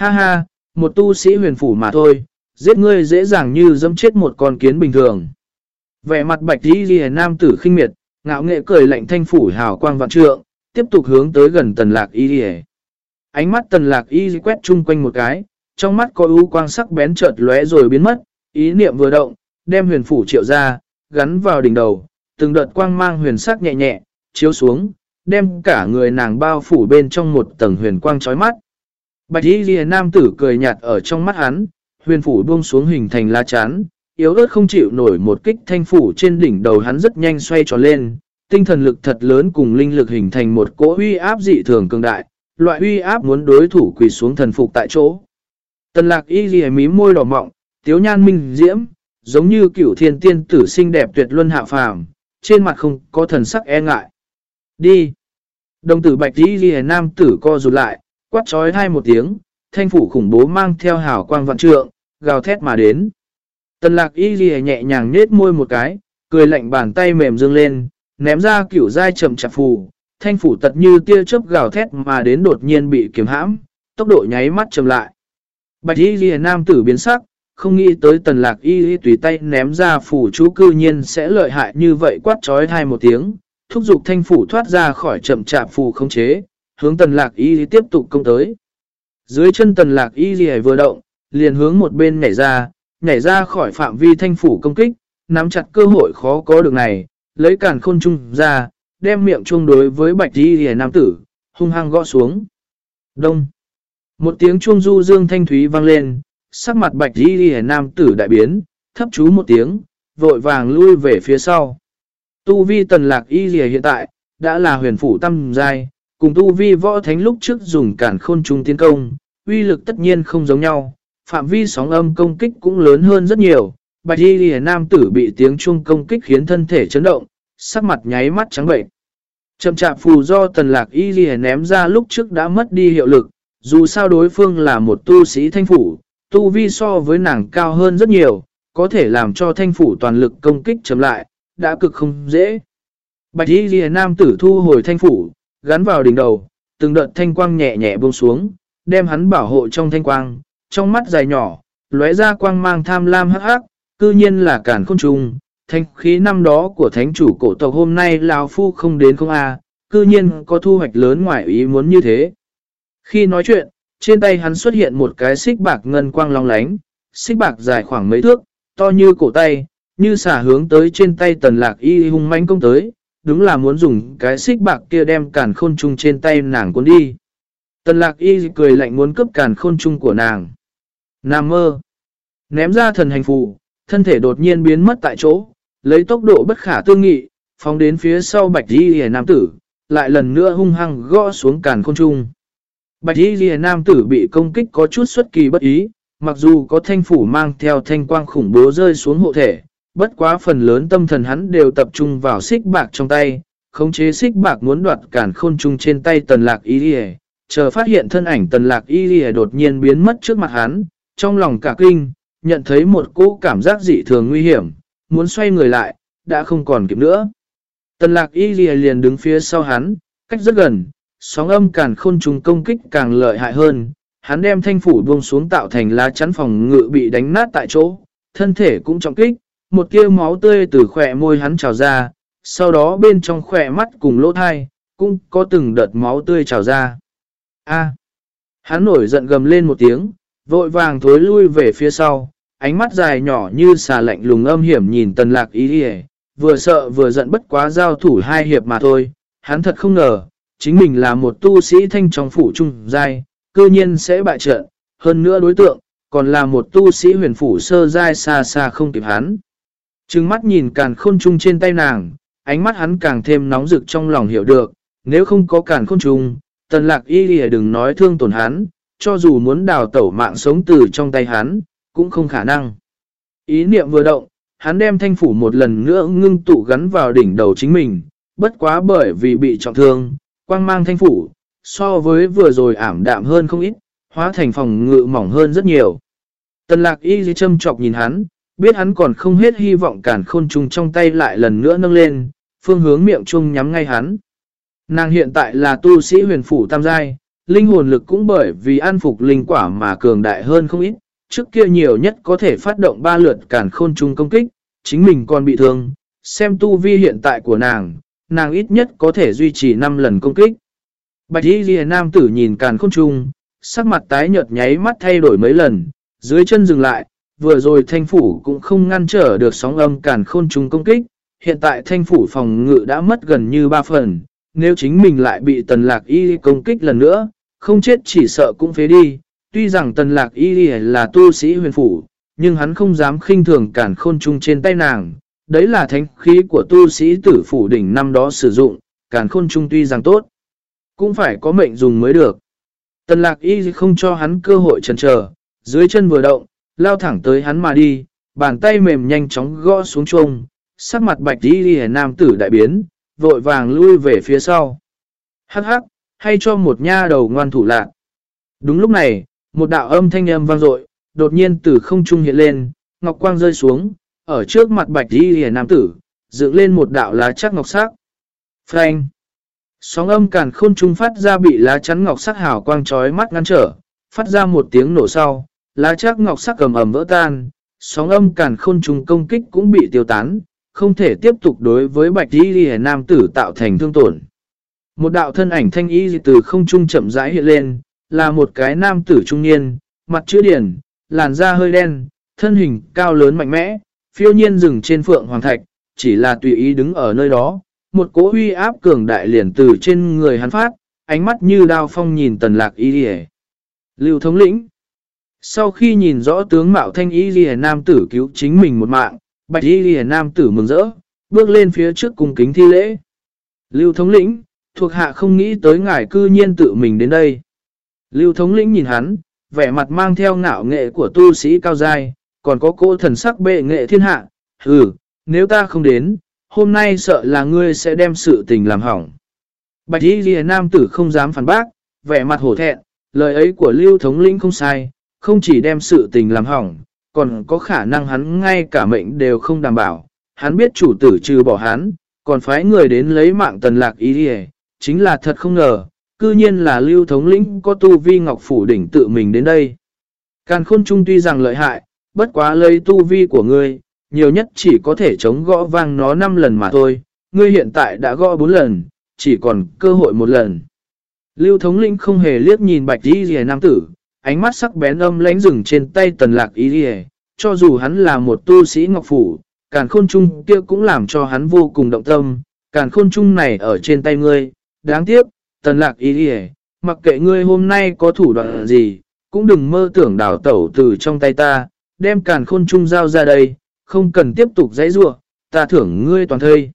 Ha ha, một tu sĩ huyền phủ mà thôi, giết ngươi dễ dàng như dẫm chết một con kiến bình thường. Vẻ mặt bạch đi ghi nam tử khinh miệt, ngạo nghệ cười lạnh thanh phủ hào quang vạn trượng, tiếp tục hướng tới gần tần lạc y ghi Ánh mắt tần lạc y quét chung quanh một cái, trong mắt có ưu quang sắc bén chợt lóe rồi biến mất, ý niệm vừa động, đem huyền phủ triệu ra, gắn vào đỉnh đầu, từng đợt quang mang huyền sắc nhẹ nhẹ, chiếu xuống, đem cả người nàng bao phủ bên trong một tầng huyền quang chói mắt. Bạch y ghi nam tử cười nhạt ở trong mắt hắn, huyền phủ buông xuống hình thành lá chán, yếu ớt không chịu nổi một kích thanh phủ trên đỉnh đầu hắn rất nhanh xoay tròn lên, tinh thần lực thật lớn cùng linh lực hình thành một cỗ uy áp dị thường cường đại, loại uy áp muốn đối thủ quỳ xuống thần phục tại chỗ. Tần lạc y ghi mí môi đỏ mọng, tiếu nhan minh diễm, giống như cửu thiên tiên tử xinh đẹp tuyệt luân hạ phàm, trên mặt không có thần sắc e ngại. Đi! Đồng tử bạch y ghi nam tử co rụt lại, quát trói hai một tiếng, thanh phủ khủng bố mang theo hào quang vạn trượng, gào thét mà đến. Tần lạc y ghi nhẹ nhàng nết môi một cái, cười lạnh bàn tay mềm dương lên, ném ra kiểu dai chậm chạp phù, thanh phủ tật như tia chớp gào thét mà đến đột nhiên bị kiếm hãm, tốc độ nháy mắt chậm lại. Bạch y ghi nam tử biến sắc, không nghĩ tới tần lạc y ghi tùy tay ném ra phủ chú cư nhiên sẽ lợi hại như vậy quát trói hai một tiếng, thúc giục thanh phủ thoát ra khỏi chậm chạp phù không chế, hướng tần lạc y tiếp tục công tới. Dưới chân tần lạc y vừa động, liền hướng một bên nhảy ra, nhảy ra khỏi phạm vi thanh phủ công kích, nắm chặt cơ hội khó có được này, lấy càn khôn chung ra, đem miệng chung đối với bạch y hề nam tử, hung hăng gõ xuống. Đông. Một tiếng chuông du dương thanh thúy vang lên, sắc mặt bạch y hề nam tử đại biến, thấp chú một tiếng, vội vàng lui về phía sau. Tu vi tần lạc y y hiện tại, đã là huyền phủ tâm giai, cùng tu vi võ thánh lúc trước dùng cản khôn trung tiến công, uy lực tất nhiên không giống nhau, phạm vi sóng âm công kích cũng lớn hơn rất nhiều. Bạch y lìa nam tử bị tiếng chuông công kích khiến thân thể chấn động, sắc mặt nháy mắt trắng bệnh. Chậm chạp phù do tần lạc y lìa ném ra lúc trước đã mất đi hiệu lực, dù sao đối phương là một tu sĩ thanh phủ, tu vi so với nàng cao hơn rất nhiều, có thể làm cho thanh phủ toàn lực công kích chấm lại, đã cực không dễ. Bạch y lìa nam tử thu hồi thanh phủ, gắn vào đỉnh đầu, từng đợt thanh quang nhẹ nhẹ buông xuống, đem hắn bảo hộ trong thanh quang, trong mắt dài nhỏ, lóe ra quang mang tham lam hắc hắc, cư nhiên là cản khôn trùng, thanh khí năm đó của thánh chủ cổ tộc hôm nay lão phu không đến không a, cư nhiên có thu hoạch lớn ngoài ý muốn như thế. Khi nói chuyện, trên tay hắn xuất hiện một cái xích bạc ngân quang long lánh, xích bạc dài khoảng mấy thước, to như cổ tay, như xả hướng tới trên tay tần lạc y hung manh công tới, đúng là muốn dùng cái xích bạc kia đem càn khôn trung trên tay nàng cuốn đi. Tần lạc y cười lạnh muốn cướp càn khôn trung của nàng. Nam mơ. Ném ra thần hành phù, thân thể đột nhiên biến mất tại chỗ, lấy tốc độ bất khả tương nghị, phóng đến phía sau bạch y hề nam tử, lại lần nữa hung hăng gõ xuống càn khôn trung. Bạch y hề nam tử bị công kích có chút xuất kỳ bất ý, mặc dù có thanh phủ mang theo thanh quang khủng bố rơi xuống hộ thể, bất quá phần lớn tâm thần hắn đều tập trung vào xích bạc trong tay, khống chế xích bạc muốn đoạt cản khôn trung trên tay tần lạc y đi chờ phát hiện thân ảnh tần lạc y đi đột nhiên biến mất trước mặt hắn, trong lòng cả kinh, nhận thấy một cỗ cảm giác dị thường nguy hiểm, muốn xoay người lại, đã không còn kịp nữa. Tần lạc y đi liền đứng phía sau hắn, cách rất gần, sóng âm cản khôn trung công kích càng lợi hại hơn, hắn đem thanh phủ buông xuống tạo thành lá chắn phòng ngự bị đánh nát tại chỗ, thân thể cũng trọng kích, một tia máu tươi từ khỏe môi hắn trào ra, sau đó bên trong khỏe mắt cùng lỗ thai, cũng có từng đợt máu tươi trào ra. A. hắn nổi giận gầm lên một tiếng, vội vàng thối lui về phía sau, ánh mắt dài nhỏ như xà lạnh lùng âm hiểm nhìn tần lạc ý hề, vừa sợ vừa giận bất quá giao thủ hai hiệp mà thôi, hắn thật không ngờ, chính mình là một tu sĩ thanh trong phủ trung giai, cư nhiên sẽ bại trận, hơn nữa đối tượng, còn là một tu sĩ huyền phủ sơ giai xa xa không kịp hắn. Trừng mắt nhìn càn khôn trung trên tay nàng, ánh mắt hắn càng thêm nóng rực trong lòng hiểu được, nếu không có càn khôn trung, tần lạc y lìa đừng nói thương tổn hắn, cho dù muốn đào tẩu mạng sống từ trong tay hắn, cũng không khả năng. Ý niệm vừa động, hắn đem thanh phủ một lần nữa ngưng tụ gắn vào đỉnh đầu chính mình, bất quá bởi vì bị trọng thương, quang mang thanh phủ, so với vừa rồi ảm đạm hơn không ít, hóa thành phòng ngự mỏng hơn rất nhiều. Tần lạc y châm chọc nhìn hắn, Biết hắn còn không hết hy vọng cản khôn trùng trong tay lại lần nữa nâng lên, phương hướng miệng trung nhắm ngay hắn. Nàng hiện tại là tu sĩ huyền phủ tam giai, linh hồn lực cũng bởi vì an phục linh quả mà cường đại hơn không ít, trước kia nhiều nhất có thể phát động ba lượt cản khôn trùng công kích, chính mình còn bị thương, xem tu vi hiện tại của nàng, nàng ít nhất có thể duy trì 5 lần công kích. Bạch y Liễu nam tử nhìn càn khôn trùng sắc mặt tái nhợt nháy mắt thay đổi mấy lần, dưới chân dừng lại, vừa rồi thanh phủ cũng không ngăn trở được sóng âm càn khôn trùng công kích, hiện tại thanh phủ phòng ngự đã mất gần như 3 phần, nếu chính mình lại bị tần lạc y công kích lần nữa, không chết chỉ sợ cũng phế đi. Tuy rằng tần lạc y là tu sĩ huyền phủ, nhưng hắn không dám khinh thường cản khôn trùng trên tay nàng. Đấy là thánh khí của tu sĩ tử phủ đỉnh năm đó sử dụng, cản khôn trùng tuy rằng tốt, cũng phải có mệnh dùng mới được. Tần lạc y không cho hắn cơ hội chần chờ dưới chân vừa động, lao thẳng tới hắn mà đi, bàn tay mềm nhanh chóng gõ xuống chuông, sắc mặt bạch y đi nam tử đại biến, vội vàng lui về phía sau. Hắc hắc, hay cho một nha đầu ngoan thủ lạc. Đúng lúc này, một đạo âm thanh âm vang dội, đột nhiên từ không trung hiện lên, ngọc quang rơi xuống, ở trước mặt bạch y đi nam tử, dựng lên một đạo lá chắc ngọc sắc. Frank! Sóng âm càn khôn trung phát ra bị lá chắn ngọc sắc hào quang trói mắt ngăn trở, phát ra một tiếng nổ sau, lá chắc ngọc sắc cầm ẩm vỡ tan, sóng âm càn khôn trùng công kích cũng bị tiêu tán, không thể tiếp tục đối với bạch y hề nam tử tạo thành thương tổn. Một đạo thân ảnh thanh y từ không trung chậm rãi hiện lên, là một cái nam tử trung niên, mặt chữ điển, làn da hơi đen, thân hình cao lớn mạnh mẽ, phiêu nhiên dừng trên phượng hoàng thạch, chỉ là tùy ý đứng ở nơi đó. Một cỗ huy áp cường đại liền từ trên người hắn phát, ánh mắt như đao phong nhìn tần lạc y đi Lưu thống lĩnh sau khi nhìn rõ tướng mạo thanh y ghi nam tử cứu chính mình một mạng, bạch y ghi nam tử mừng rỡ, bước lên phía trước cung kính thi lễ. Lưu thống lĩnh, thuộc hạ không nghĩ tới ngài cư nhiên tự mình đến đây. Lưu thống lĩnh nhìn hắn, vẻ mặt mang theo ngạo nghệ của tu sĩ cao giai, còn có cô thần sắc bệ nghệ thiên hạ. Ừ, nếu ta không đến, hôm nay sợ là ngươi sẽ đem sự tình làm hỏng. Bạch y ghi nam tử không dám phản bác, vẻ mặt hổ thẹn, lời ấy của lưu thống lĩnh không sai, không chỉ đem sự tình làm hỏng, còn có khả năng hắn ngay cả mệnh đều không đảm bảo. Hắn biết chủ tử trừ bỏ hắn, còn phái người đến lấy mạng tần lạc ý đi chính là thật không ngờ, cư nhiên là lưu thống lĩnh có tu vi ngọc phủ đỉnh tự mình đến đây. Càn khôn trung tuy rằng lợi hại, bất quá lấy tu vi của ngươi, nhiều nhất chỉ có thể chống gõ vang nó 5 lần mà thôi, ngươi hiện tại đã gõ 4 lần, chỉ còn cơ hội một lần. Lưu thống lĩnh không hề liếc nhìn bạch đi rìa nam tử, ánh mắt sắc bén âm lánh rừng trên tay tần lạc y rìa, cho dù hắn là một tu sĩ ngọc phủ, càn khôn trung kia cũng làm cho hắn vô cùng động tâm, càn khôn trung này ở trên tay ngươi, đáng tiếc, tần lạc ý đi mặc kệ ngươi hôm nay có thủ đoạn gì, cũng đừng mơ tưởng đảo tẩu từ trong tay ta, đem càn khôn trung giao ra đây, không cần tiếp tục giấy ruộng, ta thưởng ngươi toàn thây.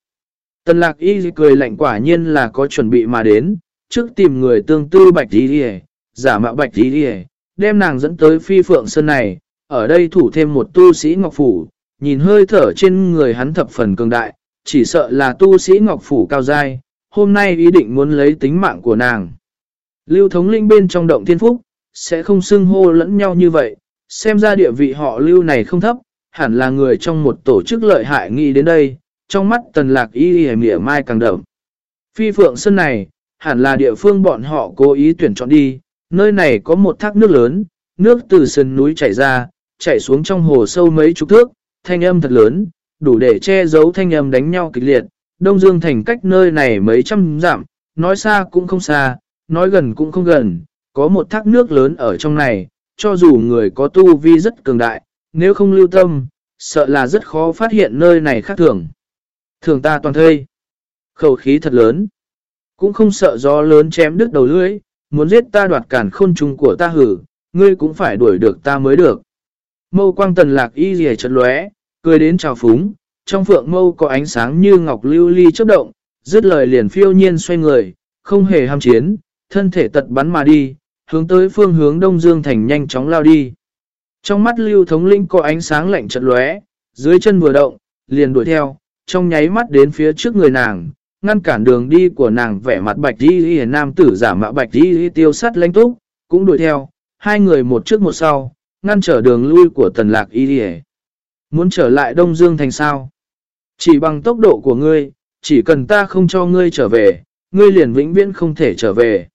Tần lạc y cười lạnh quả nhiên là có chuẩn bị mà đến, trước tìm người tương tư bạch y giả mạo bạch y đem nàng dẫn tới phi phượng sơn này, ở đây thủ thêm một tu sĩ ngọc phủ, nhìn hơi thở trên người hắn thập phần cường đại, chỉ sợ là tu sĩ ngọc phủ cao dai, hôm nay ý định muốn lấy tính mạng của nàng. Lưu thống linh bên trong động thiên phúc, sẽ không xưng hô lẫn nhau như vậy, xem ra địa vị họ lưu này không thấp, hẳn là người trong một tổ chức lợi hại nghĩ đến đây, trong mắt tần lạc y y mỉa mai càng đậm. Phi phượng sân này, hẳn là địa phương bọn họ cố ý tuyển chọn đi, nơi này có một thác nước lớn, nước từ sân núi chảy ra, chảy xuống trong hồ sâu mấy chục thước, thanh âm thật lớn, đủ để che giấu thanh âm đánh nhau kịch liệt, Đông Dương thành cách nơi này mấy trăm dặm, nói xa cũng không xa, nói gần cũng không gần, có một thác nước lớn ở trong này, cho dù người có tu vi rất cường đại, nếu không lưu tâm, sợ là rất khó phát hiện nơi này khác thường. Thường ta toàn thây, khẩu khí thật lớn, cũng không sợ gió lớn chém đứt đầu lưỡi, muốn giết ta đoạt cản khôn trùng của ta hử, ngươi cũng phải đuổi được ta mới được. Mâu quang tần lạc y rìa chật lóe, cười đến chào phúng, trong phượng mâu có ánh sáng như ngọc lưu ly chấp động, dứt lời liền phiêu nhiên xoay người, không hề ham chiến, thân thể tật bắn mà đi, hướng tới phương hướng Đông Dương Thành nhanh chóng lao đi. Trong mắt lưu thống linh có ánh sáng lạnh chật lóe, dưới chân vừa động, liền đuổi theo, trong nháy mắt đến phía trước người nàng, ngăn cản đường đi của nàng vẻ mặt bạch đi hề nam tử giả mạo bạch đi tiêu sắt lãnh túc, cũng đuổi theo, hai người một trước một sau, ngăn trở đường lui của tần lạc y hề. Muốn trở lại Đông Dương Thành sao? Chỉ bằng tốc độ của ngươi, chỉ cần ta không cho ngươi trở về, ngươi liền vĩnh viễn không thể trở về.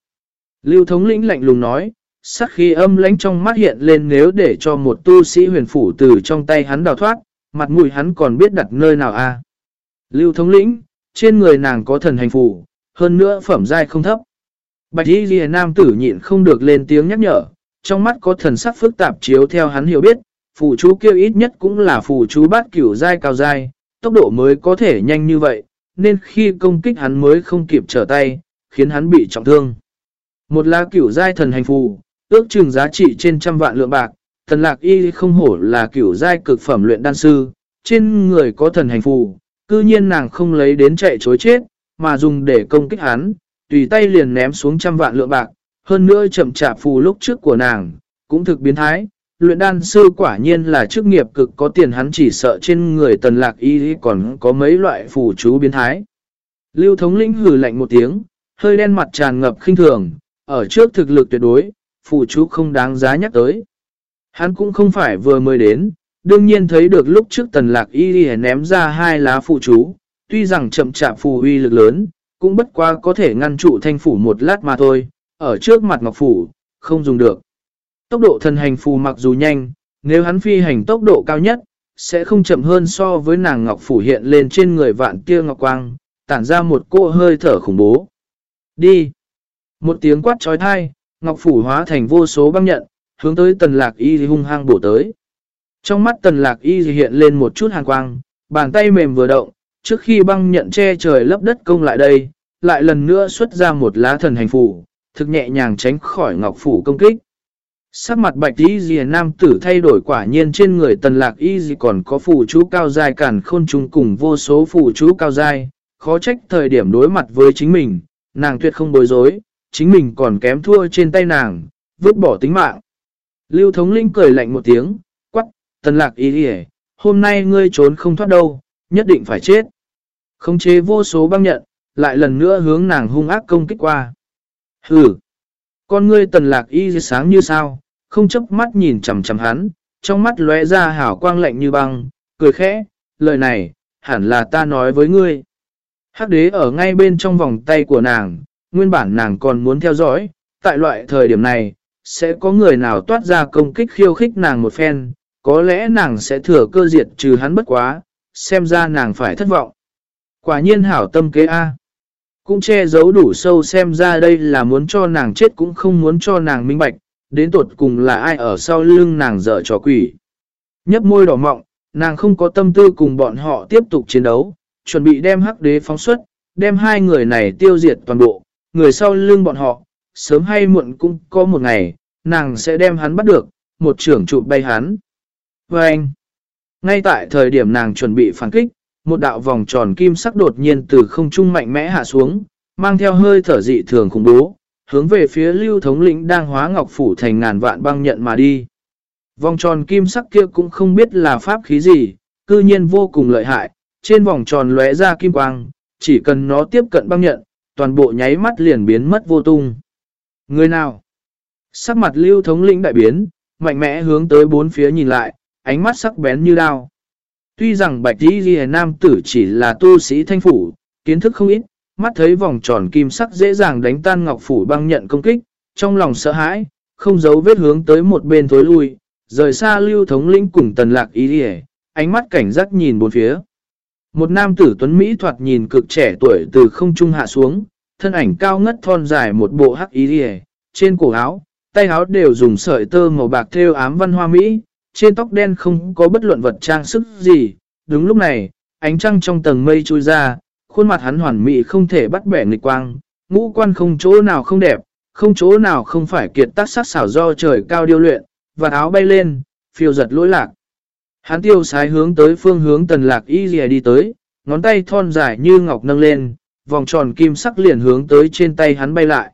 Lưu thống lĩnh lạnh lùng nói, sắc khí âm lãnh trong mắt hiện lên nếu để cho một tu sĩ huyền phủ từ trong tay hắn đào thoát, mặt mũi hắn còn biết đặt nơi nào a à? Lưu thống lĩnh, trên người nàng có thần hành phù hơn nữa phẩm giai không thấp. Bạch y ghi nam tử nhịn không được lên tiếng nhắc nhở, trong mắt có thần sắc phức tạp chiếu theo hắn hiểu biết, phù chú kêu ít nhất cũng là phù chú bát cửu giai cao giai, tốc độ mới có thể nhanh như vậy, nên khi công kích hắn mới không kịp trở tay, khiến hắn bị trọng thương. Một lá cửu giai thần hành phù, ước chừng giá trị trên trăm vạn lượng bạc, thần lạc y không hổ là cửu giai cực phẩm luyện đan sư, trên người có thần hành phù, cư nhiên nàng không lấy đến chạy chối chết, mà dùng để công kích hắn, tùy tay liền ném xuống trăm vạn lượng bạc, hơn nữa chậm chạp phù lúc trước của nàng, cũng thực biến thái. Luyện đan sư quả nhiên là chức nghiệp cực có tiền hắn chỉ sợ trên người tần lạc y còn có mấy loại phù chú biến thái. Lưu thống lĩnh hử lạnh một tiếng, hơi đen mặt tràn ngập khinh thường, ở trước thực lực tuyệt đối, phù chú không đáng giá nhắc tới. Hắn cũng không phải vừa mới đến, đương nhiên thấy được lúc trước tần lạc y ném ra hai lá phụ chú, tuy rằng chậm chạp phù uy lực lớn, cũng bất quá có thể ngăn trụ thanh phủ một lát mà thôi, ở trước mặt ngọc phủ, không dùng được. Tốc độ thần hành phù mặc dù nhanh, nếu hắn phi hành tốc độ cao nhất, sẽ không chậm hơn so với nàng ngọc phủ hiện lên trên người vạn kia ngọc quang, tản ra một cô hơi thở khủng bố. Đi! Một tiếng quát trói thai, ngọc phủ hóa thành vô số băng nhận, hướng tới tần lạc y hung hăng bổ tới. Trong mắt tần lạc y hiện lên một chút hàn quang, bàn tay mềm vừa động, trước khi băng nhận che trời lấp đất công lại đây, lại lần nữa xuất ra một lá thần hành phủ, thực nhẹ nhàng tránh khỏi ngọc phủ công kích. Sắc mặt bạch y dì nam tử thay đổi quả nhiên trên người tần lạc y dì còn có phù chú cao dài cản khôn trùng cùng vô số phù chú cao dài, khó trách thời điểm đối mặt với chính mình, nàng tuyệt không bối rối, chính mình còn kém thua trên tay nàng, vứt bỏ tính mạng. Lưu thống linh cười lạnh một tiếng, tần lạc y dì hôm nay ngươi trốn không thoát đâu, nhất định phải chết. Khống chế vô số băng nhận, lại lần nữa hướng nàng hung ác công kích qua. Hừ! Con ngươi tần lạc y sáng như sao, không chấp mắt nhìn chầm chầm hắn, trong mắt lóe ra hảo quang lạnh như băng, cười khẽ, lời này, hẳn là ta nói với ngươi. Hắc đế ở ngay bên trong vòng tay của nàng, nguyên bản nàng còn muốn theo dõi, tại loại thời điểm này, sẽ có người nào toát ra công kích khiêu khích nàng một phen, có lẽ nàng sẽ thừa cơ diệt trừ hắn bất quá, xem ra nàng phải thất vọng. Quả nhiên hảo tâm kế A. Cũng che giấu đủ sâu xem ra đây là muốn cho nàng chết cũng không muốn cho nàng minh bạch, đến tột cùng là ai ở sau lưng nàng dở trò quỷ. Nhấp môi đỏ mọng, nàng không có tâm tư cùng bọn họ tiếp tục chiến đấu, chuẩn bị đem hắc đế phóng xuất, đem hai người này tiêu diệt toàn bộ, người sau lưng bọn họ, sớm hay muộn cũng có một ngày, nàng sẽ đem hắn bắt được, một trưởng trụ bay hắn. Vâng! ngay tại thời điểm nàng chuẩn bị phản kích, một đạo vòng tròn kim sắc đột nhiên từ không trung mạnh mẽ hạ xuống, mang theo hơi thở dị thường khủng bố, hướng về phía lưu thống lĩnh đang hóa ngọc phủ thành ngàn vạn băng nhận mà đi. Vòng tròn kim sắc kia cũng không biết là pháp khí gì, cư nhiên vô cùng lợi hại, trên vòng tròn lóe ra kim quang, chỉ cần nó tiếp cận băng nhận, toàn bộ nháy mắt liền biến mất vô tung. Người nào? Sắc mặt lưu thống lĩnh đại biến, mạnh mẽ hướng tới bốn phía nhìn lại, ánh mắt sắc bén như đao. Tuy rằng bạch đi ghi nam tử chỉ là tu sĩ thanh phủ, kiến thức không ít, mắt thấy vòng tròn kim sắc dễ dàng đánh tan ngọc phủ băng nhận công kích, trong lòng sợ hãi, không giấu vết hướng tới một bên tối lui, rời xa lưu thống lĩnh cùng tần lạc ý đi ánh mắt cảnh giác nhìn bốn phía. Một nam tử tuấn Mỹ thoạt nhìn cực trẻ tuổi từ không trung hạ xuống, thân ảnh cao ngất thon dài một bộ hắc ý đi trên cổ áo, tay áo đều dùng sợi tơ màu bạc theo ám văn hoa Mỹ, trên tóc đen không có bất luận vật trang sức gì. Đúng lúc này, ánh trăng trong tầng mây trôi ra, khuôn mặt hắn hoàn mỹ không thể bắt bẻ nghịch quang, ngũ quan không chỗ nào không đẹp, không chỗ nào không phải kiệt tác sắc xảo do trời cao điêu luyện, và áo bay lên, phiêu giật lỗi lạc. Hắn tiêu sái hướng tới phương hướng tần lạc y dìa đi tới, ngón tay thon dài như ngọc nâng lên, vòng tròn kim sắc liền hướng tới trên tay hắn bay lại.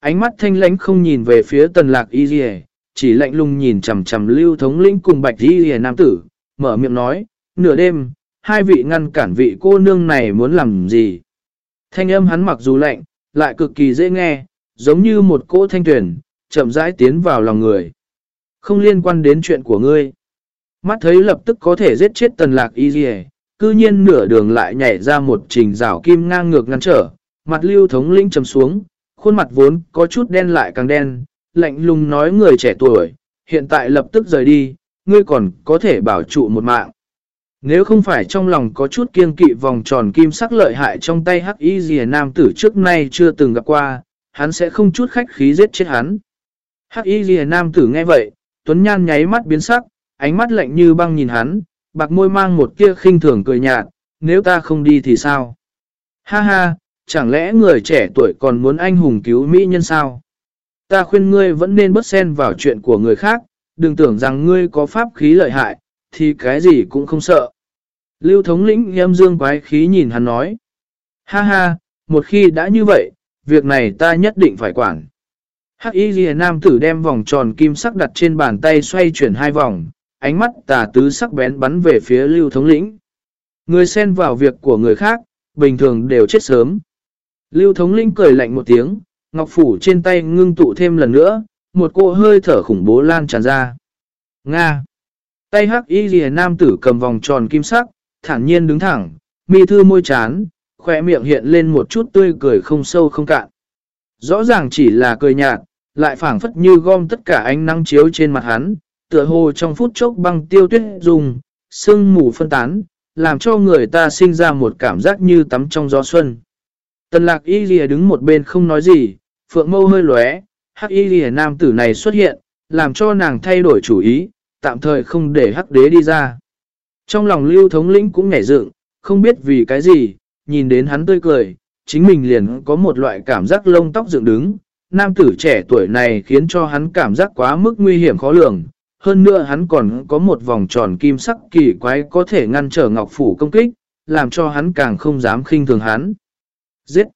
Ánh mắt thanh lánh không nhìn về phía tần lạc y dìa, chỉ lạnh lùng nhìn chằm chằm lưu thống lĩnh cùng bạch y hề nam tử, mở miệng nói, nửa đêm, hai vị ngăn cản vị cô nương này muốn làm gì. Thanh âm hắn mặc dù lạnh, lại cực kỳ dễ nghe, giống như một cỗ thanh tuyển, chậm rãi tiến vào lòng người. Không liên quan đến chuyện của ngươi. Mắt thấy lập tức có thể giết chết tần lạc y dì cư nhiên nửa đường lại nhảy ra một trình rào kim ngang ngược ngăn trở, mặt lưu thống lĩnh chầm xuống, khuôn mặt vốn có chút đen lại càng đen, lạnh lùng nói người trẻ tuổi, hiện tại lập tức rời đi, ngươi còn có thể bảo trụ một mạng. Nếu không phải trong lòng có chút kiên kỵ vòng tròn kim sắc lợi hại trong tay hắc y Dìa nam tử trước nay chưa từng gặp qua, hắn sẽ không chút khách khí giết chết hắn. Hắc y Dìa nam tử nghe vậy, Tuấn Nhan nháy mắt biến sắc, ánh mắt lạnh như băng nhìn hắn, bạc môi mang một kia khinh thường cười nhạt, nếu ta không đi thì sao? Ha ha, chẳng lẽ người trẻ tuổi còn muốn anh hùng cứu Mỹ nhân sao? Ta khuyên ngươi vẫn nên bớt xen vào chuyện của người khác, đừng tưởng rằng ngươi có pháp khí lợi hại, thì cái gì cũng không sợ. Lưu thống lĩnh em dương quái khí nhìn hắn nói. Ha ha, một khi đã như vậy, việc này ta nhất định phải quản. Hắc y ghi nam tử đem vòng tròn kim sắc đặt trên bàn tay xoay chuyển hai vòng, ánh mắt tà tứ sắc bén bắn về phía lưu thống lĩnh. Người xen vào việc của người khác, bình thường đều chết sớm. Lưu thống lĩnh cười lạnh một tiếng, ngọc phủ trên tay ngưng tụ thêm lần nữa, một cô hơi thở khủng bố lan tràn ra. Nga! Tay hắc y rìa nam tử cầm vòng tròn kim sắc, thản nhiên đứng thẳng, mi thư môi chán, khỏe miệng hiện lên một chút tươi cười không sâu không cạn. Rõ ràng chỉ là cười nhạt, lại phảng phất như gom tất cả ánh nắng chiếu trên mặt hắn, tựa hồ trong phút chốc băng tiêu tuyết dùng, sương mù phân tán, làm cho người ta sinh ra một cảm giác như tắm trong gió xuân. Tần lạc y lìa đứng một bên không nói gì, phượng mâu hơi lóe, hắc y ghi nam tử này xuất hiện, làm cho nàng thay đổi chủ ý, tạm thời không để hắc đế đi ra. Trong lòng lưu thống lĩnh cũng ngảy dựng, không biết vì cái gì, nhìn đến hắn tươi cười, chính mình liền có một loại cảm giác lông tóc dựng đứng. Nam tử trẻ tuổi này khiến cho hắn cảm giác quá mức nguy hiểm khó lường. Hơn nữa hắn còn có một vòng tròn kim sắc kỳ quái có thể ngăn trở Ngọc Phủ công kích, làm cho hắn càng không dám khinh thường hắn. Giết!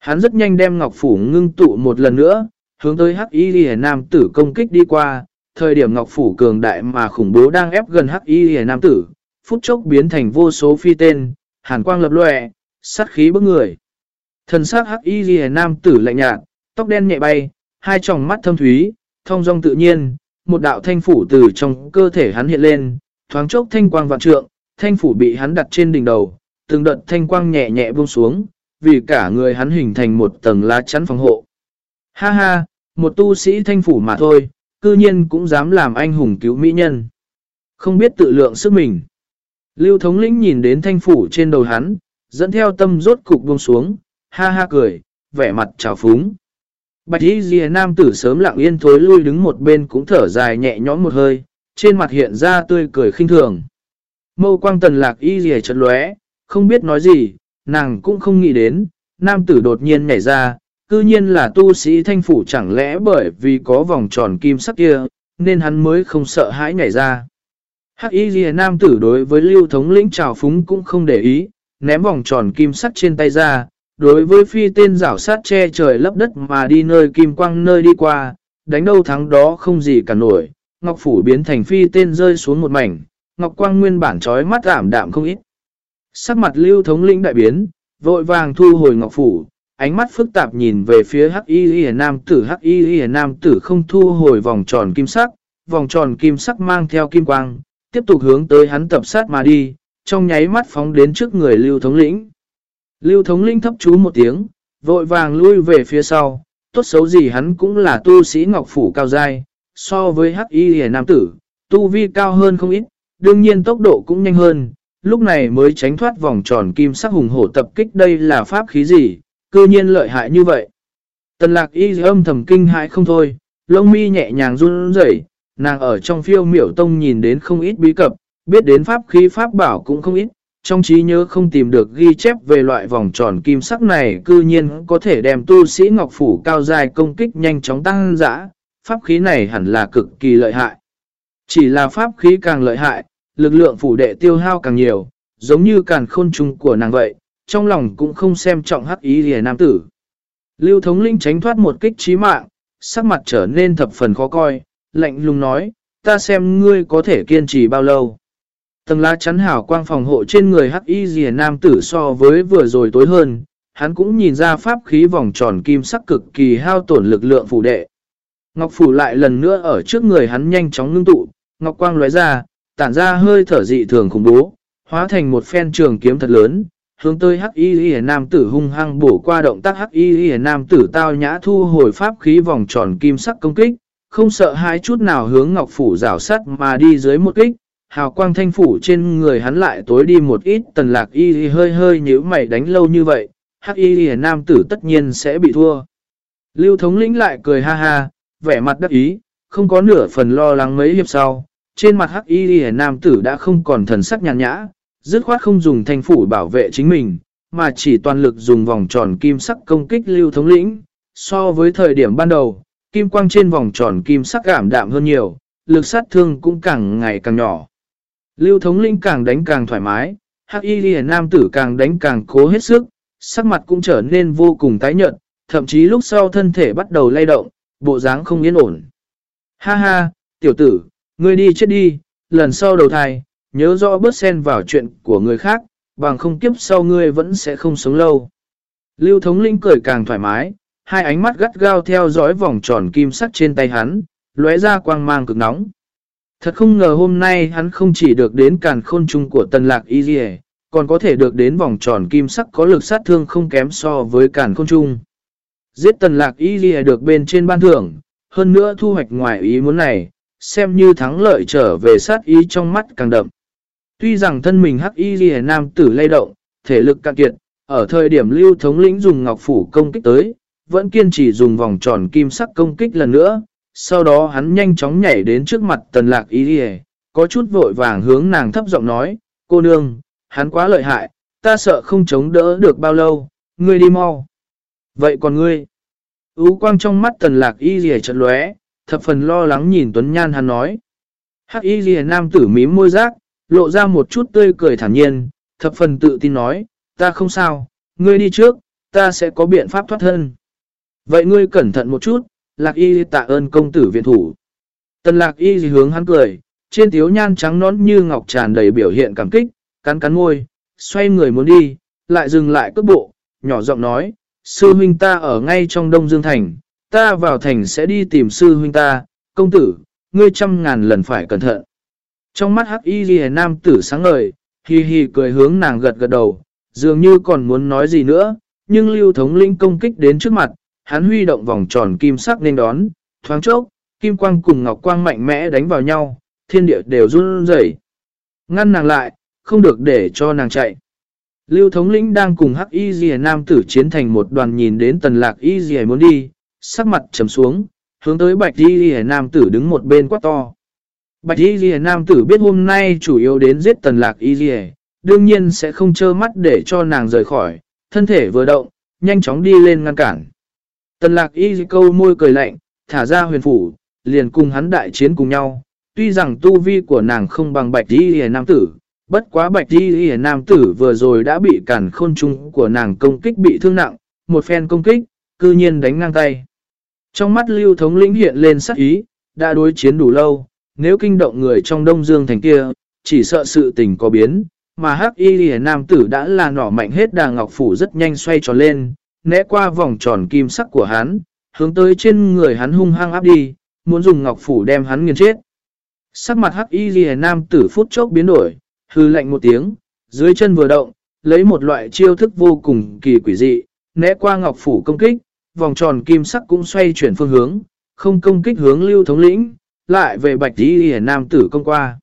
Hắn rất nhanh đem Ngọc Phủ ngưng tụ một lần nữa, hướng tới Hắc Y Liễu Nam tử công kích đi qua, thời điểm Ngọc Phủ cường đại mà khủng bố đang ép gần Hắc Y Liễu Nam tử, phút chốc biến thành vô số phi tên, hàn quang lập lòe, sát khí bức người. Thần sắc Hắc Y Liễu Nam tử lạnh nhạt, tóc đen nhẹ bay, hai tròng mắt thâm thúy, thông dong tự nhiên, một đạo thanh phủ từ trong cơ thể hắn hiện lên, thoáng chốc thanh quang vạn trượng, thanh phủ bị hắn đặt trên đỉnh đầu, từng đợt thanh quang nhẹ nhẹ buông xuống, vì cả người hắn hình thành một tầng lá chắn phòng hộ. Ha ha, một tu sĩ thanh phủ mà thôi, cư nhiên cũng dám làm anh hùng cứu mỹ nhân. Không biết tự lượng sức mình. Lưu thống lĩnh nhìn đến thanh phủ trên đầu hắn, dẫn theo tâm rốt cục buông xuống, ha ha cười, vẻ mặt trào phúng. Bạch y dìa nam tử sớm lặng yên thối lui đứng một bên cũng thở dài nhẹ nhõm một hơi, trên mặt hiện ra tươi cười khinh thường. Mâu quang tần lạc y dìa chật lóe, không biết nói gì, nàng cũng không nghĩ đến, nam tử đột nhiên nhảy ra, cư nhiên là tu sĩ thanh phủ chẳng lẽ bởi vì có vòng tròn kim sắc kia, nên hắn mới không sợ hãi nhảy ra. Hắc y ghi nam tử đối với lưu thống lĩnh trào phúng cũng không để ý, ném vòng tròn kim sắc trên tay ra, đối với phi tên rảo sát che trời lấp đất mà đi nơi kim quang nơi đi qua, đánh đâu thắng đó không gì cả nổi, ngọc phủ biến thành phi tên rơi xuống một mảnh, ngọc quang nguyên bản trói mắt ảm đạm không ít. Sắc mặt lưu thống lĩnh đại biến, vội vàng thu hồi ngọc phủ, ánh mắt phức tạp nhìn về phía hắc y y nam tử hắc y y nam tử không thu hồi vòng tròn kim sắc, vòng tròn kim sắc mang theo kim quang, tiếp tục hướng tới hắn tập sát mà đi, trong nháy mắt phóng đến trước người lưu thống lĩnh. Lưu thống lĩnh thấp chú một tiếng, vội vàng lui về phía sau, tốt xấu gì hắn cũng là tu sĩ ngọc phủ cao dai, so với hắc y hề nam tử, tu vi cao hơn không ít, đương nhiên tốc độ cũng nhanh hơn, lúc này mới tránh thoát vòng tròn kim sắc hùng hổ tập kích đây là pháp khí gì, cư nhiên lợi hại như vậy. Tần lạc y âm thầm kinh hãi không thôi, lông mi nhẹ nhàng run rẩy nàng ở trong phiêu miểu tông nhìn đến không ít bí cập, biết đến pháp khí pháp bảo cũng không ít, trong trí nhớ không tìm được ghi chép về loại vòng tròn kim sắc này cư nhiên có thể đem tu sĩ ngọc phủ cao dài công kích nhanh chóng tăng dã, pháp khí này hẳn là cực kỳ lợi hại. Chỉ là pháp khí càng lợi hại, lực lượng phủ đệ tiêu hao càng nhiều, giống như càn khôn trùng của nàng vậy, trong lòng cũng không xem trọng hắc ý rìa nam tử. Lưu thống linh tránh thoát một kích trí mạng, sắc mặt trở nên thập phần khó coi, lạnh lùng nói, ta xem ngươi có thể kiên trì bao lâu. Tầng lá chắn hảo quang phòng hộ trên người hắc y rìa nam tử so với vừa rồi tối hơn, hắn cũng nhìn ra pháp khí vòng tròn kim sắc cực kỳ hao tổn lực lượng phủ đệ. Ngọc phủ lại lần nữa ở trước người hắn nhanh chóng ngưng tụ, ngọc quang lóe ra, tản ra hơi thở dị thường khủng bố, hóa thành một phen trường kiếm thật lớn, hướng tới hắc y nam tử hung hăng bổ qua động tác hắc y nam tử tao nhã thu hồi pháp khí vòng tròn kim sắc công kích, không sợ hai chút nào hướng ngọc phủ rào sắt mà đi dưới một kích, hào quang thanh phủ trên người hắn lại tối đi một ít tần lạc y hơi hơi nhíu mày đánh lâu như vậy, hắc y y nam tử tất nhiên sẽ bị thua. Lưu thống lĩnh lại cười ha ha, vẻ mặt đắc ý, không có nửa phần lo lắng mấy hiệp sau, trên mặt hắc y y nam tử đã không còn thần sắc nhàn nhã, dứt khoát không dùng thanh phủ bảo vệ chính mình, mà chỉ toàn lực dùng vòng tròn kim sắc công kích lưu thống lĩnh. So với thời điểm ban đầu, kim quang trên vòng tròn kim sắc cảm đạm hơn nhiều, lực sát thương cũng càng ngày càng nhỏ. Lưu thống lĩnh càng đánh càng thoải mái, hắc y ghi nam tử càng đánh càng cố hết sức, sắc mặt cũng trở nên vô cùng tái nhợt, thậm chí lúc sau thân thể bắt đầu lay động, bộ dáng không yên ổn. Ha ha, tiểu tử, ngươi đi chết đi, lần sau đầu thai, nhớ rõ bớt xen vào chuyện của người khác, bằng không kiếp sau ngươi vẫn sẽ không sống lâu. Lưu thống linh cười càng thoải mái, hai ánh mắt gắt gao theo dõi vòng tròn kim sắt trên tay hắn, lóe ra quang mang cực nóng. Thật không ngờ hôm nay hắn không chỉ được đến càn khôn trung của tần lạc y dì còn có thể được đến vòng tròn kim sắc có lực sát thương không kém so với càn khôn trung. Giết tần lạc y dì được bên trên ban thưởng, hơn nữa thu hoạch ngoài ý muốn này, xem như thắng lợi trở về sát ý trong mắt càng đậm. Tuy rằng thân mình hắc y ghi nam tử lay động, thể lực cạn kiệt, ở thời điểm lưu thống lĩnh dùng ngọc phủ công kích tới, vẫn kiên trì dùng vòng tròn kim sắc công kích lần nữa. Sau đó hắn nhanh chóng nhảy đến trước mặt tần lạc y ghi có chút vội vàng hướng nàng thấp giọng nói, cô nương, hắn quá lợi hại, ta sợ không chống đỡ được bao lâu, ngươi đi mau. Vậy còn ngươi? Ú quang trong mắt tần lạc y ghi chật lóe, thập phần lo lắng nhìn Tuấn Nhan hắn nói. Hắc y ghi nam tử mím môi rác, lộ ra một chút tươi cười thản nhiên, thập phần tự tin nói, ta không sao, ngươi đi trước, ta sẽ có biện pháp thoát thân. Vậy ngươi cẩn thận một chút, lạc y tạ ơn công tử viện thủ. Tần lạc y hướng hắn cười, trên thiếu nhan trắng nón như ngọc tràn đầy biểu hiện cảm kích, cắn cắn môi, xoay người muốn đi, lại dừng lại cước bộ, nhỏ giọng nói, sư huynh ta ở ngay trong Đông Dương Thành, ta vào thành sẽ đi tìm sư huynh ta, công tử, ngươi trăm ngàn lần phải cẩn thận. Trong mắt hắc y ghi nam tử sáng ngời, hì hì cười hướng nàng gật gật đầu, dường như còn muốn nói gì nữa, nhưng lưu thống linh công kích đến trước mặt, hắn huy động vòng tròn kim sắc nên đón, thoáng chốc, kim quang cùng ngọc quang mạnh mẽ đánh vào nhau, thiên địa đều run rẩy. Ngăn nàng lại, không được để cho nàng chạy. Lưu thống lĩnh đang cùng hắc y dì nam tử chiến thành một đoàn nhìn đến tần lạc y dì muốn đi, sắc mặt trầm xuống, hướng tới bạch y ghi nam tử đứng một bên quát to. Bạch y ghi nam tử biết hôm nay chủ yếu đến giết tần lạc y ghi đương nhiên sẽ không trơ mắt để cho nàng rời khỏi, thân thể vừa động, nhanh chóng đi lên ngăn cản. Tần lạc y câu môi cười lạnh, thả ra huyền phủ, liền cùng hắn đại chiến cùng nhau. Tuy rằng tu vi của nàng không bằng bạch y dì nam tử, bất quá bạch y hề nam tử vừa rồi đã bị cản khôn trung của nàng công kích bị thương nặng, một phen công kích, cư nhiên đánh ngang tay. Trong mắt lưu thống lĩnh hiện lên sắc ý, đã đối chiến đủ lâu, nếu kinh động người trong Đông Dương thành kia, chỉ sợ sự tình có biến, mà hắc y lìa nam tử đã là nỏ mạnh hết đà ngọc phủ rất nhanh xoay tròn lên, né qua vòng tròn kim sắc của hắn, hướng tới trên người hắn hung hăng áp đi, muốn dùng ngọc phủ đem hắn nghiền chết. Sắc mặt hắc y lìa nam tử phút chốc biến đổi, hư lạnh một tiếng, dưới chân vừa động, lấy một loại chiêu thức vô cùng kỳ quỷ dị, né qua ngọc phủ công kích, vòng tròn kim sắc cũng xoay chuyển phương hướng, không công kích hướng lưu thống lĩnh, lại về bạch y ghi nam tử công qua.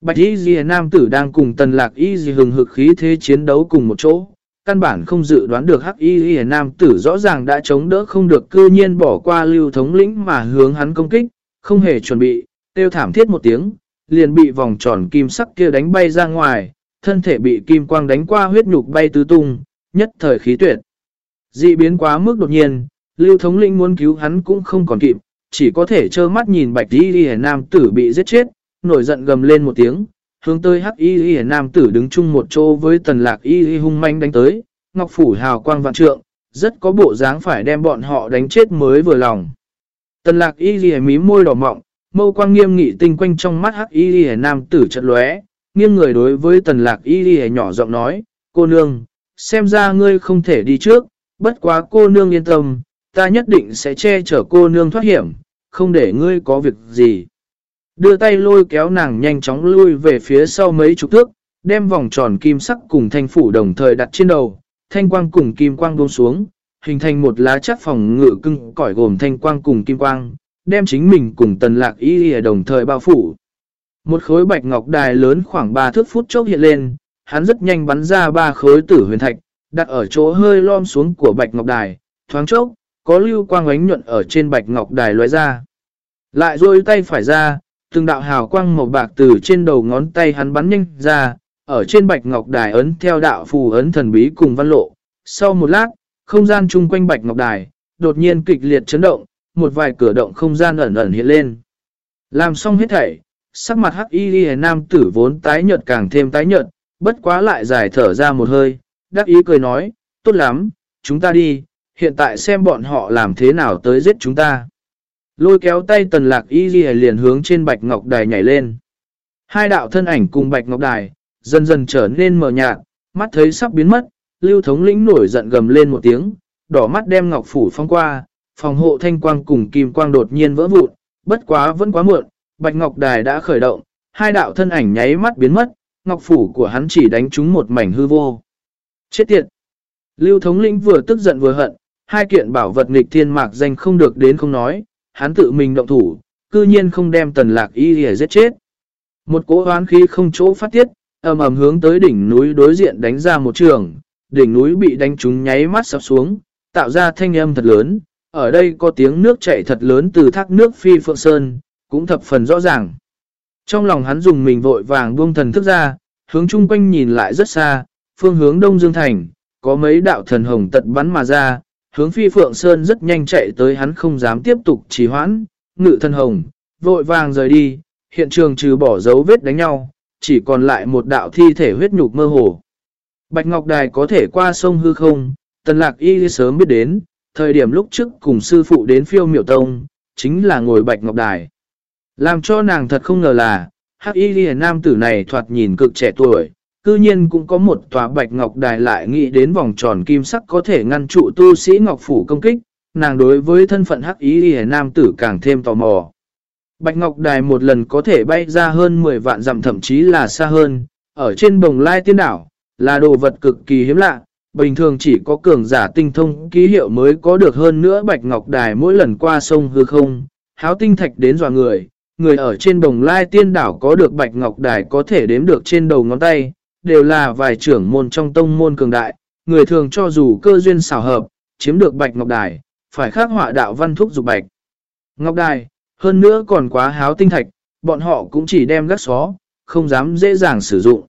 Bạch y ghi nam tử đang cùng tần lạc y ghi hừng hực khí thế chiến đấu cùng một chỗ. Căn bản không dự đoán được hắc y ghi nam tử rõ ràng đã chống đỡ không được cư nhiên bỏ qua lưu thống lĩnh mà hướng hắn công kích, không hề chuẩn bị, tiêu thảm thiết một tiếng, liền bị vòng tròn kim sắc kia đánh bay ra ngoài, thân thể bị kim quang đánh qua huyết nhục bay tứ tung, nhất thời khí tuyệt. Dị biến quá mức đột nhiên, lưu thống lĩnh muốn cứu hắn cũng không còn kịp, chỉ có thể trơ mắt nhìn bạch y y nam tử bị giết chết, nổi giận gầm lên một tiếng, hướng tới hắc y y nam tử đứng chung một chỗ với tần lạc y y hung manh đánh tới, ngọc phủ hào quang vạn trượng, rất có bộ dáng phải đem bọn họ đánh chết mới vừa lòng. Tần lạc y y mí môi đỏ mọng, mâu quang nghiêm nghị tinh quanh trong mắt hắc y y nam tử chật lóe, nghiêng người đối với tần lạc y y nhỏ giọng nói, cô nương, xem ra ngươi không thể đi trước, bất quá cô nương yên tâm, ta nhất định sẽ che chở cô nương thoát hiểm, không để ngươi có việc gì. Đưa tay lôi kéo nàng nhanh chóng lui về phía sau mấy chục thước, đem vòng tròn kim sắc cùng thanh phủ đồng thời đặt trên đầu, thanh quang cùng kim quang buông xuống, hình thành một lá chắc phòng ngự cưng cỏi gồm thanh quang cùng kim quang, đem chính mình cùng tần lạc y ở đồng thời bao phủ. Một khối bạch ngọc đài lớn khoảng 3 thước phút chốc hiện lên, hắn rất nhanh bắn ra ba khối tử huyền thạch, đặt ở chỗ hơi lom xuống của bạch ngọc đài, thoáng chốc, có lưu quang ánh nhuận ở trên bạch ngọc đài lóe ra. Lại rôi tay phải ra, từng đạo hào quang màu bạc từ trên đầu ngón tay hắn bắn nhanh ra, ở trên bạch ngọc đài ấn theo đạo phù ấn thần bí cùng văn lộ. Sau một lát, không gian chung quanh bạch ngọc đài, đột nhiên kịch liệt chấn động, một vài cửa động không gian ẩn ẩn hiện lên. Làm xong hết thảy, sắc mặt hắc y nam tử vốn tái nhợt càng thêm tái nhợt, bất quá lại giải thở ra một hơi, đắc ý cười nói, tốt lắm, chúng ta đi, hiện tại xem bọn họ làm thế nào tới giết chúng ta. Lôi kéo tay tần lạc y ghi liền hướng trên bạch ngọc đài nhảy lên. Hai đạo thân ảnh cùng bạch ngọc đài, dần dần trở nên mờ nhạt, mắt thấy sắp biến mất, lưu thống lĩnh nổi giận gầm lên một tiếng, đỏ mắt đem ngọc phủ phong qua, phòng hộ thanh quang cùng kim quang đột nhiên vỡ vụn, bất quá vẫn quá muộn, bạch ngọc đài đã khởi động, hai đạo thân ảnh nháy mắt biến mất, ngọc phủ của hắn chỉ đánh trúng một mảnh hư vô. Chết tiệt! Lưu thống lĩnh vừa tức giận vừa hận, hai kiện bảo vật nghịch thiên mạc danh không được đến không nói, hắn tự mình động thủ, cư nhiên không đem tần lạc y để giết chết. Một cỗ hoán khí không chỗ phát tiết, ầm ầm hướng tới đỉnh núi đối diện đánh ra một trường, đỉnh núi bị đánh trúng nháy mắt sập xuống, tạo ra thanh âm thật lớn, ở đây có tiếng nước chảy thật lớn từ thác nước phi phượng sơn, cũng thập phần rõ ràng. Trong lòng hắn dùng mình vội vàng buông thần thức ra, hướng chung quanh nhìn lại rất xa, phương hướng Đông Dương Thành, có mấy đạo thần hồng tật bắn mà ra, hướng phi phượng sơn rất nhanh chạy tới hắn không dám tiếp tục trì hoãn, ngự thần hồng, vội vàng rời đi, hiện trường trừ bỏ dấu vết đánh nhau, chỉ còn lại một đạo thi thể huyết nhục mơ hồ. Bạch Ngọc Đài có thể qua sông hư không, tần lạc y sớm biết đến, thời điểm lúc trước cùng sư phụ đến phiêu miểu tông, chính là ngồi Bạch Ngọc Đài. Làm cho nàng thật không ngờ là, hắc y nam tử này thoạt nhìn cực trẻ tuổi, cư nhiên cũng có một tòa bạch ngọc đài lại nghĩ đến vòng tròn kim sắc có thể ngăn trụ tu sĩ ngọc phủ công kích, nàng đối với thân phận hắc ý hề nam tử càng thêm tò mò. Bạch ngọc đài một lần có thể bay ra hơn 10 vạn dặm thậm chí là xa hơn, ở trên bồng lai tiên đảo, là đồ vật cực kỳ hiếm lạ, bình thường chỉ có cường giả tinh thông ký hiệu mới có được hơn nữa bạch ngọc đài mỗi lần qua sông hư không, háo tinh thạch đến dò người. Người ở trên đồng lai tiên đảo có được bạch ngọc đài có thể đếm được trên đầu ngón tay, đều là vài trưởng môn trong tông môn cường đại, người thường cho dù cơ duyên xảo hợp, chiếm được bạch ngọc đài, phải khắc họa đạo văn thúc dục bạch. Ngọc đài, hơn nữa còn quá háo tinh thạch, bọn họ cũng chỉ đem gắt xó, không dám dễ dàng sử dụng.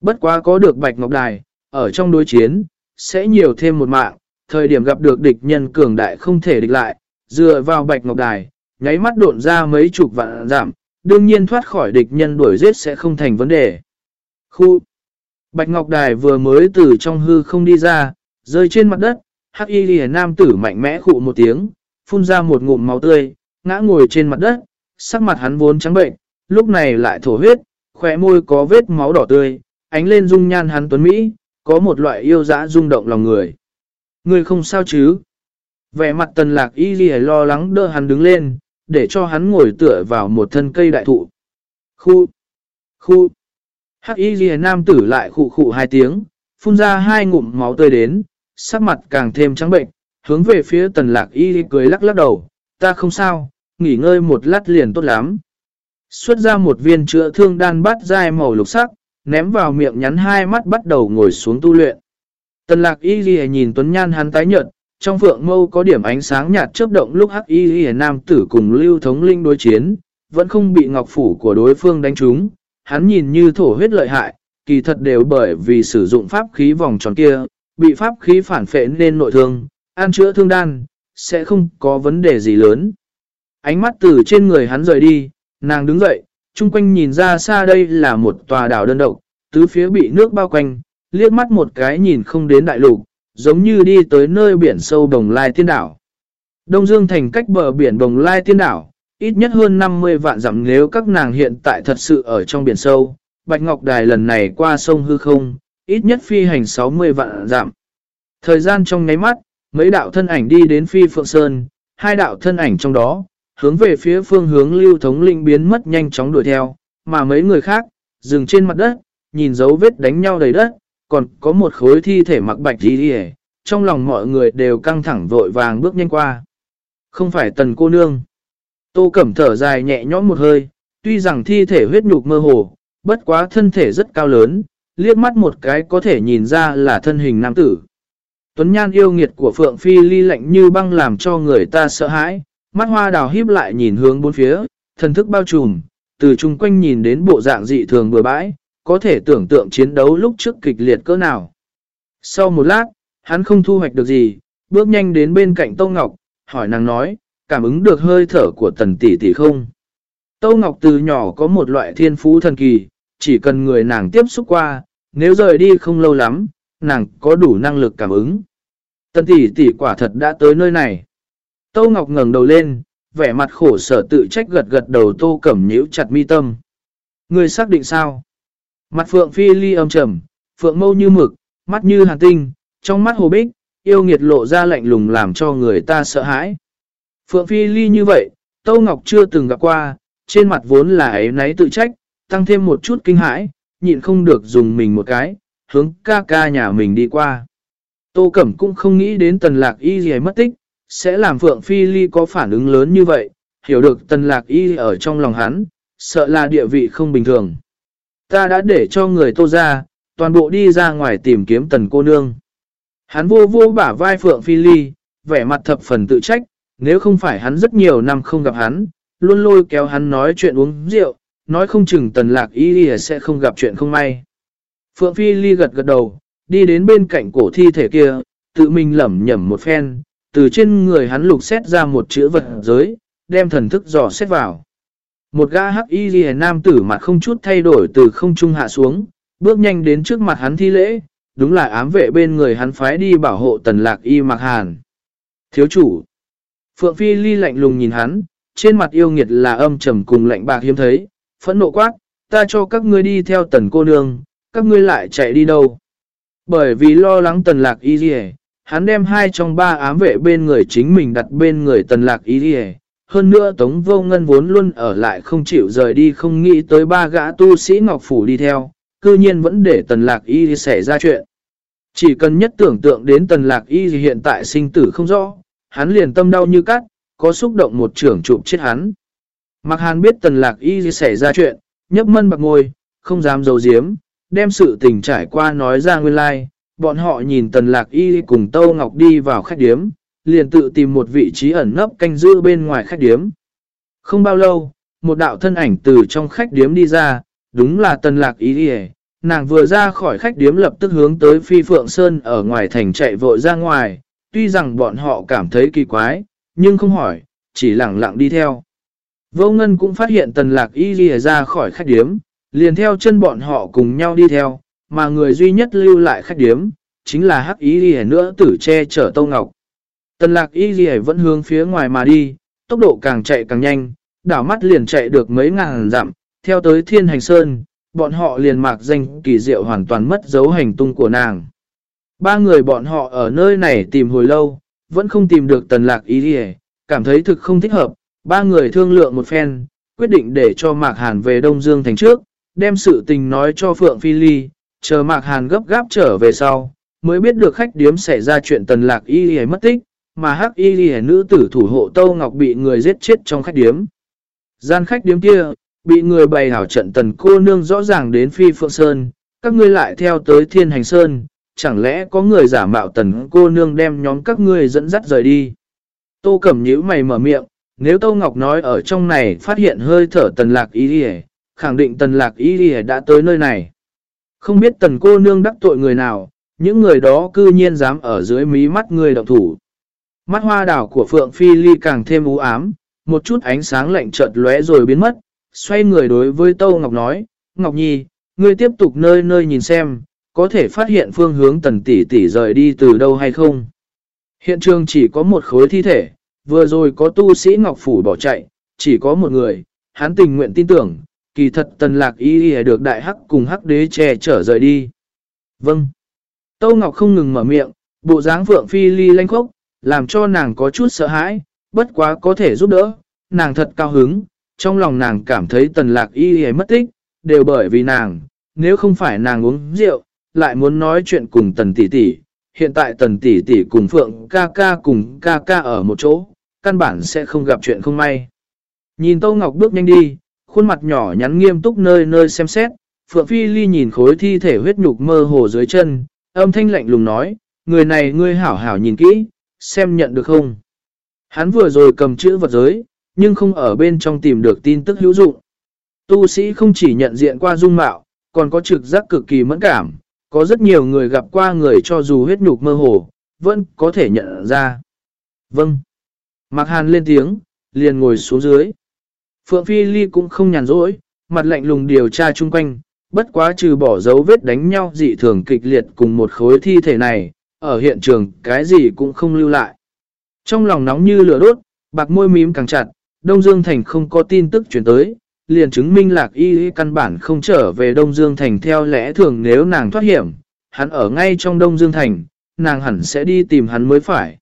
Bất quá có được bạch ngọc đài, ở trong đối chiến, sẽ nhiều thêm một mạng, thời điểm gặp được địch nhân cường đại không thể địch lại, dựa vào bạch ngọc đài, nháy mắt độn ra mấy chục vạn giảm, đương nhiên thoát khỏi địch nhân đuổi giết sẽ không thành vấn đề. Khu Bạch Ngọc Đài vừa mới từ trong hư không đi ra, rơi trên mặt đất, hắc y lìa nam tử mạnh mẽ khụ một tiếng, phun ra một ngụm máu tươi, ngã ngồi trên mặt đất, sắc mặt hắn vốn trắng bệnh, lúc này lại thổ huyết, khỏe môi có vết máu đỏ tươi, ánh lên dung nhan hắn tuấn Mỹ, có một loại yêu dã rung động lòng người. Người không sao chứ? Vẻ mặt tần lạc y lìa lo lắng đỡ hắn đứng lên, để cho hắn ngồi tựa vào một thân cây đại thụ. Khu! Khu! Hắc y ghi nam tử lại khụ khụ hai tiếng, phun ra hai ngụm máu tươi đến, sắc mặt càng thêm trắng bệnh, hướng về phía tần lạc y cười lắc lắc đầu, ta không sao, nghỉ ngơi một lát liền tốt lắm. Xuất ra một viên chữa thương đan bát dai màu lục sắc, ném vào miệng nhắn hai mắt bắt đầu ngồi xuống tu luyện. Tần lạc y ghi nhìn tuấn nhan hắn tái nhợt, trong phượng mâu có điểm ánh sáng nhạt chớp động lúc hắc y ghi nam tử cùng lưu thống linh đối chiến, vẫn không bị ngọc phủ của đối phương đánh trúng hắn nhìn như thổ huyết lợi hại, kỳ thật đều bởi vì sử dụng pháp khí vòng tròn kia, bị pháp khí phản phệ nên nội thương, an chữa thương đan, sẽ không có vấn đề gì lớn. Ánh mắt từ trên người hắn rời đi, nàng đứng dậy, chung quanh nhìn ra xa đây là một tòa đảo đơn độc, tứ phía bị nước bao quanh, liếc mắt một cái nhìn không đến đại lục, giống như đi tới nơi biển sâu Đồng Lai Tiên Đảo. Đông Dương thành cách bờ biển Đồng Lai Tiên Đảo, ít nhất hơn 50 vạn dặm nếu các nàng hiện tại thật sự ở trong biển sâu. Bạch Ngọc Đài lần này qua sông hư không, ít nhất phi hành 60 vạn dặm. Thời gian trong nháy mắt, mấy đạo thân ảnh đi đến phi phượng sơn, hai đạo thân ảnh trong đó, hướng về phía phương hướng lưu thống linh biến mất nhanh chóng đuổi theo, mà mấy người khác, dừng trên mặt đất, nhìn dấu vết đánh nhau đầy đất, còn có một khối thi thể mặc bạch đi đi trong lòng mọi người đều căng thẳng vội vàng bước nhanh qua. Không phải tần cô nương. Tô Cẩm thở dài nhẹ nhõm một hơi, tuy rằng thi thể huyết nhục mơ hồ, bất quá thân thể rất cao lớn, liếc mắt một cái có thể nhìn ra là thân hình nam tử. Tuấn nhan yêu nghiệt của Phượng Phi ly lạnh như băng làm cho người ta sợ hãi, mắt hoa đào híp lại nhìn hướng bốn phía, thần thức bao trùm, từ chung quanh nhìn đến bộ dạng dị thường bừa bãi, có thể tưởng tượng chiến đấu lúc trước kịch liệt cỡ nào. Sau một lát, hắn không thu hoạch được gì, bước nhanh đến bên cạnh Tô Ngọc, hỏi nàng nói, cảm ứng được hơi thở của tần tỷ tỷ không? Tâu Ngọc từ nhỏ có một loại thiên phú thần kỳ, chỉ cần người nàng tiếp xúc qua, nếu rời đi không lâu lắm, nàng có đủ năng lực cảm ứng. Tần tỷ tỷ quả thật đã tới nơi này. Tâu Ngọc ngẩng đầu lên, vẻ mặt khổ sở tự trách gật gật đầu tô cẩm nhíu chặt mi tâm. Người xác định sao? Mặt phượng phi ly âm trầm, phượng mâu như mực, mắt như hàn tinh, trong mắt hồ bích, yêu nghiệt lộ ra lạnh lùng làm cho người ta sợ hãi. Phượng phi ly như vậy, Tâu Ngọc chưa từng gặp qua, trên mặt vốn là ấy náy tự trách, tăng thêm một chút kinh hãi, nhịn không được dùng mình một cái, hướng ca ca nhà mình đi qua. Tô Cẩm cũng không nghĩ đến tần lạc y gì mất tích, sẽ làm Phượng Phi Ly có phản ứng lớn như vậy, hiểu được tần lạc y ở trong lòng hắn, sợ là địa vị không bình thường. Ta đã để cho người tô ra, toàn bộ đi ra ngoài tìm kiếm tần cô nương. Hắn vô vô bả vai Phượng Phi Ly, vẻ mặt thập phần tự trách, nếu không phải hắn rất nhiều năm không gặp hắn, luôn lôi kéo hắn nói chuyện uống rượu, nói không chừng tần lạc y sẽ không gặp chuyện không may. Phượng Phi Ly gật gật đầu, đi đến bên cạnh cổ thi thể kia, tự mình lẩm nhẩm một phen, từ trên người hắn lục xét ra một chữ vật giới, đem thần thức dò xét vào. Một gã hắc y ghi nam tử mặt không chút thay đổi từ không trung hạ xuống, bước nhanh đến trước mặt hắn thi lễ, đúng là ám vệ bên người hắn phái đi bảo hộ tần lạc y mặc hàn. Thiếu chủ, Phượng Phi Ly lạnh lùng nhìn hắn, trên mặt yêu nghiệt là âm trầm cùng lạnh bạc hiếm thấy, phẫn nộ quát, ta cho các ngươi đi theo tần cô nương, các ngươi lại chạy đi đâu. Bởi vì lo lắng tần lạc y dì hắn đem hai trong ba ám vệ bên người chính mình đặt bên người tần lạc y dì hơn nữa Tống Vô Ngân vốn luôn ở lại không chịu rời đi không nghĩ tới ba gã tu sĩ Ngọc Phủ đi theo, cư nhiên vẫn để tần lạc y xảy ra chuyện. Chỉ cần nhất tưởng tượng đến tần lạc y hiện tại sinh tử không rõ, hắn liền tâm đau như cắt, có xúc động một trưởng chụp chết hắn. Mạc Hàn biết tần lạc y xảy ra chuyện, nhấp mân bạc ngôi, không dám dấu diếm, đem sự tình trải qua nói ra nguyên lai. Bọn họ nhìn tần lạc y cùng Tâu Ngọc đi vào khách điếm, liền tự tìm một vị trí ẩn nấp canh giữ bên ngoài khách điếm. Không bao lâu, một đạo thân ảnh từ trong khách điếm đi ra, đúng là tần lạc y đi Nàng vừa ra khỏi khách điếm lập tức hướng tới Phi Phượng Sơn ở ngoài thành chạy vội ra ngoài, tuy rằng bọn họ cảm thấy kỳ quái, nhưng không hỏi, chỉ lặng lặng đi theo. Vô Ngân cũng phát hiện tần lạc y ghi ra khỏi khách điếm, liền theo chân bọn họ cùng nhau đi theo, mà người duy nhất lưu lại khách điếm, chính là hắc y ghi nữa tử che chở Tâu Ngọc. Tần lạc y ghi vẫn hướng phía ngoài mà đi, tốc độ càng chạy càng nhanh, đảo mắt liền chạy được mấy ngàn dặm, theo tới thiên hành sơn, bọn họ liền mạc danh kỳ diệu hoàn toàn mất dấu hành tung của nàng. Ba người bọn họ ở nơi này tìm hồi lâu, vẫn không tìm được tần lạc y gì cảm thấy thực không thích hợp, ba người thương lượng một phen, quyết định để cho Mạc Hàn về Đông Dương thành trước, đem sự tình nói cho Phượng Phi Ly, chờ Mạc Hàn gấp gáp trở về sau, mới biết được khách điếm xảy ra chuyện tần lạc y y mất tích, mà hắc y y nữ tử thủ hộ Tâu Ngọc bị người giết chết trong khách điếm. Gian khách điếm kia, bị người bày hảo trận tần cô nương rõ ràng đến Phi Phượng Sơn, các ngươi lại theo tới Thiên Hành Sơn, chẳng lẽ có người giả mạo tần cô nương đem nhóm các ngươi dẫn dắt rời đi. Tô Cẩm nhíu mày mở miệng, nếu Tô Ngọc nói ở trong này phát hiện hơi thở tần lạc ý đi khẳng định tần lạc ý đi đã tới nơi này. Không biết tần cô nương đắc tội người nào, những người đó cư nhiên dám ở dưới mí mắt người động thủ. Mắt hoa đảo của Phượng Phi Ly càng thêm u ám, một chút ánh sáng lạnh chợt lóe rồi biến mất, xoay người đối với Tô Ngọc nói, Ngọc Nhi, ngươi tiếp tục nơi nơi nhìn xem, có thể phát hiện phương hướng tần tỷ tỷ rời đi từ đâu hay không. Hiện trường chỉ có một khối thi thể, vừa rồi có tu sĩ Ngọc Phủ bỏ chạy, chỉ có một người, hắn tình nguyện tin tưởng, kỳ thật tần lạc y được đại hắc cùng hắc đế che chở rời đi. Vâng. Tâu Ngọc không ngừng mở miệng, bộ dáng phượng phi ly lanh khốc, làm cho nàng có chút sợ hãi, bất quá có thể giúp đỡ, nàng thật cao hứng, trong lòng nàng cảm thấy tần lạc y mất tích, đều bởi vì nàng, nếu không phải nàng uống rượu, lại muốn nói chuyện cùng tần tỷ tỷ, hiện tại tần tỷ tỷ cùng Phượng ca ca cùng ca ca ở một chỗ, căn bản sẽ không gặp chuyện không may. Nhìn Tô Ngọc bước nhanh đi, khuôn mặt nhỏ nhắn nghiêm túc nơi nơi xem xét, Phượng Phi Ly nhìn khối thi thể huyết nhục mơ hồ dưới chân, âm thanh lạnh lùng nói, người này ngươi hảo hảo nhìn kỹ, xem nhận được không. Hắn vừa rồi cầm chữ vật giới, nhưng không ở bên trong tìm được tin tức hữu dụng. Tu sĩ không chỉ nhận diện qua dung mạo, còn có trực giác cực kỳ mẫn cảm, có rất nhiều người gặp qua người cho dù huyết nhục mơ hồ, vẫn có thể nhận ra. Vâng. Mạc Hàn lên tiếng, liền ngồi xuống dưới. Phượng Phi Ly cũng không nhàn rỗi, mặt lạnh lùng điều tra chung quanh, bất quá trừ bỏ dấu vết đánh nhau dị thường kịch liệt cùng một khối thi thể này, ở hiện trường cái gì cũng không lưu lại. Trong lòng nóng như lửa đốt, bạc môi mím càng chặt, Đông Dương Thành không có tin tức chuyển tới, liền chứng minh lạc y căn bản không trở về Đông Dương Thành theo lẽ thường nếu nàng thoát hiểm, hắn ở ngay trong Đông Dương Thành, nàng hẳn sẽ đi tìm hắn mới phải.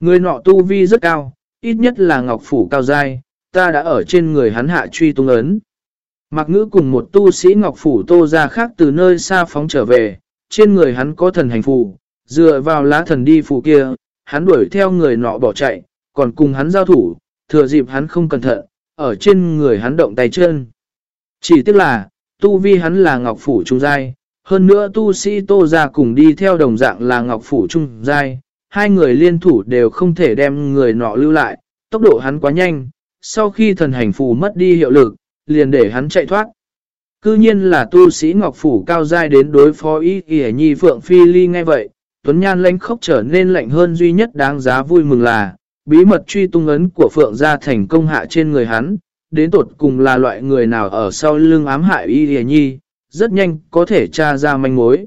Người nọ tu vi rất cao, ít nhất là ngọc phủ cao dai, ta đã ở trên người hắn hạ truy tung ấn. Mạc ngữ cùng một tu sĩ ngọc phủ tô ra khác từ nơi xa phóng trở về, trên người hắn có thần hành phù, dựa vào lá thần đi phù kia, hắn đuổi theo người nọ bỏ chạy, còn cùng hắn giao thủ, thừa dịp hắn không cẩn thận, ở trên người hắn động tay chân. Chỉ tiếc là, tu vi hắn là ngọc phủ trung giai, hơn nữa tu sĩ tô ra cùng đi theo đồng dạng là ngọc phủ trung giai, hai người liên thủ đều không thể đem người nọ lưu lại, tốc độ hắn quá nhanh, sau khi thần hành phù mất đi hiệu lực, liền để hắn chạy thoát. Cư nhiên là tu sĩ Ngọc Phủ cao giai đến đối phó ý kìa nhi Phượng Phi Ly ngay vậy, Tuấn Nhan lãnh khốc trở nên lạnh hơn duy nhất đáng giá vui mừng là, bí mật truy tung ấn của Phượng gia thành công hạ trên người hắn, đến tột cùng là loại người nào ở sau lưng ám hại y lìa nhi, rất nhanh có thể tra ra manh mối.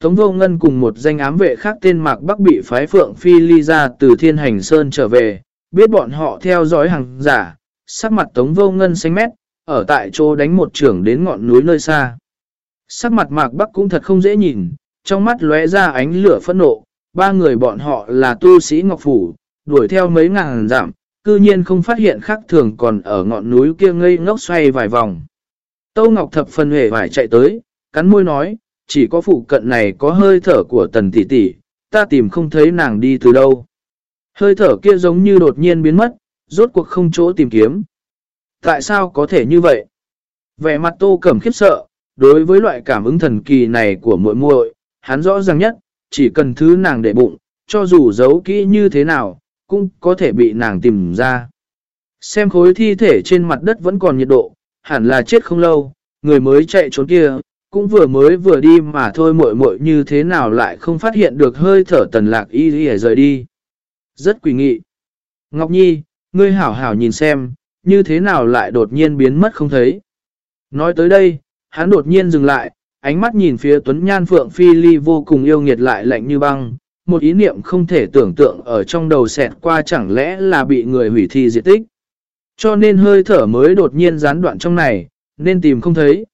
Tống vô ngân cùng một danh ám vệ khác tên Mạc Bắc bị phái Phượng Phi Ly ra từ Thiên Hành Sơn trở về, biết bọn họ theo dõi hàng giả, sắc mặt Tống vô ngân xanh mét, ở tại chỗ đánh một trưởng đến ngọn núi nơi xa. Sắc mặt Mạc Bắc cũng thật không dễ nhìn, trong mắt lóe ra ánh lửa phẫn nộ, ba người bọn họ là tu sĩ Ngọc Phủ, đuổi theo mấy ngàn giảm, cư nhiên không phát hiện khác thường còn ở ngọn núi kia ngây ngốc xoay vài vòng. Tâu Ngọc thập phần hề vải chạy tới, cắn môi nói, chỉ có phụ cận này có hơi thở của tần tỷ tỷ, ta tìm không thấy nàng đi từ đâu. Hơi thở kia giống như đột nhiên biến mất, rốt cuộc không chỗ tìm kiếm. Tại sao có thể như vậy? Vẻ mặt tô cẩm khiếp sợ, đối với loại cảm ứng thần kỳ này của muội muội hắn rõ ràng nhất, chỉ cần thứ nàng để bụng, cho dù giấu kỹ như thế nào, cũng có thể bị nàng tìm ra. Xem khối thi thể trên mặt đất vẫn còn nhiệt độ, hẳn là chết không lâu, người mới chạy trốn kia, cũng vừa mới vừa đi mà thôi muội muội như thế nào lại không phát hiện được hơi thở tần lạc y y rời đi. Rất quỷ nghị. Ngọc Nhi, ngươi hảo hảo nhìn xem, như thế nào lại đột nhiên biến mất không thấy. Nói tới đây, hắn đột nhiên dừng lại, ánh mắt nhìn phía Tuấn Nhan Phượng Phi Ly vô cùng yêu nghiệt lại lạnh như băng, một ý niệm không thể tưởng tượng ở trong đầu xẹt qua chẳng lẽ là bị người hủy thi diệt tích. Cho nên hơi thở mới đột nhiên gián đoạn trong này, nên tìm không thấy.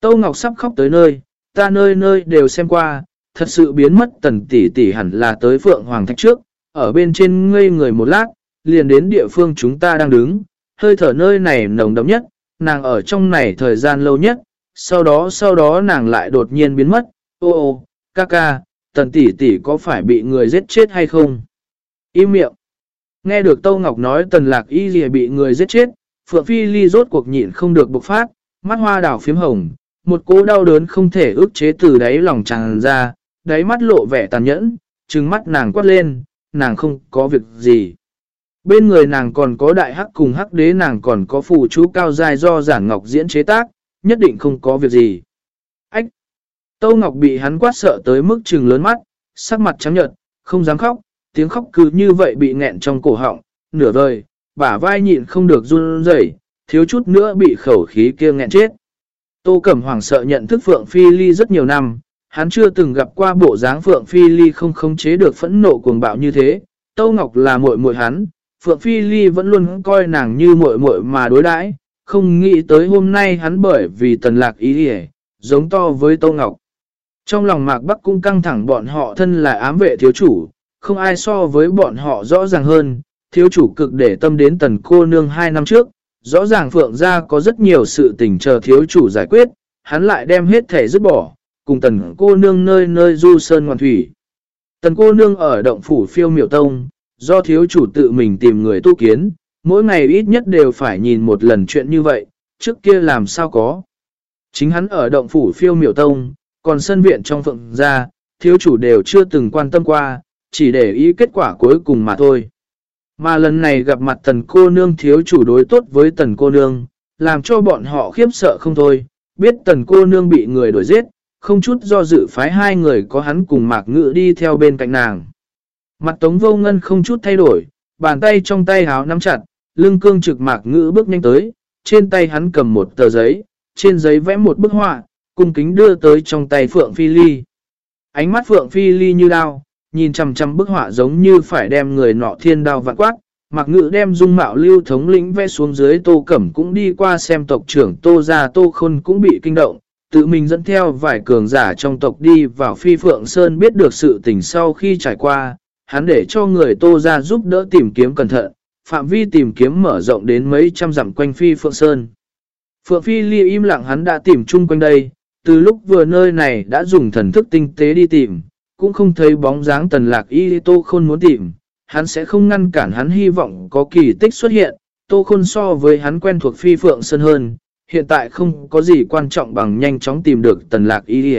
Tâu Ngọc sắp khóc tới nơi, ta nơi nơi đều xem qua, thật sự biến mất tần tỷ tỷ hẳn là tới Phượng Hoàng Thạch trước, ở bên trên ngây người một lát, liền đến địa phương chúng ta đang đứng, hơi thở nơi này nồng đậm nhất, nàng ở trong này thời gian lâu nhất, sau đó sau đó nàng lại đột nhiên biến mất, ô ô, ca ca, tần tỷ tỷ có phải bị người giết chết hay không? Im miệng. Nghe được Tâu Ngọc nói tần lạc y gì bị người giết chết, Phượng Phi Ly rốt cuộc nhịn không được bộc phát, mắt hoa đảo phím hồng, một cố đau đớn không thể ức chế từ đáy lòng tràn ra, đáy mắt lộ vẻ tàn nhẫn, trừng mắt nàng quát lên, nàng không có việc gì. Bên người nàng còn có đại hắc cùng hắc đế nàng còn có phù chú cao dài do giản ngọc diễn chế tác, nhất định không có việc gì. Tâu Ngọc bị hắn quát sợ tới mức trừng lớn mắt, sắc mặt trắng nhợt, không dám khóc, tiếng khóc cứ như vậy bị nghẹn trong cổ họng, nửa vời, bả vai nhịn không được run rẩy, thiếu chút nữa bị khẩu khí kia nghẹn chết. Tô Cẩm Hoàng sợ nhận thức Phượng Phi Ly rất nhiều năm, hắn chưa từng gặp qua bộ dáng Phượng Phi Ly không khống chế được phẫn nộ cuồng bạo như thế. Tâu Ngọc là muội muội hắn, Phượng Phi Ly vẫn luôn coi nàng như muội muội mà đối đãi, không nghĩ tới hôm nay hắn bởi vì tần lạc ý hề, giống to với Tâu Ngọc. Trong lòng Mạc Bắc cũng căng thẳng bọn họ thân là ám vệ thiếu chủ, không ai so với bọn họ rõ ràng hơn, thiếu chủ cực để tâm đến tần cô nương hai năm trước, rõ ràng Phượng gia có rất nhiều sự tình chờ thiếu chủ giải quyết, hắn lại đem hết thể dứt bỏ, cùng tần cô nương nơi nơi du sơn ngoan thủy. Tần cô nương ở động phủ phiêu miểu tông, do thiếu chủ tự mình tìm người tu kiến, mỗi ngày ít nhất đều phải nhìn một lần chuyện như vậy, trước kia làm sao có. Chính hắn ở động phủ phiêu miểu tông, còn sân viện trong phượng gia, thiếu chủ đều chưa từng quan tâm qua, chỉ để ý kết quả cuối cùng mà thôi. Mà lần này gặp mặt tần cô nương thiếu chủ đối tốt với tần cô nương, làm cho bọn họ khiếp sợ không thôi, biết tần cô nương bị người đuổi giết, không chút do dự phái hai người có hắn cùng mạc ngự đi theo bên cạnh nàng. Mặt tống vô ngân không chút thay đổi, bàn tay trong tay háo nắm chặt, lưng cương trực mạc ngữ bước nhanh tới, trên tay hắn cầm một tờ giấy, trên giấy vẽ một bức họa, cung kính đưa tới trong tay Phượng Phi Ly. Ánh mắt Phượng Phi Ly như đao, nhìn chằm chằm bức họa giống như phải đem người nọ thiên đao vạn quát. Mặc ngữ đem dung mạo lưu thống lĩnh vẽ xuống dưới tô cẩm cũng đi qua xem tộc trưởng tô ra tô khôn cũng bị kinh động, tự mình dẫn theo vài cường giả trong tộc đi vào phi phượng sơn biết được sự tình sau khi trải qua, hắn để cho người tô ra giúp đỡ tìm kiếm cẩn thận, phạm vi tìm kiếm mở rộng đến mấy trăm dặm quanh phi phượng sơn. Phượng phi ly im lặng hắn đã tìm chung quanh đây, từ lúc vừa nơi này đã dùng thần thức tinh tế đi tìm, cũng không thấy bóng dáng tần lạc y tô khôn muốn tìm, hắn sẽ không ngăn cản hắn hy vọng có kỳ tích xuất hiện, tô khôn so với hắn quen thuộc phi phượng sơn hơn, hiện tại không có gì quan trọng bằng nhanh chóng tìm được tần lạc y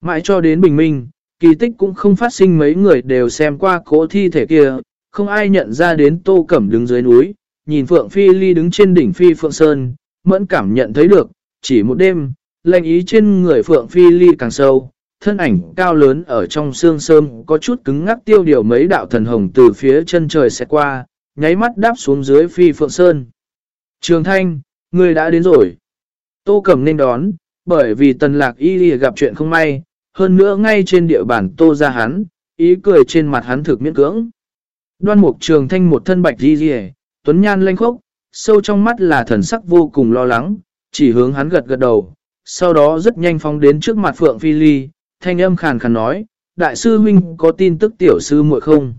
Mãi cho đến bình minh, kỳ tích cũng không phát sinh mấy người đều xem qua cỗ thi thể kia, không ai nhận ra đến tô cẩm đứng dưới núi, nhìn Phượng Phi Ly đứng trên đỉnh Phi Phượng Sơn, mẫn cảm nhận thấy được, chỉ một đêm, lệnh ý trên người Phượng Phi Ly càng sâu, thân ảnh cao lớn ở trong xương sơm có chút cứng ngắc tiêu điều mấy đạo thần hồng từ phía chân trời sẽ qua, nháy mắt đáp xuống dưới Phi Phượng Sơn. Trường Thanh, người đã đến rồi. Tô Cẩm nên đón, bởi vì tần lạc y gặp chuyện không may, hơn nữa ngay trên địa bàn tô ra hắn, ý cười trên mặt hắn thực miễn cưỡng. Đoan mục trường thanh một thân bạch di di tuấn nhan lanh khốc, sâu trong mắt là thần sắc vô cùng lo lắng, chỉ hướng hắn gật gật đầu, sau đó rất nhanh phóng đến trước mặt Phượng Phi Ly, thanh âm khàn khàn nói, đại sư huynh có tin tức tiểu sư muội không?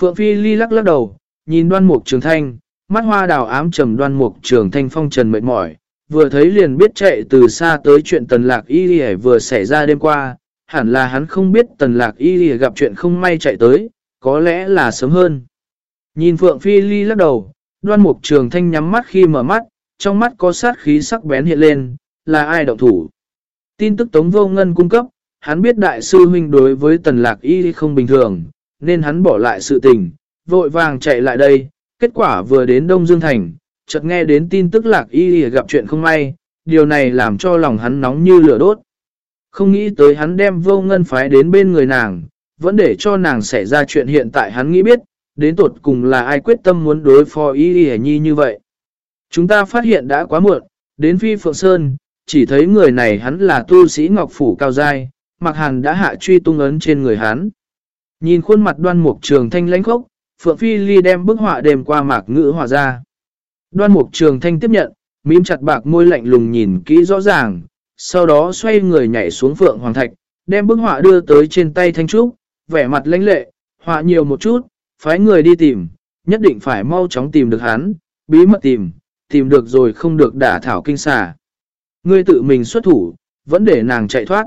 Phượng Phi Ly lắc lắc đầu, nhìn đoan mục trường thanh, mắt hoa đào ám trầm đoan mục trường thanh phong trần mệt mỏi, vừa thấy liền biết chạy từ xa tới chuyện tần lạc y lì vừa xảy ra đêm qua, hẳn là hắn không biết tần lạc y lì gặp chuyện không may chạy tới, có lẽ là sớm hơn. Nhìn Phượng Phi Ly lắc đầu, đoan mục trường thanh nhắm mắt khi mở mắt, trong mắt có sát khí sắc bén hiện lên, là ai động thủ. Tin tức Tống Vô Ngân cung cấp, hắn biết đại sư huynh đối với tần lạc y không bình thường, nên hắn bỏ lại sự tình, vội vàng chạy lại đây, kết quả vừa đến Đông Dương Thành, chợt nghe đến tin tức lạc y gặp chuyện không may, điều này làm cho lòng hắn nóng như lửa đốt. Không nghĩ tới hắn đem vô ngân phái đến bên người nàng, vẫn để cho nàng xảy ra chuyện hiện tại hắn nghĩ biết, đến tột cùng là ai quyết tâm muốn đối phó y y nhi như vậy. Chúng ta phát hiện đã quá muộn, đến Phi Phượng Sơn, chỉ thấy người này hắn là tu sĩ Ngọc Phủ Cao Giai, Mạc Hàn đã hạ truy tung ấn trên người hắn. Nhìn khuôn mặt đoan mục trường thanh lãnh khốc, Phượng Phi Ly đem bức họa đêm qua mạc ngữ hòa ra. Đoan mục trường thanh tiếp nhận, mím chặt bạc môi lạnh lùng nhìn kỹ rõ ràng, sau đó xoay người nhảy xuống Phượng Hoàng Thạch, đem bức họa đưa tới trên tay Thanh Trúc, vẻ mặt lãnh lệ, họa nhiều một chút, phái người đi tìm, nhất định phải mau chóng tìm được hắn, bí mật tìm, tìm được rồi không được đả thảo kinh xà. Ngươi tự mình xuất thủ, vẫn để nàng chạy thoát.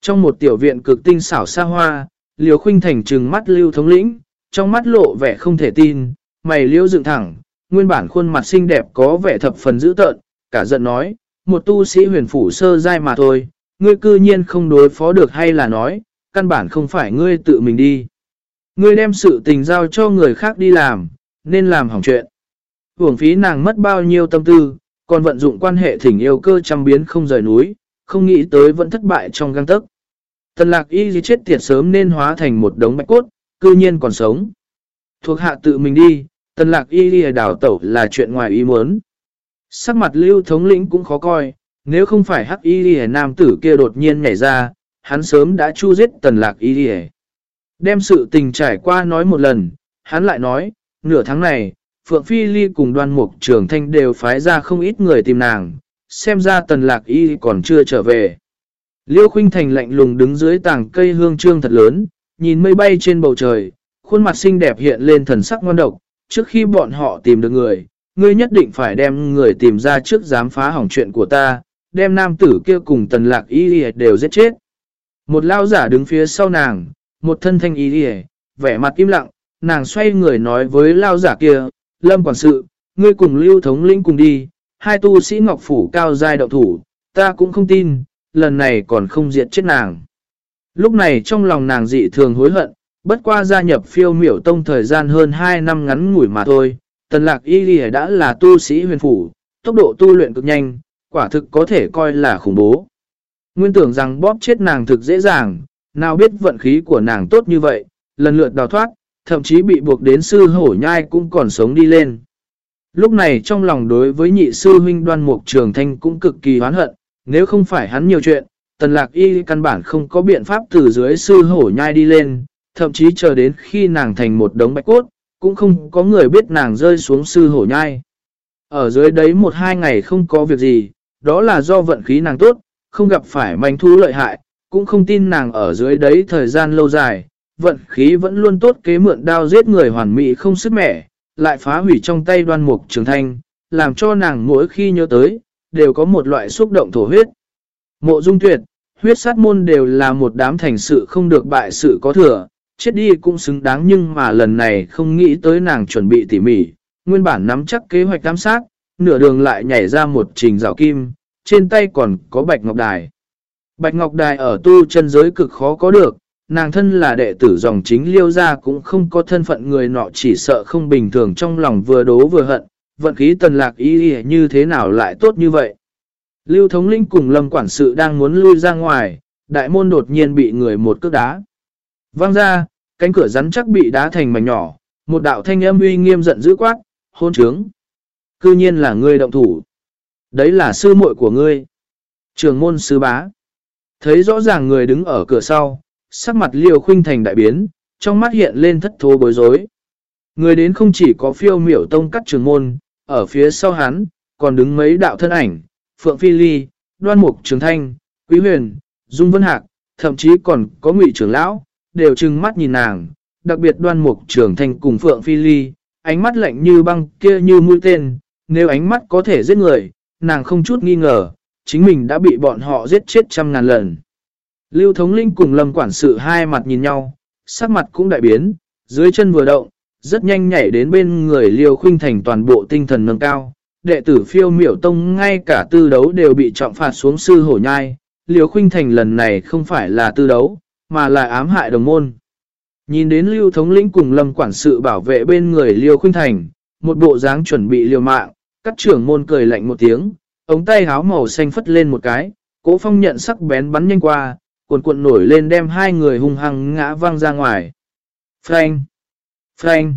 Trong một tiểu viện cực tinh xảo xa hoa, liêu Khuynh Thành trừng mắt Lưu Thống lĩnh, trong mắt lộ vẻ không thể tin, mày liêu dựng thẳng, nguyên bản khuôn mặt xinh đẹp có vẻ thập phần dữ tợn, cả giận nói, một tu sĩ huyền phủ sơ dai mà thôi, ngươi cư nhiên không đối phó được hay là nói, căn bản không phải ngươi tự mình đi. Ngươi đem sự tình giao cho người khác đi làm, nên làm hỏng chuyện. Hưởng phí nàng mất bao nhiêu tâm tư, còn vận dụng quan hệ thỉnh yêu cơ trăm biến không rời núi, không nghĩ tới vẫn thất bại trong găng tấc. Tần lạc y gì chết tiệt sớm nên hóa thành một đống bạch cốt, cư nhiên còn sống. Thuộc hạ tự mình đi, tần lạc y gì đảo tẩu là chuyện ngoài ý muốn. Sắc mặt lưu thống lĩnh cũng khó coi, nếu không phải hắc y gì nam tử kia đột nhiên nhảy ra, hắn sớm đã chu giết tần lạc y gì Đem sự tình trải qua nói một lần, hắn lại nói, nửa tháng này, Phượng Phi Ly cùng đoan mục trưởng thanh đều phái ra không ít người tìm nàng, xem ra tần lạc y còn chưa trở về. Liêu Khuynh Thành lạnh lùng đứng dưới tảng cây hương trương thật lớn, nhìn mây bay trên bầu trời, khuôn mặt xinh đẹp hiện lên thần sắc ngon độc, trước khi bọn họ tìm được người, ngươi nhất định phải đem người tìm ra trước dám phá hỏng chuyện của ta, đem nam tử kia cùng tần lạc y đều giết chết. Một lao giả đứng phía sau nàng, một thân thanh y vẻ mặt im lặng, nàng xoay người nói với lao giả kia, lâm quản sự, ngươi cùng lưu thống lĩnh cùng đi, hai tu sĩ ngọc phủ cao giai động thủ, ta cũng không tin, lần này còn không diệt chết nàng. Lúc này trong lòng nàng dị thường hối hận, bất qua gia nhập phiêu miểu tông thời gian hơn 2 năm ngắn ngủi mà thôi, tần lạc y ghi đã là tu sĩ huyền phủ, tốc độ tu luyện cực nhanh, quả thực có thể coi là khủng bố. Nguyên tưởng rằng bóp chết nàng thực dễ dàng, nào biết vận khí của nàng tốt như vậy, lần lượt đào thoát, thậm chí bị buộc đến sư hổ nhai cũng còn sống đi lên. Lúc này trong lòng đối với nhị sư huynh đoan mục trường thanh cũng cực kỳ hoán hận, nếu không phải hắn nhiều chuyện, tần lạc y căn bản không có biện pháp từ dưới sư hổ nhai đi lên, thậm chí chờ đến khi nàng thành một đống bạch cốt, cũng không có người biết nàng rơi xuống sư hổ nhai. Ở dưới đấy một hai ngày không có việc gì, đó là do vận khí nàng tốt, không gặp phải manh thú lợi hại, cũng không tin nàng ở dưới đấy thời gian lâu dài, vận khí vẫn luôn tốt kế mượn đao giết người hoàn mỹ không sức mẻ, lại phá hủy trong tay đoan mục trường thanh, làm cho nàng mỗi khi nhớ tới, đều có một loại xúc động thổ huyết. Mộ dung tuyệt, huyết sát môn đều là một đám thành sự không được bại sự có thừa, chết đi cũng xứng đáng nhưng mà lần này không nghĩ tới nàng chuẩn bị tỉ mỉ, nguyên bản nắm chắc kế hoạch giám sát, nửa đường lại nhảy ra một trình rào kim, trên tay còn có bạch ngọc đài. Bạch ngọc đài ở tu chân giới cực khó có được, nàng thân là đệ tử dòng chính liêu ra cũng không có thân phận người nọ chỉ sợ không bình thường trong lòng vừa đố vừa hận, vận khí tần lạc y như thế nào lại tốt như vậy. Lưu thống linh cùng lâm quản sự đang muốn lui ra ngoài, đại môn đột nhiên bị người một cước đá. Văng ra, cánh cửa rắn chắc bị đá thành mảnh nhỏ, một đạo thanh âm uy nghiêm giận dữ quát, hôn trướng. Cư nhiên là ngươi động thủ. Đấy là sư muội của ngươi. Trường môn sư bá. Thấy rõ ràng người đứng ở cửa sau, sắc mặt liều khuynh thành đại biến, trong mắt hiện lên thất thố bối rối. Người đến không chỉ có phiêu miểu tông cắt trường môn, ở phía sau hắn, còn đứng mấy đạo thân ảnh, Phượng Phi Ly, Đoan Mục Trường Thanh, Quý Huyền, Dung Vân Hạc, thậm chí còn có ngụy trưởng lão, đều trừng mắt nhìn nàng, đặc biệt Đoan Mục Trường Thanh cùng Phượng Phi Ly, ánh mắt lạnh như băng kia như mũi tên, nếu ánh mắt có thể giết người, nàng không chút nghi ngờ, chính mình đã bị bọn họ giết chết trăm ngàn lần. Lưu Thống Linh cùng Lâm Quản sự hai mặt nhìn nhau, sắc mặt cũng đại biến, dưới chân vừa động, rất nhanh nhảy đến bên người Liêu Khuynh Thành toàn bộ tinh thần nâng cao. Đệ tử phiêu miểu tông ngay cả tư đấu đều bị trọng phạt xuống sư hổ nhai. Liêu Khuynh Thành lần này không phải là tư đấu, mà là ám hại đồng môn. Nhìn đến Lưu Thống Lĩnh cùng Lâm Quản sự bảo vệ bên người Liêu Khuynh Thành, một bộ dáng chuẩn bị liều mạng, các trưởng môn cười lạnh một tiếng, ống tay háo màu xanh phất lên một cái, cố phong nhận sắc bén bắn nhanh qua, cuộn cuộn nổi lên đem hai người hung hăng ngã văng ra ngoài. Frank! Frank!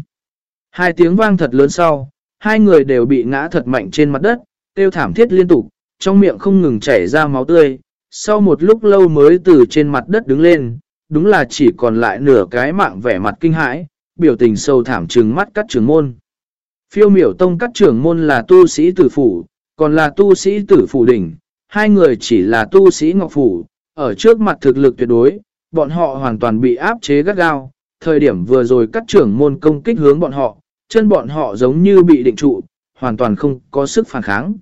Hai tiếng vang thật lớn sau, hai người đều bị ngã thật mạnh trên mặt đất, tiêu thảm thiết liên tục, trong miệng không ngừng chảy ra máu tươi. Sau một lúc lâu mới từ trên mặt đất đứng lên, đúng là chỉ còn lại nửa cái mạng vẻ mặt kinh hãi, biểu tình sâu thảm trừng mắt các trưởng môn. Phiêu miểu tông các trưởng môn là tu sĩ tử phủ, còn là tu sĩ tử phủ đỉnh, hai người chỉ là tu sĩ ngọc phủ, ở trước mặt thực lực tuyệt đối, bọn họ hoàn toàn bị áp chế gắt gao, thời điểm vừa rồi các trưởng môn công kích hướng bọn họ, chân bọn họ giống như bị định trụ, hoàn toàn không có sức phản kháng.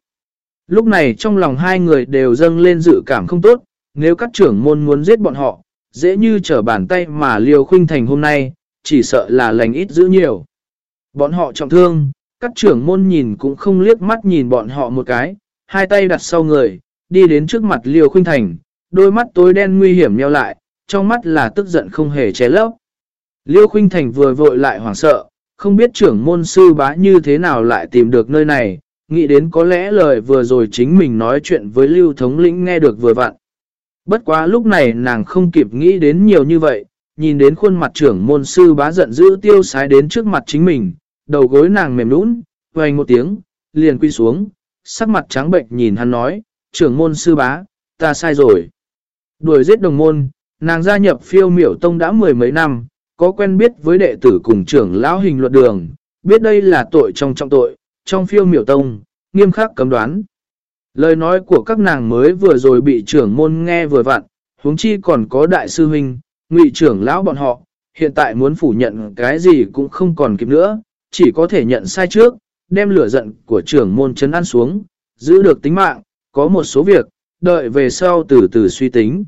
Lúc này trong lòng hai người đều dâng lên dự cảm không tốt, nếu các trưởng môn muốn giết bọn họ, dễ như trở bàn tay mà liều khuynh thành hôm nay, chỉ sợ là lành ít giữ nhiều. Bọn họ trọng thương, các trưởng môn nhìn cũng không liếc mắt nhìn bọn họ một cái, hai tay đặt sau người, đi đến trước mặt liều khuynh thành, đôi mắt tối đen nguy hiểm nheo lại, trong mắt là tức giận không hề ché lấp. Liêu Khuynh Thành vừa vội lại hoảng sợ, không biết trưởng môn sư bá như thế nào lại tìm được nơi này, nghĩ đến có lẽ lời vừa rồi chính mình nói chuyện với Lưu Thống lĩnh nghe được vừa vặn. Bất quá lúc này nàng không kịp nghĩ đến nhiều như vậy, nhìn đến khuôn mặt trưởng môn sư bá giận dữ tiêu sái đến trước mặt chính mình, đầu gối nàng mềm nũng, hoành một tiếng, liền quy xuống, sắc mặt trắng bệnh nhìn hắn nói, trưởng môn sư bá, ta sai rồi. Đuổi giết đồng môn, nàng gia nhập phiêu miểu tông đã mười mấy năm, có quen biết với đệ tử cùng trưởng lão hình luật đường, biết đây là tội trong trọng tội, trong phiêu miểu tông, nghiêm khắc cấm đoán. Lời nói của các nàng mới vừa rồi bị trưởng môn nghe vừa vặn, huống chi còn có đại sư huynh, ngụy trưởng lão bọn họ, hiện tại muốn phủ nhận cái gì cũng không còn kịp nữa, chỉ có thể nhận sai trước, đem lửa giận của trưởng môn chấn ăn xuống, giữ được tính mạng, có một số việc, đợi về sau từ từ suy tính.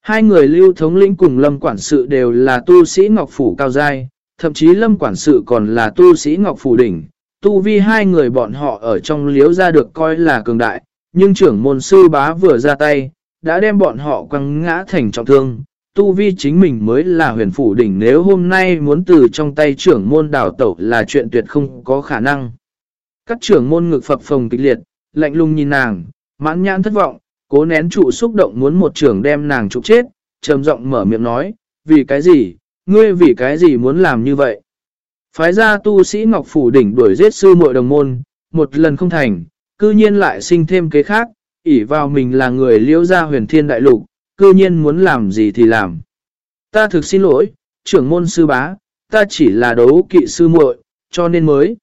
Hai người lưu thống lĩnh cùng lâm quản sự đều là tu sĩ Ngọc Phủ cao giai, thậm chí lâm quản sự còn là tu sĩ Ngọc Phủ đỉnh. Tu vi hai người bọn họ ở trong liếu ra được coi là cường đại, nhưng trưởng môn sư bá vừa ra tay, đã đem bọn họ quăng ngã thành trọng thương. Tu vi chính mình mới là huyền phủ đỉnh nếu hôm nay muốn từ trong tay trưởng môn đảo tẩu là chuyện tuyệt không có khả năng. Các trưởng môn ngực phập phồng kịch liệt, lạnh lùng nhìn nàng, mãn nhãn thất vọng, cố nén trụ xúc động muốn một trưởng đem nàng trục chết, trầm giọng mở miệng nói, vì cái gì, ngươi vì cái gì muốn làm như vậy. Phái ra tu sĩ Ngọc Phủ Đỉnh đuổi giết sư muội đồng môn, một lần không thành, cư nhiên lại sinh thêm kế khác, ỷ vào mình là người liễu gia huyền thiên đại lục, cư nhiên muốn làm gì thì làm. Ta thực xin lỗi, trưởng môn sư bá, ta chỉ là đấu kỵ sư muội, cho nên mới.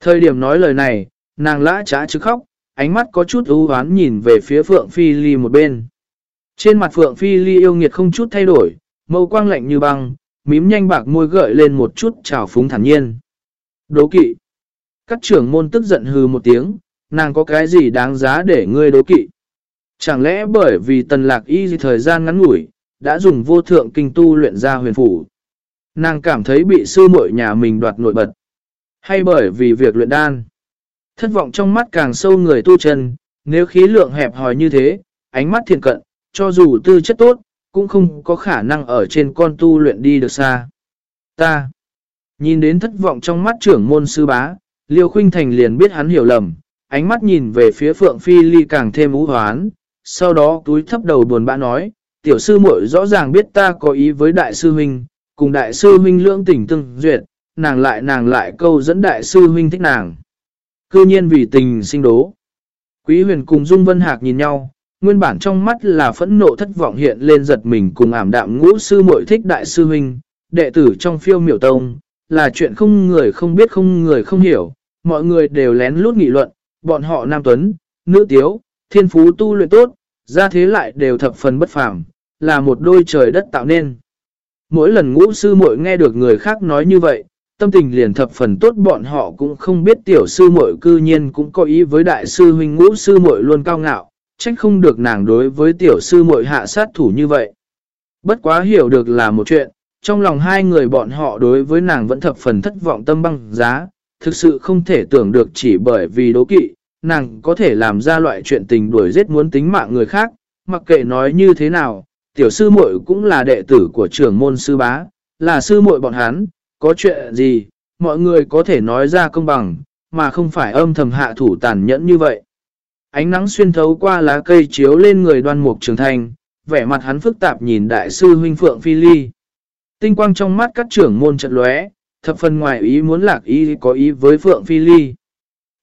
Thời điểm nói lời này, nàng lã trá chứ khóc, ánh mắt có chút ưu hoán nhìn về phía Phượng Phi Ly một bên. Trên mặt Phượng Phi Ly yêu nghiệt không chút thay đổi, mâu quang lạnh như băng, mím nhanh bạc môi gợi lên một chút trào phúng thản nhiên. Đố kỵ. Các trưởng môn tức giận hừ một tiếng, nàng có cái gì đáng giá để ngươi đố kỵ. Chẳng lẽ bởi vì tần lạc y thời gian ngắn ngủi, đã dùng vô thượng kinh tu luyện ra huyền phủ. Nàng cảm thấy bị sư muội nhà mình đoạt nổi bật. Hay bởi vì việc luyện đan. Thất vọng trong mắt càng sâu người tu chân, nếu khí lượng hẹp hòi như thế, ánh mắt thiền cận, cho dù tư chất tốt, cũng không có khả năng ở trên con tu luyện đi được xa. Ta, nhìn đến thất vọng trong mắt trưởng môn sư bá, Liêu Khuynh Thành liền biết hắn hiểu lầm, ánh mắt nhìn về phía Phượng Phi Ly càng thêm ú hoán, sau đó túi thấp đầu buồn bã nói, tiểu sư muội rõ ràng biết ta có ý với đại sư huynh, cùng đại sư huynh lưỡng tình tương duyệt, nàng lại nàng lại câu dẫn đại sư huynh thích nàng. Cư nhiên vì tình sinh đố. Quý huyền cùng Dung Vân Hạc nhìn nhau, nguyên bản trong mắt là phẫn nộ thất vọng hiện lên giật mình cùng ảm đạm ngũ sư muội thích đại sư huynh, đệ tử trong phiêu miểu tông, là chuyện không người không biết không người không hiểu, mọi người đều lén lút nghị luận, bọn họ nam tuấn, nữ tiếu, thiên phú tu luyện tốt, ra thế lại đều thập phần bất phàm, là một đôi trời đất tạo nên. Mỗi lần ngũ sư muội nghe được người khác nói như vậy, tâm tình liền thập phần tốt bọn họ cũng không biết tiểu sư muội cư nhiên cũng có ý với đại sư huynh ngũ sư muội luôn cao ngạo, trách không được nàng đối với tiểu sư muội hạ sát thủ như vậy. Bất quá hiểu được là một chuyện, trong lòng hai người bọn họ đối với nàng vẫn thập phần thất vọng tâm băng giá, thực sự không thể tưởng được chỉ bởi vì đố kỵ, nàng có thể làm ra loại chuyện tình đuổi giết muốn tính mạng người khác, mặc kệ nói như thế nào, tiểu sư muội cũng là đệ tử của trưởng môn sư bá, là sư muội bọn hắn, có chuyện gì, mọi người có thể nói ra công bằng, mà không phải âm thầm hạ thủ tàn nhẫn như vậy. Ánh nắng xuyên thấu qua lá cây chiếu lên người đoan mục trường thành, vẻ mặt hắn phức tạp nhìn đại sư huynh Phượng Phi Ly. Tinh quang trong mắt các trưởng môn trận lóe, thập phần ngoài ý muốn lạc ý có ý với Phượng Phi Ly.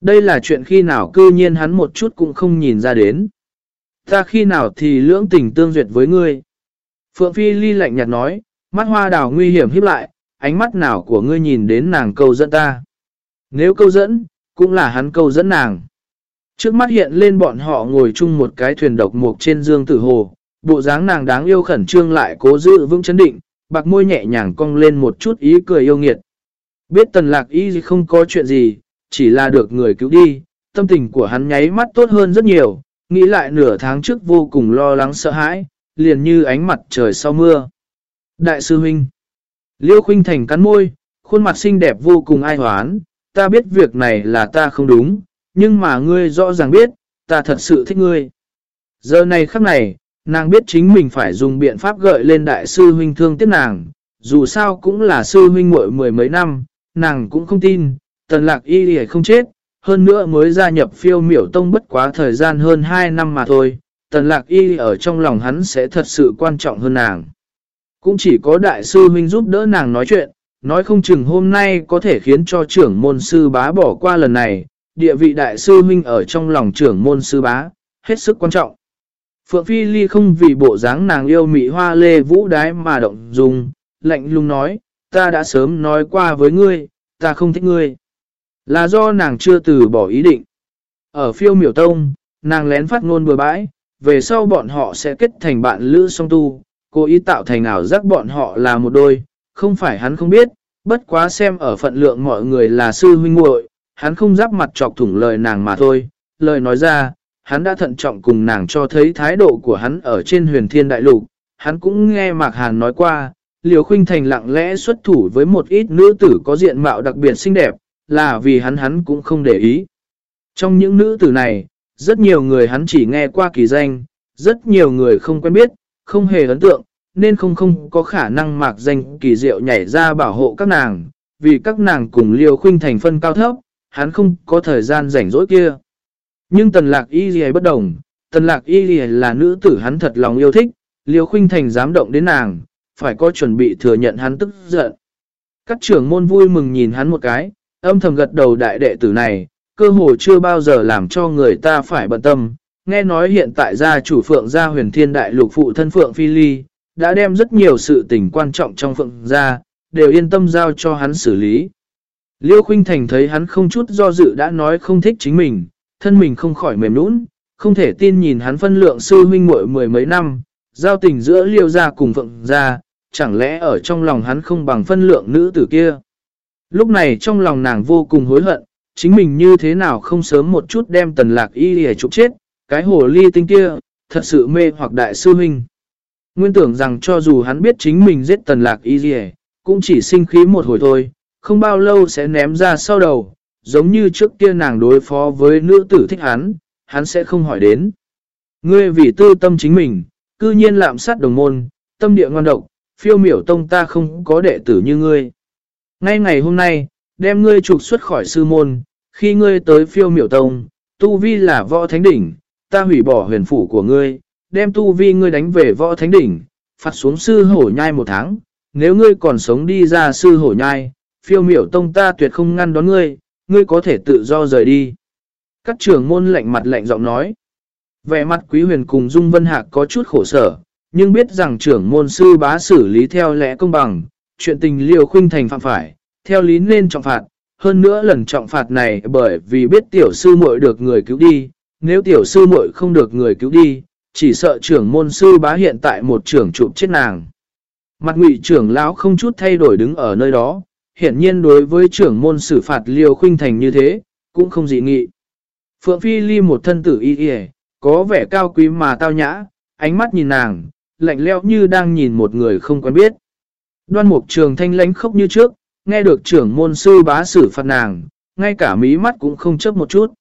Đây là chuyện khi nào cư nhiên hắn một chút cũng không nhìn ra đến. Ta khi nào thì lưỡng tình tương duyệt với ngươi. Phượng Phi Ly lạnh nhạt nói, mắt hoa đào nguy hiểm hiếp lại, ánh mắt nào của ngươi nhìn đến nàng câu dẫn ta. Nếu câu dẫn, cũng là hắn câu dẫn nàng. Trước mắt hiện lên bọn họ ngồi chung một cái thuyền độc mộc trên dương tử hồ, bộ dáng nàng đáng yêu khẩn trương lại cố giữ vững chấn định, bạc môi nhẹ nhàng cong lên một chút ý cười yêu nghiệt. Biết tần lạc y không có chuyện gì, chỉ là được người cứu đi, tâm tình của hắn nháy mắt tốt hơn rất nhiều, nghĩ lại nửa tháng trước vô cùng lo lắng sợ hãi, liền như ánh mặt trời sau mưa. Đại sư huynh Liêu Khuynh Thành cắn môi, khuôn mặt xinh đẹp vô cùng ai hoán, ta biết việc này là ta không đúng, nhưng mà ngươi rõ ràng biết, ta thật sự thích ngươi. Giờ này khắc này, nàng biết chính mình phải dùng biện pháp gợi lên đại sư huynh thương tiếc nàng, dù sao cũng là sư huynh muội mười mấy năm, nàng cũng không tin, tần lạc y thì không chết, hơn nữa mới gia nhập phiêu miểu tông bất quá thời gian hơn 2 năm mà thôi, tần lạc y ở trong lòng hắn sẽ thật sự quan trọng hơn nàng. Cũng chỉ có đại sư huynh giúp đỡ nàng nói chuyện, nói không chừng hôm nay có thể khiến cho trưởng môn sư bá bỏ qua lần này, địa vị đại sư huynh ở trong lòng trưởng môn sư bá, hết sức quan trọng. Phượng Phi Ly không vì bộ dáng nàng yêu mỹ hoa lê vũ đái mà động dùng, lạnh lùng nói, ta đã sớm nói qua với ngươi, ta không thích ngươi. Là do nàng chưa từ bỏ ý định. Ở phiêu miểu tông, nàng lén phát ngôn bừa bãi, về sau bọn họ sẽ kết thành bạn lữ song tu, cố ý tạo thành ảo giác bọn họ là một đôi, không phải hắn không biết, bất quá xem ở phận lượng mọi người là sư huynh muội hắn không giáp mặt chọc thủng lời nàng mà thôi, lời nói ra, hắn đã thận trọng cùng nàng cho thấy thái độ của hắn ở trên huyền thiên đại lục. Hắn cũng nghe Mạc Hàn nói qua, Liều Khuynh Thành lặng lẽ xuất thủ với một ít nữ tử có diện mạo đặc biệt xinh đẹp, là vì hắn hắn cũng không để ý. Trong những nữ tử này, rất nhiều người hắn chỉ nghe qua kỳ danh, rất nhiều người không quen biết, không hề ấn tượng, nên không không có khả năng mạc danh kỳ diệu nhảy ra bảo hộ các nàng, vì các nàng cùng Liều Khuynh Thành phân cao thấp, hắn không có thời gian rảnh rỗi kia. Nhưng tần lạc y gì bất đồng, tần lạc y gì là nữ tử hắn thật lòng yêu thích, Liêu Khuynh Thành dám động đến nàng, phải có chuẩn bị thừa nhận hắn tức giận. Các trưởng môn vui mừng nhìn hắn một cái, âm thầm gật đầu đại đệ tử này, cơ hồ chưa bao giờ làm cho người ta phải bận tâm. Nghe nói hiện tại gia chủ phượng gia huyền thiên đại lục phụ thân phượng phi ly, đã đem rất nhiều sự tình quan trọng trong phượng gia, đều yên tâm giao cho hắn xử lý. Liêu Khuynh Thành thấy hắn không chút do dự đã nói không thích chính mình, thân mình không khỏi mềm nũng, không thể tin nhìn hắn phân lượng sư huynh muội mười mấy năm, giao tình giữa liêu gia cùng phượng gia, chẳng lẽ ở trong lòng hắn không bằng phân lượng nữ tử kia. Lúc này trong lòng nàng vô cùng hối hận, chính mình như thế nào không sớm một chút đem tần lạc y hề trục chết, cái hồ ly tinh kia, thật sự mê hoặc đại sư huynh. Nguyên tưởng rằng cho dù hắn biết chính mình giết tần lạc y dì cũng chỉ sinh khí một hồi thôi, không bao lâu sẽ ném ra sau đầu, giống như trước kia nàng đối phó với nữ tử thích hắn, hắn sẽ không hỏi đến. Ngươi vì tư tâm chính mình, cư nhiên lạm sát đồng môn, tâm địa ngoan độc, phiêu miểu tông ta không có đệ tử như ngươi. Ngay ngày hôm nay, đem ngươi trục xuất khỏi sư môn, khi ngươi tới phiêu miểu tông, tu vi là võ thánh đỉnh, ta hủy bỏ huyền phủ của ngươi, đem tu vi ngươi đánh về võ thánh đỉnh, phạt xuống sư hổ nhai một tháng, nếu ngươi còn sống đi ra sư hổ nhai, phiêu miểu tông ta tuyệt không ngăn đón ngươi, ngươi có thể tự do rời đi. Các trưởng môn lạnh mặt lạnh giọng nói. Vẻ mặt quý huyền cùng Dung Vân Hạc có chút khổ sở, nhưng biết rằng trưởng môn sư bá xử lý theo lẽ công bằng, chuyện tình liều khuynh thành phạm phải, theo lý nên trọng phạt. Hơn nữa lần trọng phạt này bởi vì biết tiểu sư muội được người cứu đi, nếu tiểu sư muội không được người cứu đi, chỉ sợ trưởng môn sư bá hiện tại một trưởng chụp chết nàng. Mặt ngụy trưởng lão không chút thay đổi đứng ở nơi đó, hiện nhiên đối với trưởng môn xử phạt liều khuynh thành như thế, cũng không dị nghị. Phượng Phi Ly một thân tử y y, có vẻ cao quý mà tao nhã, ánh mắt nhìn nàng, lạnh leo như đang nhìn một người không quen biết. Đoan mục trường thanh lánh khóc như trước, nghe được trưởng môn sư bá xử phạt nàng, ngay cả mí mắt cũng không chấp một chút.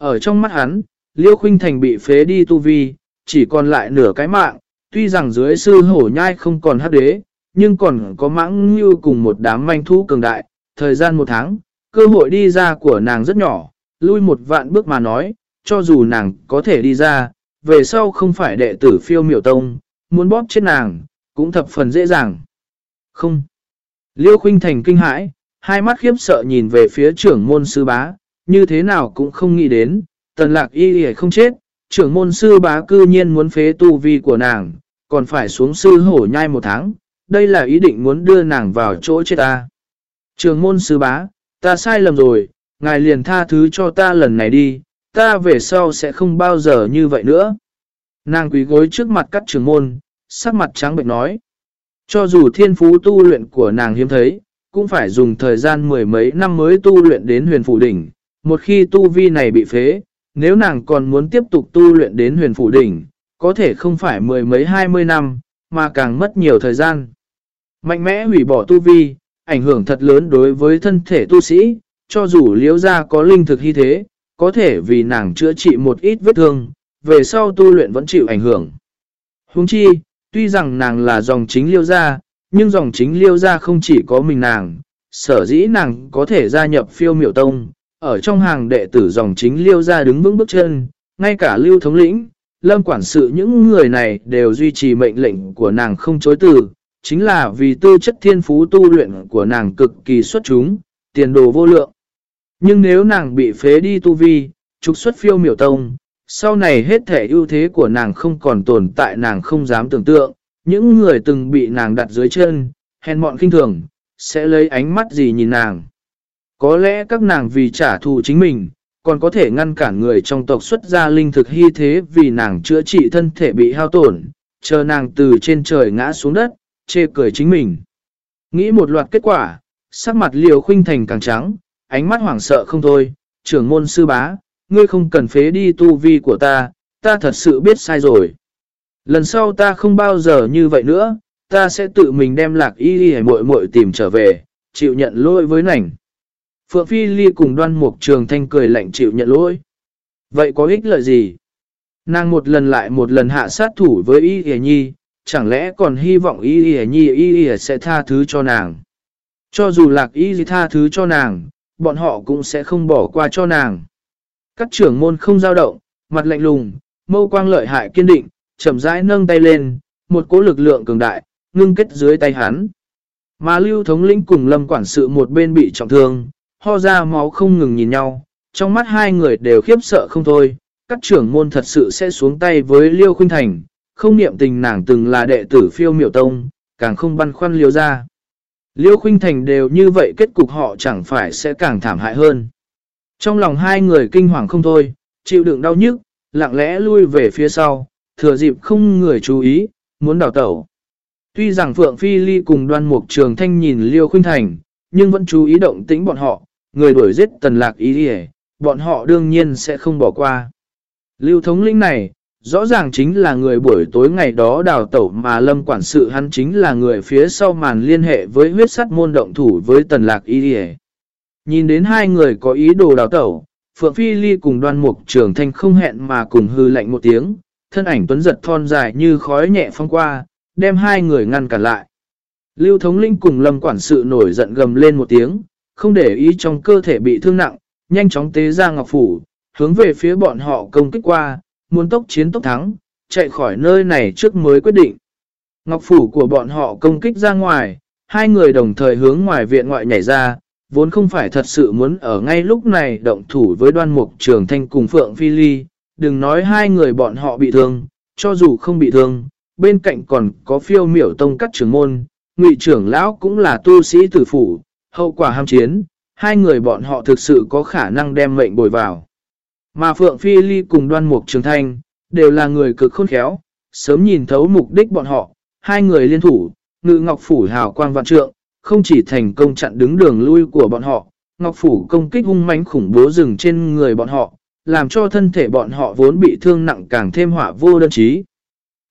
Ở trong mắt hắn, Liêu Khuynh Thành bị phế đi tu vi, chỉ còn lại nửa cái mạng, tuy rằng dưới sư hổ nhai không còn hấp đế, nhưng còn có mãng như cùng một đám manh thú cường đại, thời gian một tháng, cơ hội đi ra của nàng rất nhỏ, lui một vạn bước mà nói, cho dù nàng có thể đi ra, về sau không phải đệ tử phiêu miểu tông, muốn bóp chết nàng, cũng thập phần dễ dàng. Không. Liêu Khuynh Thành kinh hãi, hai mắt khiếp sợ nhìn về phía trưởng môn sư bá, như thế nào cũng không nghĩ đến, tần lạc y y không chết, trưởng môn sư bá cư nhiên muốn phế tu vi của nàng, còn phải xuống sư hổ nhai một tháng, đây là ý định muốn đưa nàng vào chỗ chết ta. Trường môn sư bá, ta sai lầm rồi, ngài liền tha thứ cho ta lần này đi, ta về sau sẽ không bao giờ như vậy nữa. Nàng quý gối trước mặt các trưởng môn, sắc mặt trắng bệnh nói. Cho dù thiên phú tu luyện của nàng hiếm thấy, cũng phải dùng thời gian mười mấy năm mới tu luyện đến huyền phủ đỉnh. Một khi tu vi này bị phế, nếu nàng còn muốn tiếp tục tu luyện đến huyền phủ đỉnh, có thể không phải mười mấy hai mươi năm, mà càng mất nhiều thời gian. Mạnh mẽ hủy bỏ tu vi, ảnh hưởng thật lớn đối với thân thể tu sĩ, cho dù liễu ra có linh thực hy thế, có thể vì nàng chữa trị một ít vết thương, về sau tu luyện vẫn chịu ảnh hưởng. Huống chi, tuy rằng nàng là dòng chính liêu gia, nhưng dòng chính liêu gia không chỉ có mình nàng, sở dĩ nàng có thể gia nhập phiêu miểu tông, ở trong hàng đệ tử dòng chính liêu gia đứng vững bước chân, ngay cả lưu thống lĩnh, lâm quản sự những người này đều duy trì mệnh lệnh của nàng không chối từ, chính là vì tư chất thiên phú tu luyện của nàng cực kỳ xuất chúng, tiền đồ vô lượng. Nhưng nếu nàng bị phế đi tu vi, trục xuất phiêu miểu tông, sau này hết thể ưu thế của nàng không còn tồn tại nàng không dám tưởng tượng, những người từng bị nàng đặt dưới chân, hèn mọn kinh thường, sẽ lấy ánh mắt gì nhìn nàng. Có lẽ các nàng vì trả thù chính mình, còn có thể ngăn cản người trong tộc xuất ra linh thực hy thế vì nàng chữa trị thân thể bị hao tổn, chờ nàng từ trên trời ngã xuống đất, chê cười chính mình. Nghĩ một loạt kết quả, sắc mặt liều khuynh thành càng trắng, ánh mắt hoảng sợ không thôi, trưởng môn sư bá, ngươi không cần phế đi tu vi của ta, ta thật sự biết sai rồi. Lần sau ta không bao giờ như vậy nữa, ta sẽ tự mình đem lạc y đi muội muội tìm trở về, chịu nhận lỗi với nảnh. Phượng Phi Ly cùng đoan mục trường thanh cười lạnh chịu nhận lỗi. Vậy có ích lợi gì? Nàng một lần lại một lần hạ sát thủ với Y Y Nhi, chẳng lẽ còn hy vọng Y Y Nhi Y Y sẽ tha thứ cho nàng? Cho dù lạc Y tha thứ cho nàng, bọn họ cũng sẽ không bỏ qua cho nàng. Các trưởng môn không dao động, mặt lạnh lùng, mâu quang lợi hại kiên định, chậm rãi nâng tay lên, một cỗ lực lượng cường đại, ngưng kết dưới tay hắn. Mà lưu thống lĩnh cùng lâm quản sự một bên bị trọng thương, ho ra máu không ngừng nhìn nhau, trong mắt hai người đều khiếp sợ không thôi, các trưởng môn thật sự sẽ xuống tay với Liêu Khuynh Thành, không niệm tình nàng từng là đệ tử phiêu miểu tông, càng không băn khoăn liêu ra. Liêu Khuynh Thành đều như vậy kết cục họ chẳng phải sẽ càng thảm hại hơn. Trong lòng hai người kinh hoàng không thôi, chịu đựng đau nhức, lặng lẽ lui về phía sau, thừa dịp không người chú ý, muốn đào tẩu. Tuy rằng Phượng Phi Ly cùng đoan mục trường thanh nhìn Liêu Khuynh Thành, nhưng vẫn chú ý động tĩnh bọn họ, người đuổi giết tần lạc ý đi bọn họ đương nhiên sẽ không bỏ qua. Lưu thống lĩnh này, rõ ràng chính là người buổi tối ngày đó đào tẩu mà lâm quản sự hắn chính là người phía sau màn liên hệ với huyết sắt môn động thủ với tần lạc ý đi Nhìn đến hai người có ý đồ đào tẩu, Phượng Phi Ly cùng đoan mục trường thanh không hẹn mà cùng hư lạnh một tiếng, thân ảnh tuấn giật thon dài như khói nhẹ phong qua, đem hai người ngăn cản lại. Lưu thống linh cùng lâm quản sự nổi giận gầm lên một tiếng, không để ý trong cơ thể bị thương nặng, nhanh chóng tế ra ngọc phủ, hướng về phía bọn họ công kích qua, muốn tốc chiến tốc thắng, chạy khỏi nơi này trước mới quyết định. Ngọc phủ của bọn họ công kích ra ngoài, hai người đồng thời hướng ngoài viện ngoại nhảy ra, vốn không phải thật sự muốn ở ngay lúc này động thủ với đoan mục trường thanh cùng Phượng Phi Ly, đừng nói hai người bọn họ bị thương, cho dù không bị thương, bên cạnh còn có phiêu miểu tông cắt trưởng môn, ngụy trưởng lão cũng là tu sĩ tử phủ, hậu quả ham chiến, hai người bọn họ thực sự có khả năng đem mệnh bồi vào. Mà Phượng Phi Ly cùng đoan mục trường thanh, đều là người cực khôn khéo, sớm nhìn thấu mục đích bọn họ, hai người liên thủ, ngự ngọc phủ hào quang vạn trượng, không chỉ thành công chặn đứng đường lui của bọn họ, ngọc phủ công kích hung mãnh khủng bố rừng trên người bọn họ, làm cho thân thể bọn họ vốn bị thương nặng càng thêm hỏa vô đơn trí.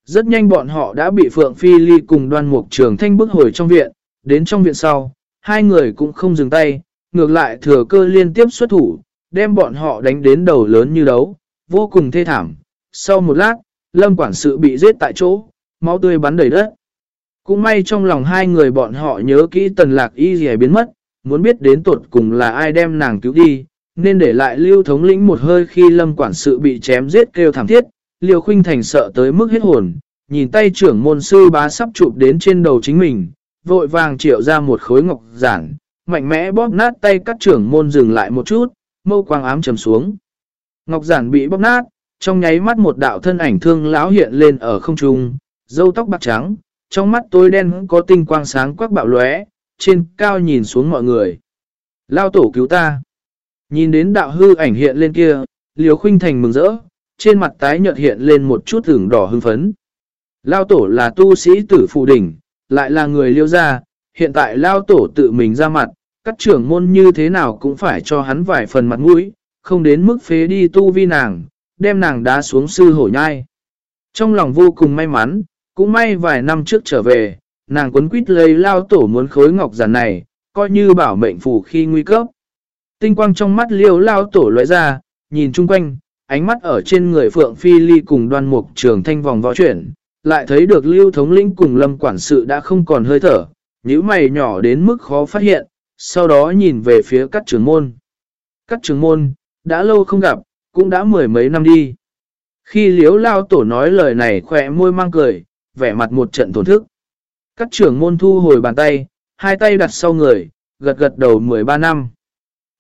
Rất nhanh bọn họ đã bị Phượng Phi Ly cùng đoan mục trường thanh bước hồi trong viện, đến trong viện sau, hai người cũng không dừng tay, ngược lại thừa cơ liên tiếp xuất thủ, đem bọn họ đánh đến đầu lớn như đấu, vô cùng thê thảm. Sau một lát, lâm quản sự bị giết tại chỗ, máu tươi bắn đầy đất. Cũng may trong lòng hai người bọn họ nhớ kỹ tần lạc y gì biến mất, muốn biết đến tuột cùng là ai đem nàng cứu đi, nên để lại lưu thống lĩnh một hơi khi lâm quản sự bị chém giết kêu thảm thiết, liều khuynh thành sợ tới mức hết hồn, nhìn tay trưởng môn sư bá sắp chụp đến trên đầu chính mình, vội vàng triệu ra một khối ngọc giản, mạnh mẽ bóp nát tay các trưởng môn dừng lại một chút, mâu quang ám trầm xuống. Ngọc giản bị bóp nát, trong nháy mắt một đạo thân ảnh thương lão hiện lên ở không trung, dâu tóc bạc trắng, trong mắt tối đen có tinh quang sáng quắc bạo lóe, trên cao nhìn xuống mọi người. Lao tổ cứu ta. Nhìn đến đạo hư ảnh hiện lên kia, liều khuynh thành mừng rỡ, trên mặt tái nhợt hiện lên một chút thưởng đỏ hưng phấn. Lao tổ là tu sĩ tử phụ đỉnh, lại là người liêu ra hiện tại Lao tổ tự mình ra mặt, các trưởng môn như thế nào cũng phải cho hắn vài phần mặt mũi, không đến mức phế đi tu vi nàng, đem nàng đá xuống sư hổ nhai. Trong lòng vô cùng may mắn, cũng may vài năm trước trở về, nàng quấn quýt lấy lao tổ muốn khối ngọc giản này, coi như bảo mệnh phủ khi nguy cấp. Tinh quang trong mắt liêu lao tổ loại ra, nhìn chung quanh, ánh mắt ở trên người Phượng Phi Ly cùng đoan mục trường thanh vòng võ chuyển, lại thấy được lưu thống lĩnh cùng lâm quản sự đã không còn hơi thở, nhíu mày nhỏ đến mức khó phát hiện, sau đó nhìn về phía các trưởng môn. Các trưởng môn, đã lâu không gặp, cũng đã mười mấy năm đi. Khi liếu lao tổ nói lời này khỏe môi mang cười, vẻ mặt một trận thổn thức. Các trưởng môn thu hồi bàn tay, hai tay đặt sau người, gật gật đầu 13 năm.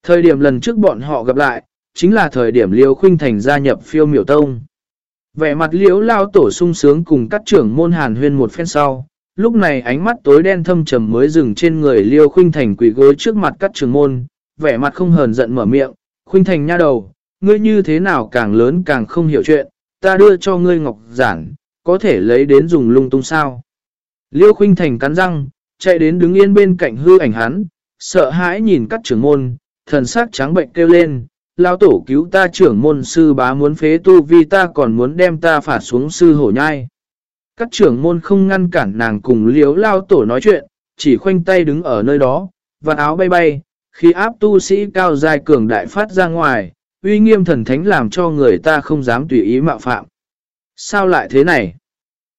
Thời điểm lần trước bọn họ gặp lại, chính là thời điểm Liêu Khuynh Thành gia nhập phiêu miểu tông. Vẻ mặt liễu lao tổ sung sướng cùng các trưởng môn hàn huyên một phen sau, lúc này ánh mắt tối đen thâm trầm mới dừng trên người Liêu Khuynh Thành quỷ gối trước mặt các trưởng môn, vẻ mặt không hờn giận mở miệng, Khuynh Thành nha đầu, ngươi như thế nào càng lớn càng không hiểu chuyện, ta đưa cho ngươi ngọc giản, có thể lấy đến dùng lung tung sao. Liêu Khuynh Thành cắn răng, chạy đến đứng yên bên cạnh hư ảnh hắn, sợ hãi nhìn các trưởng môn, thần sắc trắng bệnh kêu lên, lao tổ cứu ta trưởng môn sư bá muốn phế tu vi ta còn muốn đem ta phạt xuống sư hổ nhai. Các trưởng môn không ngăn cản nàng cùng liếu lao tổ nói chuyện, chỉ khoanh tay đứng ở nơi đó, và áo bay bay, khi áp tu sĩ cao dài cường đại phát ra ngoài, uy nghiêm thần thánh làm cho người ta không dám tùy ý mạo phạm. Sao lại thế này?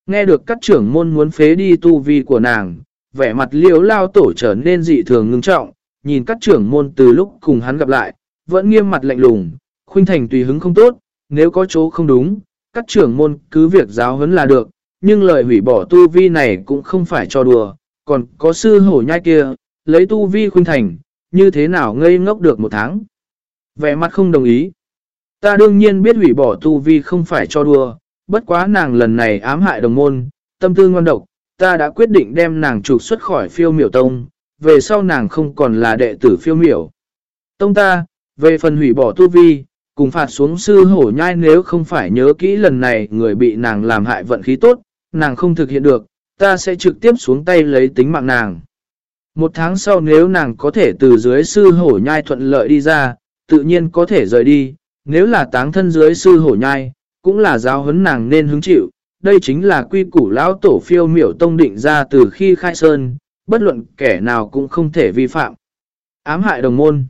Nghe được các trưởng môn muốn phế đi tu vi của nàng, vẻ mặt liếu lao tổ trở nên dị thường ngưng trọng, nhìn các trưởng môn từ lúc cùng hắn gặp lại, vẫn nghiêm mặt lạnh lùng, khuynh thành tùy hứng không tốt, nếu có chỗ không đúng, các trưởng môn cứ việc giáo huấn là được, nhưng lời hủy bỏ tu vi này cũng không phải cho đùa, còn có sư hổ nhai kia, lấy tu vi khuynh thành, như thế nào ngây ngốc được một tháng. Vẻ mặt không đồng ý. Ta đương nhiên biết hủy bỏ tu vi không phải cho đùa, bất quá nàng lần này ám hại đồng môn, tâm tư ngon độc, ta đã quyết định đem nàng trục xuất khỏi phiêu miểu tông, về sau nàng không còn là đệ tử phiêu miểu. Tông ta, về phần hủy bỏ tu vi, cùng phạt xuống sư hổ nhai nếu không phải nhớ kỹ lần này người bị nàng làm hại vận khí tốt, nàng không thực hiện được, ta sẽ trực tiếp xuống tay lấy tính mạng nàng. Một tháng sau nếu nàng có thể từ dưới sư hổ nhai thuận lợi đi ra, tự nhiên có thể rời đi, nếu là táng thân dưới sư hổ nhai, cũng là giáo huấn nàng nên hứng chịu. Đây chính là quy củ lão tổ phiêu miểu tông định ra từ khi khai sơn, bất luận kẻ nào cũng không thể vi phạm. Ám hại đồng môn.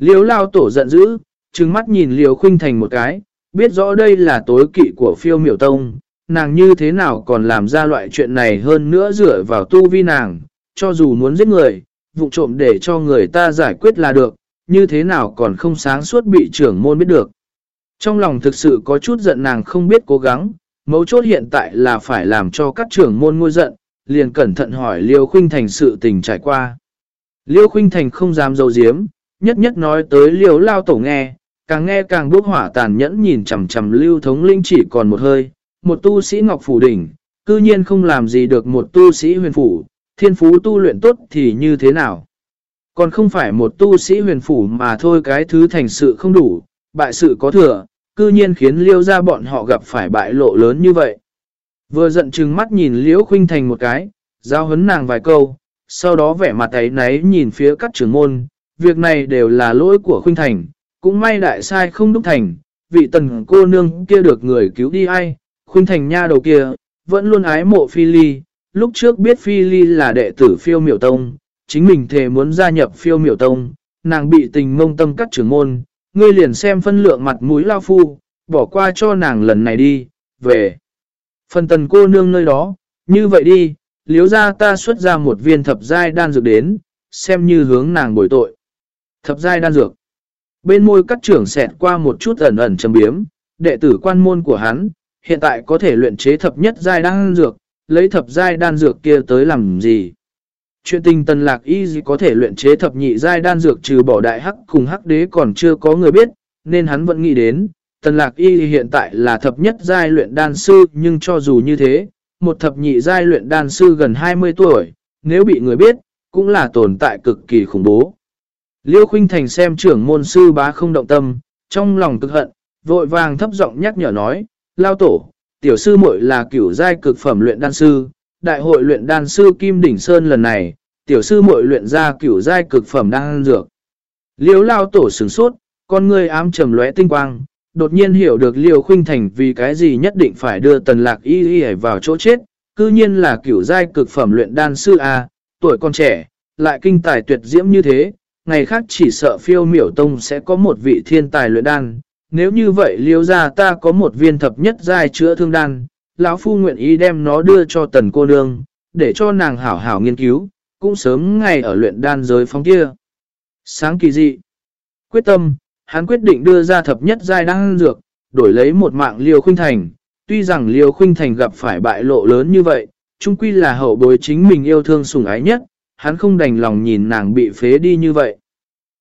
Liêu lao tổ giận dữ, trừng mắt nhìn Liêu khuynh thành một cái, biết rõ đây là tối kỵ của phiêu miểu tông, nàng như thế nào còn làm ra loại chuyện này hơn nữa dựa vào tu vi nàng, cho dù muốn giết người, vụ trộm để cho người ta giải quyết là được, như thế nào còn không sáng suốt bị trưởng môn biết được. Trong lòng thực sự có chút giận nàng không biết cố gắng, mấu chốt hiện tại là phải làm cho các trưởng môn ngôi giận, liền cẩn thận hỏi Liêu Khuynh Thành sự tình trải qua. Liêu Khuynh Thành không dám dấu diếm, nhất nhất nói tới liều Lao Tổ nghe, càng nghe càng bốc hỏa tàn nhẫn nhìn chằm chằm Lưu Thống Linh chỉ còn một hơi, một tu sĩ Ngọc Phủ Đỉnh, cư nhiên không làm gì được một tu sĩ huyền phủ, thiên phú tu luyện tốt thì như thế nào? Còn không phải một tu sĩ huyền phủ mà thôi cái thứ thành sự không đủ, bại sự có thừa, cư nhiên khiến liêu ra bọn họ gặp phải bại lộ lớn như vậy. Vừa giận chừng mắt nhìn liễu khuynh thành một cái, giao hấn nàng vài câu, sau đó vẻ mặt ấy náy nhìn phía các trưởng môn, việc này đều là lỗi của khuynh thành, cũng may đại sai không đúc thành, vị tần cô nương kia được người cứu đi ai, khuynh thành nha đầu kia, vẫn luôn ái mộ phi ly, lúc trước biết phi ly là đệ tử phiêu miểu tông, chính mình thề muốn gia nhập phiêu miểu tông, nàng bị tình mông tâm cắt trưởng môn, ngươi liền xem phân lượng mặt mũi lao phu, bỏ qua cho nàng lần này đi, về. Phần tần cô nương nơi đó, như vậy đi, liếu ra ta xuất ra một viên thập giai đan dược đến, xem như hướng nàng bồi tội. Thập giai đan dược. Bên môi các trưởng xẹt qua một chút ẩn ẩn trầm biếm, đệ tử quan môn của hắn, hiện tại có thể luyện chế thập nhất giai đan dược, lấy thập giai đan dược kia tới làm gì. Chuyện tình tần lạc y gì có thể luyện chế thập nhị giai đan dược trừ bỏ đại hắc cùng hắc đế còn chưa có người biết, nên hắn vẫn nghĩ đến, tần lạc y hiện tại là thập nhất giai luyện đan sư nhưng cho dù như thế, một thập nhị giai luyện đan sư gần 20 tuổi, nếu bị người biết, cũng là tồn tại cực kỳ khủng bố. Liêu Khuynh Thành xem trưởng môn sư bá không động tâm, trong lòng cực hận, vội vàng thấp giọng nhắc nhở nói, lao tổ, tiểu sư muội là cửu giai cực phẩm luyện đan sư, đại hội luyện đan sư Kim Đỉnh Sơn lần này, tiểu sư muội luyện ra cửu giai cực phẩm đan dược. Liêu lao tổ sửng sốt, con ngươi ám trầm lóe tinh quang, đột nhiên hiểu được Liêu Khuynh Thành vì cái gì nhất định phải đưa tần lạc y y vào chỗ chết, cư nhiên là cửu giai cực phẩm luyện đan sư A, tuổi con trẻ, lại kinh tài tuyệt diễm như thế, ngày khác chỉ sợ phiêu miểu tông sẽ có một vị thiên tài luyện đan. Nếu như vậy liêu ra ta có một viên thập nhất giai chữa thương đan, lão phu nguyện ý đem nó đưa cho tần cô nương, để cho nàng hảo hảo nghiên cứu, cũng sớm ngày ở luyện đan giới phóng kia. Sáng kỳ dị. Quyết tâm, hắn quyết định đưa ra thập nhất giai đan dược, đổi lấy một mạng liêu khuynh thành. Tuy rằng liêu khuynh thành gặp phải bại lộ lớn như vậy, chung quy là hậu bối chính mình yêu thương sủng ái nhất, hắn không đành lòng nhìn nàng bị phế đi như vậy.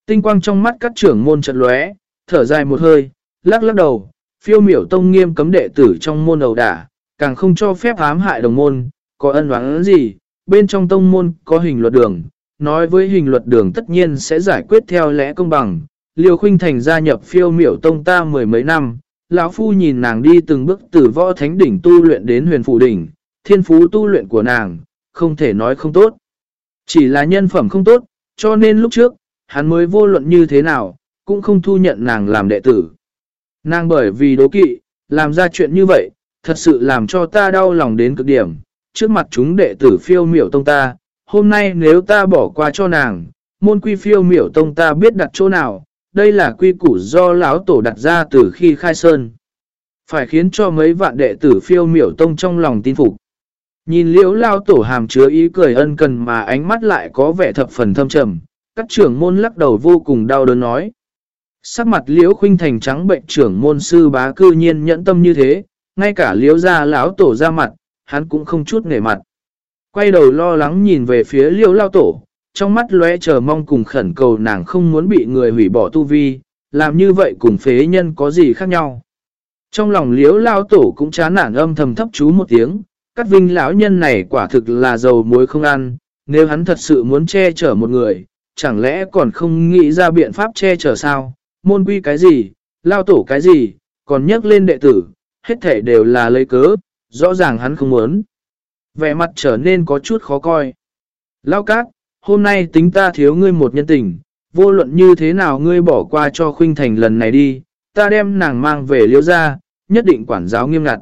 Tinh quang trong mắt các trưởng môn chợt lóe, thở dài một hơi, lắc lắc đầu, phiêu miểu tông nghiêm cấm đệ tử trong môn đầu đả, càng không cho phép ám hại đồng môn, có ân oán gì, bên trong tông môn có hình luật đường, nói với hình luật đường tất nhiên sẽ giải quyết theo lẽ công bằng. Liêu Khuynh Thành gia nhập phiêu miểu tông ta mười mấy năm, lão phu nhìn nàng đi từng bước từ võ thánh đỉnh tu luyện đến huyền phụ đỉnh, thiên phú tu luyện của nàng, không thể nói không tốt. Chỉ là nhân phẩm không tốt, cho nên lúc trước, hắn mới vô luận như thế nào, cũng không thu nhận nàng làm đệ tử. Nàng bởi vì đố kỵ, làm ra chuyện như vậy, thật sự làm cho ta đau lòng đến cực điểm. Trước mặt chúng đệ tử phiêu miểu tông ta, hôm nay nếu ta bỏ qua cho nàng, môn quy phiêu miểu tông ta biết đặt chỗ nào, đây là quy củ do lão tổ đặt ra từ khi khai sơn. Phải khiến cho mấy vạn đệ tử phiêu miểu tông trong lòng tin phục. Nhìn liễu lao tổ hàm chứa ý cười ân cần mà ánh mắt lại có vẻ thập phần thâm trầm, các trưởng môn lắc đầu vô cùng đau đớn nói. Sắc mặt liễu khuynh thành trắng bệnh trưởng môn sư bá cư nhiên nhẫn tâm như thế, ngay cả liễu gia lão tổ ra mặt, hắn cũng không chút nể mặt. Quay đầu lo lắng nhìn về phía liễu lao tổ, trong mắt lóe chờ mong cùng khẩn cầu nàng không muốn bị người hủy bỏ tu vi, làm như vậy cùng phế nhân có gì khác nhau. Trong lòng liễu lao tổ cũng chán nản âm thầm thấp chú một tiếng, các vinh lão nhân này quả thực là dầu muối không ăn, nếu hắn thật sự muốn che chở một người, chẳng lẽ còn không nghĩ ra biện pháp che chở sao, môn quy cái gì, lao tổ cái gì, còn nhắc lên đệ tử, hết thể đều là lấy cớ, rõ ràng hắn không muốn. Vẻ mặt trở nên có chút khó coi. Lao cát, hôm nay tính ta thiếu ngươi một nhân tình, vô luận như thế nào ngươi bỏ qua cho khuynh thành lần này đi, ta đem nàng mang về liêu ra, nhất định quản giáo nghiêm ngặt.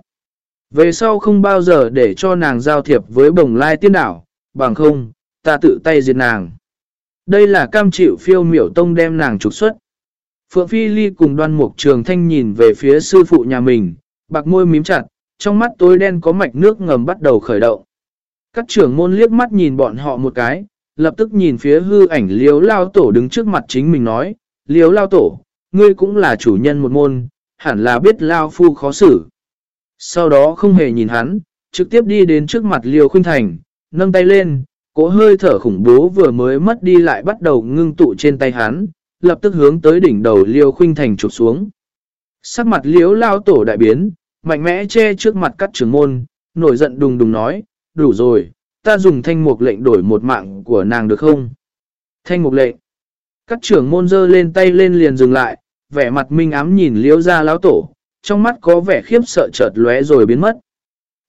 Về sau không bao giờ để cho nàng giao thiệp với bồng lai tiên đảo, bằng không, ta tự tay diệt nàng. Đây là cam chịu phiêu miểu tông đem nàng trục xuất. Phượng Phi Ly cùng đoan mục trường thanh nhìn về phía sư phụ nhà mình, bạc môi mím chặt, trong mắt tối đen có mạch nước ngầm bắt đầu khởi động. Các trưởng môn liếc mắt nhìn bọn họ một cái, lập tức nhìn phía hư ảnh liếu lao tổ đứng trước mặt chính mình nói, liếu lao tổ, ngươi cũng là chủ nhân một môn, hẳn là biết lao phu khó xử. Sau đó không hề nhìn hắn, trực tiếp đi đến trước mặt liêu khuynh thành, nâng tay lên, cố hơi thở khủng bố vừa mới mất đi lại bắt đầu ngưng tụ trên tay hắn, lập tức hướng tới đỉnh đầu liêu khuynh thành chụp xuống. Sắc mặt liếu lao tổ đại biến, mạnh mẽ che trước mặt các trưởng môn, nổi giận đùng đùng nói, đủ rồi, ta dùng thanh mục lệnh đổi một mạng của nàng được không? Thanh mục lệnh. Các trưởng môn dơ lên tay lên liền dừng lại, vẻ mặt minh ám nhìn liếu ra lão tổ, trong mắt có vẻ khiếp sợ chợt lóe rồi biến mất.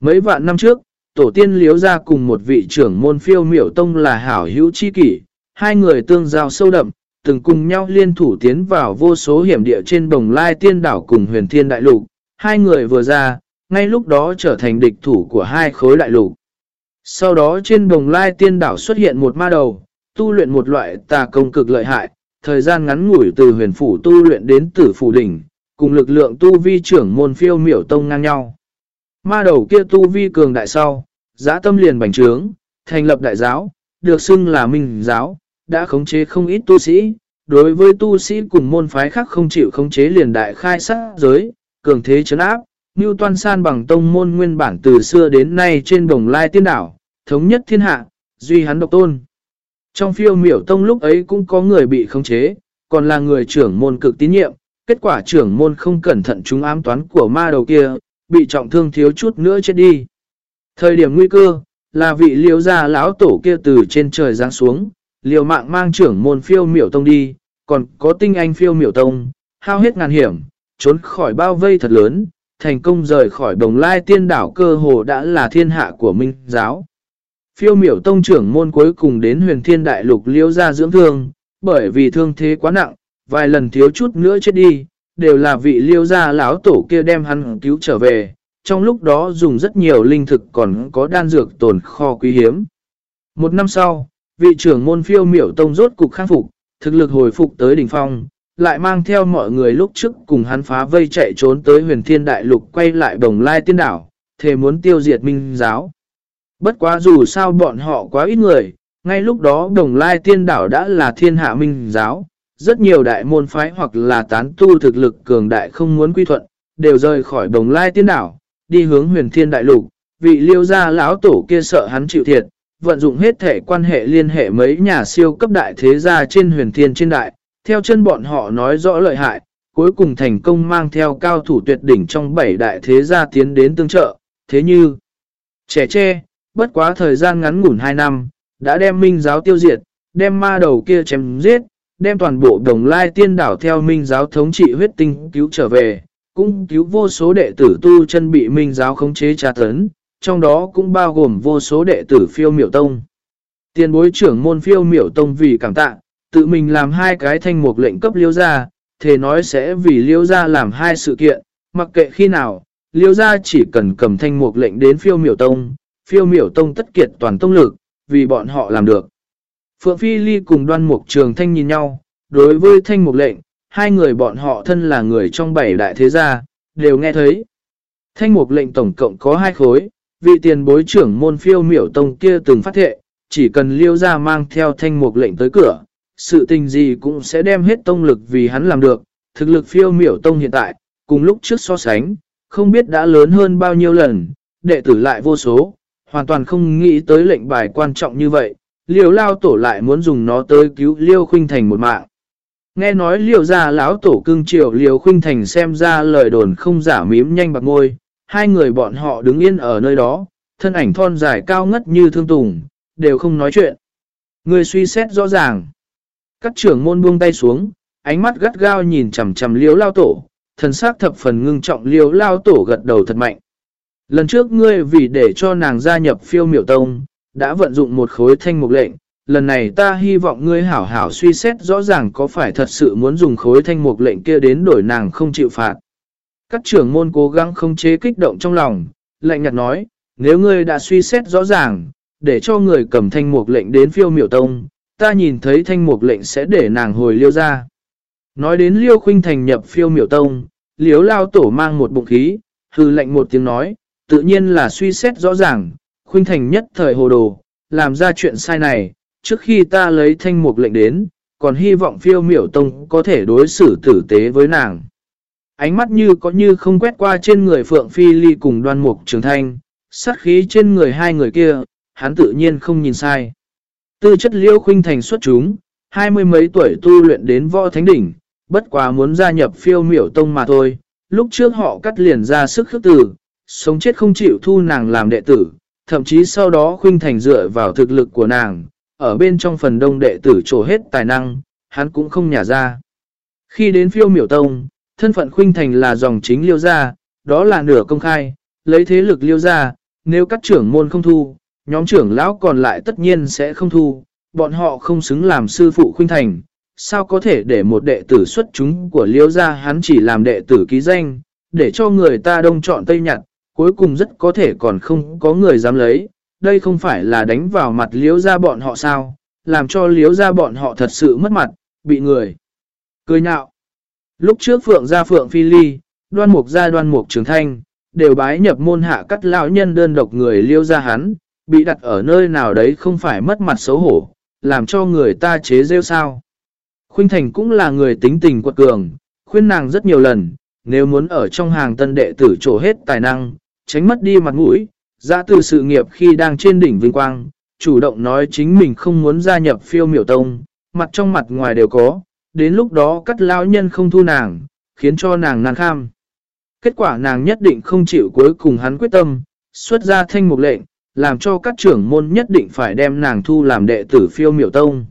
Mấy vạn năm trước, tổ tiên liếu ra cùng một vị trưởng môn phiêu miểu tông là hảo hữu chi kỷ, hai người tương giao sâu đậm, từng cùng nhau liên thủ tiến vào vô số hiểm địa trên đồng lai tiên đảo cùng huyền thiên đại lục. Hai người vừa ra, ngay lúc đó trở thành địch thủ của hai khối đại lục. Sau đó trên đồng lai tiên đảo xuất hiện một ma đầu, tu luyện một loại tà công cực lợi hại, thời gian ngắn ngủi từ huyền phủ tu luyện đến tử phủ đỉnh, cùng lực lượng tu vi trưởng môn phiêu miểu tông ngang nhau. Ma đầu kia tu vi cường đại sau, giã tâm liền bành trướng, thành lập đại giáo, được xưng là minh giáo, đã khống chế không ít tu sĩ, đối với tu sĩ cùng môn phái khác không chịu khống chế liền đại khai sát giới, cường thế chấn áp, như toan san bằng tông môn nguyên bản từ xưa đến nay trên đồng lai tiên đảo, thống nhất thiên hạ, duy hắn độc tôn. Trong phiêu miểu tông lúc ấy cũng có người bị khống chế, còn là người trưởng môn cực tín nhiệm, kết quả trưởng môn không cẩn thận chúng ám toán của ma đầu kia, bị trọng thương thiếu chút nữa chết đi. Thời điểm nguy cơ, là vị liêu gia lão tổ kia từ trên trời giáng xuống, liều mạng mang trưởng môn phiêu miểu tông đi, còn có tinh anh phiêu miểu tông, hao hết ngàn hiểm, trốn khỏi bao vây thật lớn, thành công rời khỏi đồng lai tiên đảo cơ hồ đã là thiên hạ của minh giáo. Phiêu miểu tông trưởng môn cuối cùng đến huyền thiên đại lục liêu ra dưỡng thương, bởi vì thương thế quá nặng, vài lần thiếu chút nữa chết đi, đều là vị liêu gia lão tổ kia đem hắn cứu trở về, trong lúc đó dùng rất nhiều linh thực còn có đan dược tồn kho quý hiếm. Một năm sau, vị trưởng môn phiêu miểu tông rốt cục khang phục, thực lực hồi phục tới đỉnh phong, lại mang theo mọi người lúc trước cùng hắn phá vây chạy trốn tới huyền thiên đại lục quay lại đồng lai tiên đảo, thề muốn tiêu diệt minh giáo. Bất quá dù sao bọn họ quá ít người, ngay lúc đó đồng lai tiên đảo đã là thiên hạ minh giáo, rất nhiều đại môn phái hoặc là tán tu thực lực cường đại không muốn quy thuận, đều rời khỏi đồng lai tiên đảo, đi hướng huyền thiên đại lục, vị liêu gia lão tổ kia sợ hắn chịu thiệt, vận dụng hết thể quan hệ liên hệ mấy nhà siêu cấp đại thế gia trên huyền thiên trên đại, theo chân bọn họ nói rõ lợi hại, cuối cùng thành công mang theo cao thủ tuyệt đỉnh trong bảy đại thế gia tiến đến tương trợ, thế như trẻ tre, bất quá thời gian ngắn ngủn 2 năm, đã đem minh giáo tiêu diệt, đem ma đầu kia chém giết, đem toàn bộ đồng lai tiên đảo theo minh giáo thống trị huyết tinh cứu trở về, cũng cứu vô số đệ tử tu chân bị minh giáo khống chế tra tấn, trong đó cũng bao gồm vô số đệ tử phiêu miểu tông. Tiền bối trưởng môn phiêu miểu tông vì cảm tạ, tự mình làm hai cái thanh mục lệnh cấp liêu ra, thề nói sẽ vì liêu gia làm hai sự kiện, mặc kệ khi nào, liêu gia chỉ cần cầm thanh mục lệnh đến phiêu miểu tông, phiêu miểu tông tất kiệt toàn tông lực, vì bọn họ làm được. Phượng Phi Ly cùng đoan mục trường thanh nhìn nhau, đối với thanh mục lệnh, hai người bọn họ thân là người trong bảy đại thế gia, đều nghe thấy. Thanh mục lệnh tổng cộng có hai khối, vị tiền bối trưởng môn phiêu miểu tông kia từng phát thệ, chỉ cần liêu ra mang theo thanh mục lệnh tới cửa, sự tình gì cũng sẽ đem hết tông lực vì hắn làm được. Thực lực phiêu miểu tông hiện tại, cùng lúc trước so sánh, không biết đã lớn hơn bao nhiêu lần, đệ tử lại vô số, hoàn toàn không nghĩ tới lệnh bài quan trọng như vậy, liều lao tổ lại muốn dùng nó tới cứu liêu khuynh thành một mạng. Nghe nói liều ra lão tổ cưng triệu liều khuynh thành xem ra lời đồn không giả mím nhanh bạc ngôi, hai người bọn họ đứng yên ở nơi đó, thân ảnh thon dài cao ngất như thương tùng, đều không nói chuyện. Người suy xét rõ ràng. Các trưởng môn buông tay xuống, ánh mắt gắt gao nhìn chằm chằm liếu lao tổ, thần sắc thập phần ngưng trọng liếu lao tổ gật đầu thật mạnh. Lần trước ngươi vì để cho nàng gia nhập phiêu miểu tông, đã vận dụng một khối thanh mục lệnh, lần này ta hy vọng ngươi hảo hảo suy xét rõ ràng có phải thật sự muốn dùng khối thanh mục lệnh kia đến đổi nàng không chịu phạt. Các trưởng môn cố gắng không chế kích động trong lòng, lạnh nhạt nói, nếu ngươi đã suy xét rõ ràng, để cho người cầm thanh mục lệnh đến phiêu miểu tông, ta nhìn thấy thanh mục lệnh sẽ để nàng hồi liêu ra. Nói đến liêu khuynh thành nhập phiêu miểu tông, liếu lao tổ mang một bụng khí, hư lệnh một tiếng nói, tự nhiên là suy xét rõ ràng, khuynh thành nhất thời hồ đồ, làm ra chuyện sai này, trước khi ta lấy thanh mục lệnh đến, còn hy vọng phiêu miểu tông có thể đối xử tử tế với nàng. Ánh mắt như có như không quét qua trên người Phượng Phi Ly cùng đoan mục trường thanh, sát khí trên người hai người kia, hắn tự nhiên không nhìn sai. Tư chất liêu khuynh thành xuất chúng, hai mươi mấy tuổi tu luyện đến võ thánh đỉnh, bất quá muốn gia nhập phiêu miểu tông mà thôi. Lúc trước họ cắt liền ra sức khước tử, sống chết không chịu thu nàng làm đệ tử, thậm chí sau đó khuynh thành dựa vào thực lực của nàng, ở bên trong phần đông đệ tử trổ hết tài năng, hắn cũng không nhả ra. Khi đến phiêu miểu tông, thân phận khuynh thành là dòng chính liêu gia, đó là nửa công khai, lấy thế lực liêu gia, nếu các trưởng môn không thu, nhóm trưởng lão còn lại tất nhiên sẽ không thu, bọn họ không xứng làm sư phụ khuynh thành. Sao có thể để một đệ tử xuất chúng của liêu gia hắn chỉ làm đệ tử ký danh, để cho người ta đông chọn tây nhặt, cuối cùng rất có thể còn không có người dám lấy. Đây không phải là đánh vào mặt liếu ra bọn họ sao, làm cho liếu ra bọn họ thật sự mất mặt, bị người cười nhạo. Lúc trước Phượng gia Phượng Phi Ly, đoan mục gia đoan mục trường thanh, đều bái nhập môn hạ cắt lão nhân đơn độc người liêu ra hắn, bị đặt ở nơi nào đấy không phải mất mặt xấu hổ, làm cho người ta chế rêu sao. Khuynh Thành cũng là người tính tình quật cường, khuyên nàng rất nhiều lần, nếu muốn ở trong hàng tân đệ tử trổ hết tài năng, tránh mất đi mặt mũi, ra từ sự nghiệp khi đang trên đỉnh vinh quang, chủ động nói chính mình không muốn gia nhập phiêu miểu tông, mặt trong mặt ngoài đều có, đến lúc đó cắt lão nhân không thu nàng, khiến cho nàng nàng kham. Kết quả nàng nhất định không chịu cuối cùng hắn quyết tâm, xuất ra thanh mục lệnh, làm cho các trưởng môn nhất định phải đem nàng thu làm đệ tử phiêu miểu tông.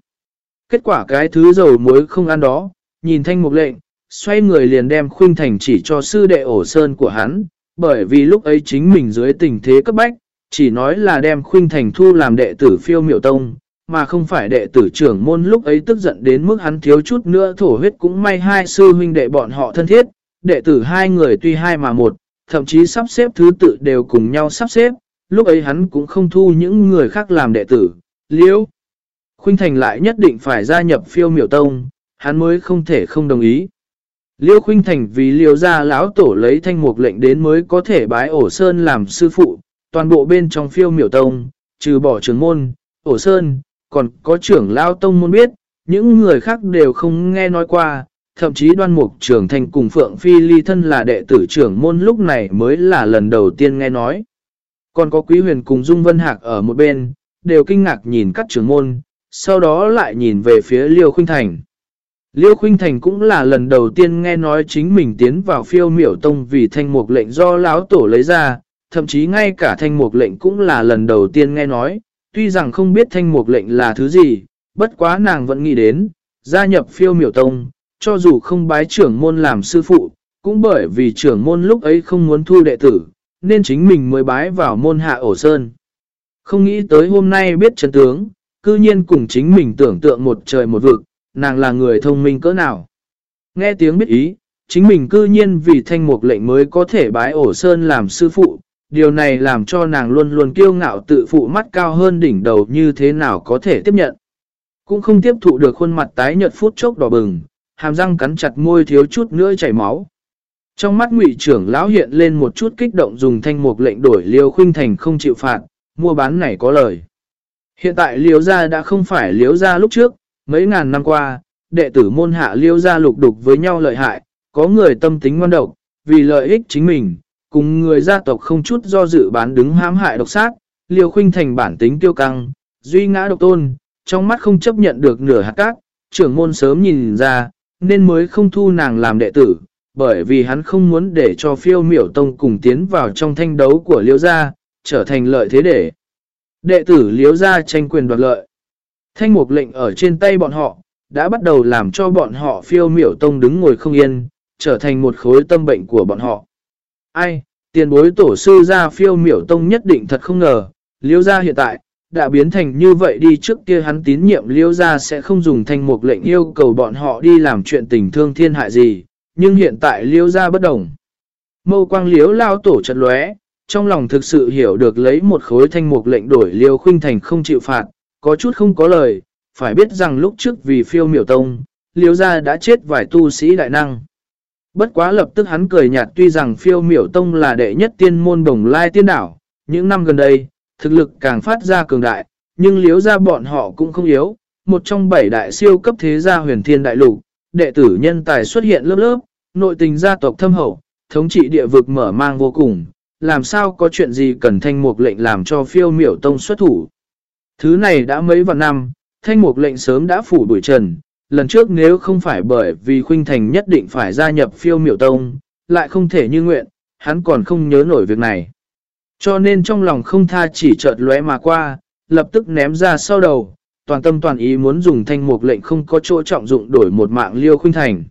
Kết quả cái thứ dầu muối không ăn đó, nhìn thanh mục lệnh, xoay người liền đem khuynh thành chỉ cho sư đệ ổ sơn của hắn, bởi vì lúc ấy chính mình dưới tình thế cấp bách, chỉ nói là đem khuynh thành thu làm đệ tử phiêu Miệu tông, mà không phải đệ tử trưởng môn lúc ấy tức giận đến mức hắn thiếu chút nữa thổ huyết cũng may hai sư huynh đệ bọn họ thân thiết, đệ tử hai người tuy hai mà một, thậm chí sắp xếp thứ tự đều cùng nhau sắp xếp, lúc ấy hắn cũng không thu những người khác làm đệ tử, liễu. Khuynh Thành lại nhất định phải gia nhập phiêu miểu tông, hắn mới không thể không đồng ý. Liêu Khuynh Thành vì liêu gia lão tổ lấy thanh mục lệnh đến mới có thể bái ổ sơn làm sư phụ, toàn bộ bên trong phiêu miểu tông, trừ bỏ trưởng môn, ổ sơn, còn có trưởng lao tông môn biết, những người khác đều không nghe nói qua, thậm chí đoan mục trưởng thành cùng Phượng Phi ly thân là đệ tử trưởng môn lúc này mới là lần đầu tiên nghe nói. Còn có Quý Huyền cùng Dung Vân Hạc ở một bên, đều kinh ngạc nhìn các trưởng môn, sau đó lại nhìn về phía Liêu Khuynh Thành. Liêu Khuynh Thành cũng là lần đầu tiên nghe nói chính mình tiến vào phiêu miểu tông vì thanh mục lệnh do lão tổ lấy ra, thậm chí ngay cả thanh mục lệnh cũng là lần đầu tiên nghe nói, tuy rằng không biết thanh mục lệnh là thứ gì, bất quá nàng vẫn nghĩ đến, gia nhập phiêu miểu tông, cho dù không bái trưởng môn làm sư phụ, cũng bởi vì trưởng môn lúc ấy không muốn thu đệ tử, nên chính mình mới bái vào môn hạ ổ sơn. Không nghĩ tới hôm nay biết chân tướng, cư nhiên cùng chính mình tưởng tượng một trời một vực, nàng là người thông minh cỡ nào. Nghe tiếng biết ý, chính mình cư nhiên vì thanh mục lệnh mới có thể bái ổ sơn làm sư phụ, điều này làm cho nàng luôn luôn kiêu ngạo tự phụ mắt cao hơn đỉnh đầu như thế nào có thể tiếp nhận. Cũng không tiếp thụ được khuôn mặt tái nhợt phút chốc đỏ bừng, hàm răng cắn chặt môi thiếu chút nữa chảy máu. Trong mắt ngụy trưởng lão hiện lên một chút kích động dùng thanh mục lệnh đổi liêu khuynh thành không chịu phạt, mua bán này có lời. Hiện tại liếu gia đã không phải liếu gia lúc trước, mấy ngàn năm qua, đệ tử môn hạ liêu gia lục đục với nhau lợi hại, có người tâm tính ngoan độc, vì lợi ích chính mình, cùng người gia tộc không chút do dự bán đứng hãm hại độc sát, liêu khuynh thành bản tính tiêu căng, duy ngã độc tôn, trong mắt không chấp nhận được nửa hạt cát, trưởng môn sớm nhìn ra, nên mới không thu nàng làm đệ tử, bởi vì hắn không muốn để cho phiêu miểu tông cùng tiến vào trong thanh đấu của liêu gia, trở thành lợi thế để đệ tử liêu gia tranh quyền đoạt lợi. Thanh mục lệnh ở trên tay bọn họ, đã bắt đầu làm cho bọn họ phiêu miểu tông đứng ngồi không yên, trở thành một khối tâm bệnh của bọn họ. Ai, tiền bối tổ sư ra phiêu miểu tông nhất định thật không ngờ, liêu gia hiện tại, đã biến thành như vậy đi trước kia hắn tín nhiệm liêu gia sẽ không dùng thanh mục lệnh yêu cầu bọn họ đi làm chuyện tình thương thiên hại gì, nhưng hiện tại liêu gia bất đồng. Mâu quang liếu lao tổ chật lóe, trong lòng thực sự hiểu được lấy một khối thanh mục lệnh đổi liêu khuynh thành không chịu phạt, có chút không có lời, phải biết rằng lúc trước vì phiêu miểu tông, liếu gia đã chết vài tu sĩ đại năng. Bất quá lập tức hắn cười nhạt tuy rằng phiêu miểu tông là đệ nhất tiên môn đồng lai tiên đảo, những năm gần đây, thực lực càng phát ra cường đại, nhưng liếu ra bọn họ cũng không yếu, một trong bảy đại siêu cấp thế gia huyền thiên đại lục, đệ tử nhân tài xuất hiện lớp lớp, nội tình gia tộc thâm hậu, thống trị địa vực mở mang vô cùng, làm sao có chuyện gì cần thanh mục lệnh làm cho phiêu miểu tông xuất thủ. Thứ này đã mấy vạn năm, thanh mục lệnh sớm đã phủ đuổi trần, lần trước nếu không phải bởi vì Khuynh Thành nhất định phải gia nhập phiêu miểu tông, lại không thể như nguyện, hắn còn không nhớ nổi việc này. Cho nên trong lòng không tha chỉ chợt lóe mà qua, lập tức ném ra sau đầu, toàn tâm toàn ý muốn dùng thanh mục lệnh không có chỗ trọng dụng đổi một mạng liêu khuynh thành.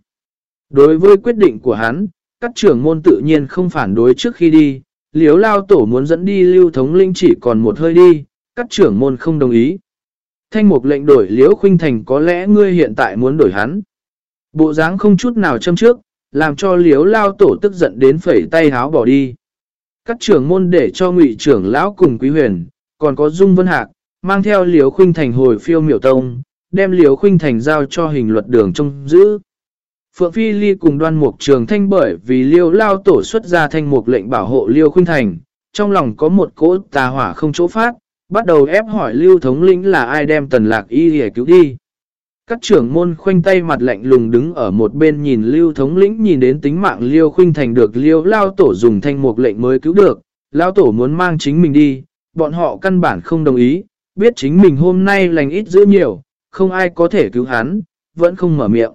Đối với quyết định của hắn, các trưởng môn tự nhiên không phản đối trước khi đi, liếu lao tổ muốn dẫn đi lưu thống linh chỉ còn một hơi đi, các trưởng môn không đồng ý. Thanh mục lệnh đổi liễu khuynh thành có lẽ ngươi hiện tại muốn đổi hắn. Bộ dáng không chút nào châm trước, làm cho liễu lao tổ tức giận đến phẩy tay háo bỏ đi. Các trưởng môn để cho ngụy trưởng lão cùng quý huyền, còn có Dung Vân Hạc, mang theo liễu khuynh thành hồi phiêu miểu tông, đem liễu khuynh thành giao cho hình luật đường trông giữ. Phượng Phi Ly cùng đoan mục trường thanh bởi vì liêu lao tổ xuất ra thanh mục lệnh bảo hộ liêu khuynh thành, trong lòng có một cỗ tà hỏa không chỗ phát, bắt đầu ép hỏi lưu thống lĩnh là ai đem tần lạc y để cứu đi. Các trưởng môn khoanh tay mặt lạnh lùng đứng ở một bên nhìn lưu thống lĩnh nhìn đến tính mạng liêu khuynh thành được liêu lao tổ dùng thanh mục lệnh mới cứu được. Lao tổ muốn mang chính mình đi, bọn họ căn bản không đồng ý, biết chính mình hôm nay lành ít giữ nhiều, không ai có thể cứu hắn, vẫn không mở miệng.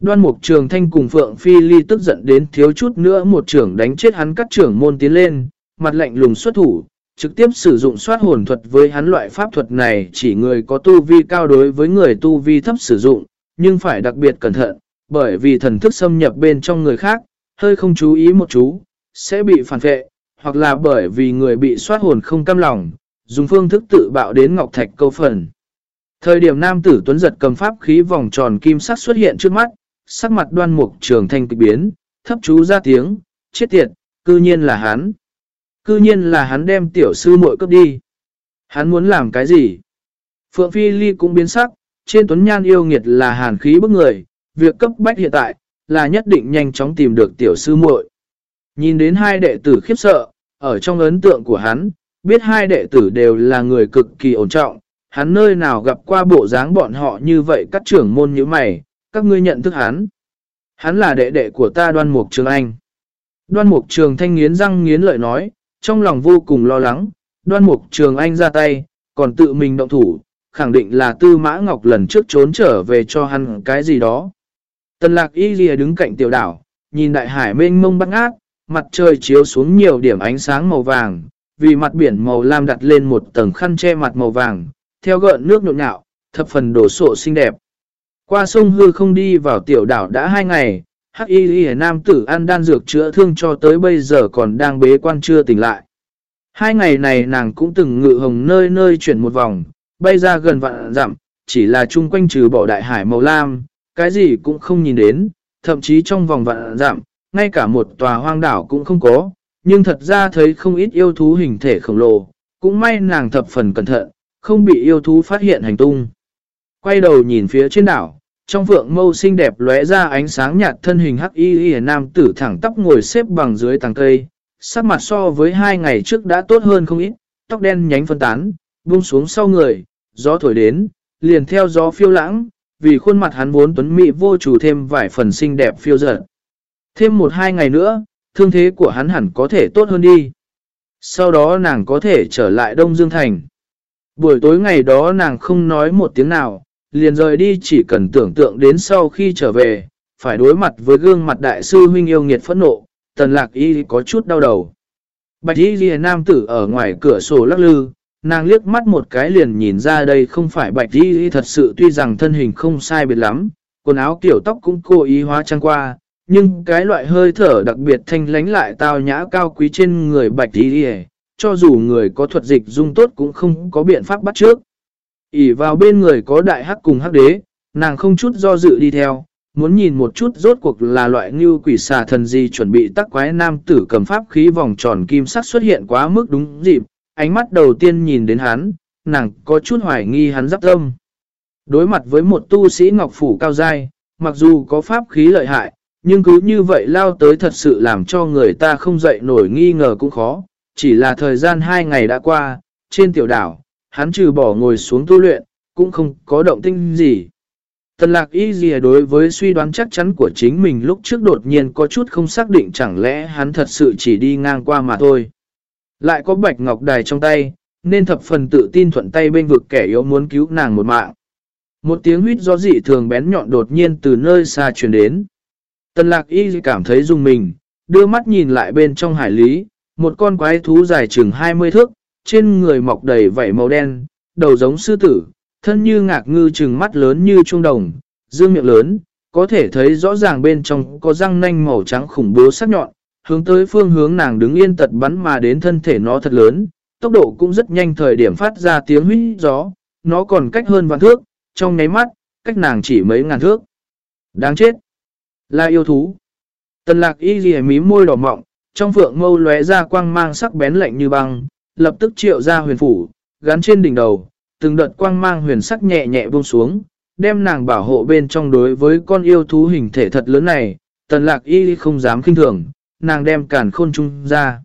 Đoan mục trường thanh cùng Phượng Phi Ly tức giận đến thiếu chút nữa một trưởng đánh chết hắn các trưởng môn tiến lên, mặt lạnh lùng xuất thủ, trực tiếp sử dụng soát hồn thuật với hắn loại pháp thuật này chỉ người có tu vi cao đối với người tu vi thấp sử dụng, nhưng phải đặc biệt cẩn thận, bởi vì thần thức xâm nhập bên trong người khác, hơi không chú ý một chú, sẽ bị phản vệ, hoặc là bởi vì người bị soát hồn không cam lòng, dùng phương thức tự bạo đến ngọc thạch câu phần. Thời điểm nam tử tuấn giật cầm pháp khí vòng tròn kim sắc xuất hiện trước mắt, sắc mặt đoan mục trường thanh kịch biến, thấp chú ra tiếng, chết tiệt, cư nhiên là hắn. Cư nhiên là hắn đem tiểu sư muội cấp đi. Hắn muốn làm cái gì? Phượng Phi Ly cũng biến sắc, trên tuấn nhan yêu nghiệt là hàn khí bức người, việc cấp bách hiện tại là nhất định nhanh chóng tìm được tiểu sư muội. Nhìn đến hai đệ tử khiếp sợ, ở trong ấn tượng của hắn, biết hai đệ tử đều là người cực kỳ ổn trọng, hắn nơi nào gặp qua bộ dáng bọn họ như vậy các trưởng môn như mày, các ngươi nhận thức hắn. Hắn là đệ đệ của ta đoan mục trường anh. Đoan mục trường thanh nghiến răng nghiến lợi nói, trong lòng vô cùng lo lắng, đoan mục trường anh ra tay, còn tự mình động thủ, khẳng định là tư mã ngọc lần trước trốn trở về cho hắn cái gì đó. Tần lạc y lìa đứng cạnh tiểu đảo, nhìn đại hải mênh mông bắt ngát, mặt trời chiếu xuống nhiều điểm ánh sáng màu vàng, vì mặt biển màu lam đặt lên một tầng khăn che mặt màu vàng, theo gợn nước nhộn nhạo, thập phần đổ sộ xinh đẹp. Qua sông hư không đi vào tiểu đảo đã hai ngày, Hắc y y nam tử ăn đan dược chữa thương cho tới bây giờ còn đang bế quan chưa tỉnh lại. Hai ngày này nàng cũng từng ngự hồng nơi nơi chuyển một vòng, bay ra gần vạn dặm, chỉ là chung quanh trừ bỏ đại hải màu lam, cái gì cũng không nhìn đến, thậm chí trong vòng vạn dặm ngay cả một tòa hoang đảo cũng không có, nhưng thật ra thấy không ít yêu thú hình thể khổng lồ, cũng may nàng thập phần cẩn thận, không bị yêu thú phát hiện hành tung. Quay đầu nhìn phía trên đảo, trong vượng mâu xinh đẹp lóe ra ánh sáng nhạt thân hình hắc y y nam tử thẳng tóc ngồi xếp bằng dưới tàng cây, sắc mặt so với hai ngày trước đã tốt hơn không ít, tóc đen nhánh phân tán, buông xuống sau người, gió thổi đến, liền theo gió phiêu lãng, vì khuôn mặt hắn vốn tuấn mỹ vô chủ thêm vài phần xinh đẹp phiêu dở. Thêm một hai ngày nữa, thương thế của hắn hẳn có thể tốt hơn đi. Sau đó nàng có thể trở lại Đông Dương Thành. Buổi tối ngày đó nàng không nói một tiếng nào, liền rời đi chỉ cần tưởng tượng đến sau khi trở về, phải đối mặt với gương mặt đại sư huynh yêu nghiệt phẫn nộ, tần lạc y có chút đau đầu. Bạch y ghi nam tử ở ngoài cửa sổ lắc lư, nàng liếc mắt một cái liền nhìn ra đây không phải bạch y thật sự tuy rằng thân hình không sai biệt lắm, quần áo kiểu tóc cũng cố ý hóa trang qua, nhưng cái loại hơi thở đặc biệt thanh lánh lại tao nhã cao quý trên người bạch y cho dù người có thuật dịch dung tốt cũng không có biện pháp bắt trước ỉ vào bên người có đại hắc cùng hắc đế, nàng không chút do dự đi theo, muốn nhìn một chút rốt cuộc là loại như quỷ xà thần gì chuẩn bị tắc quái nam tử cầm pháp khí vòng tròn kim sắc xuất hiện quá mức đúng dịp, ánh mắt đầu tiên nhìn đến hắn, nàng có chút hoài nghi hắn giáp tâm. Đối mặt với một tu sĩ ngọc phủ cao dai, mặc dù có pháp khí lợi hại, nhưng cứ như vậy lao tới thật sự làm cho người ta không dậy nổi nghi ngờ cũng khó. Chỉ là thời gian hai ngày đã qua, trên tiểu đảo, hắn trừ bỏ ngồi xuống tu luyện, cũng không có động tinh gì. Tần lạc y gì đối với suy đoán chắc chắn của chính mình lúc trước đột nhiên có chút không xác định chẳng lẽ hắn thật sự chỉ đi ngang qua mà thôi. Lại có bạch ngọc đài trong tay, nên thập phần tự tin thuận tay bên vực kẻ yếu muốn cứu nàng một mạng. Một tiếng huyết gió dị thường bén nhọn đột nhiên từ nơi xa truyền đến. Tần lạc y cảm thấy rung mình, đưa mắt nhìn lại bên trong hải lý, một con quái thú dài chừng 20 thước, trên người mọc đầy vảy màu đen, đầu giống sư tử, thân như ngạc ngư trừng mắt lớn như trung đồng, dương miệng lớn, có thể thấy rõ ràng bên trong có răng nanh màu trắng khủng bố sắc nhọn, hướng tới phương hướng nàng đứng yên tật bắn mà đến thân thể nó thật lớn, tốc độ cũng rất nhanh thời điểm phát ra tiếng huyết gió, nó còn cách hơn vạn thước, trong nháy mắt, cách nàng chỉ mấy ngàn thước. Đáng chết! Là yêu thú. Tần lạc y ghi mí môi đỏ mọng, trong phượng mâu lóe ra quang mang sắc bén lạnh như băng, lập tức triệu ra huyền phủ, gắn trên đỉnh đầu, từng đợt quang mang huyền sắc nhẹ nhẹ buông xuống, đem nàng bảo hộ bên trong đối với con yêu thú hình thể thật lớn này, tần lạc y không dám kinh thường, nàng đem cản khôn trung ra.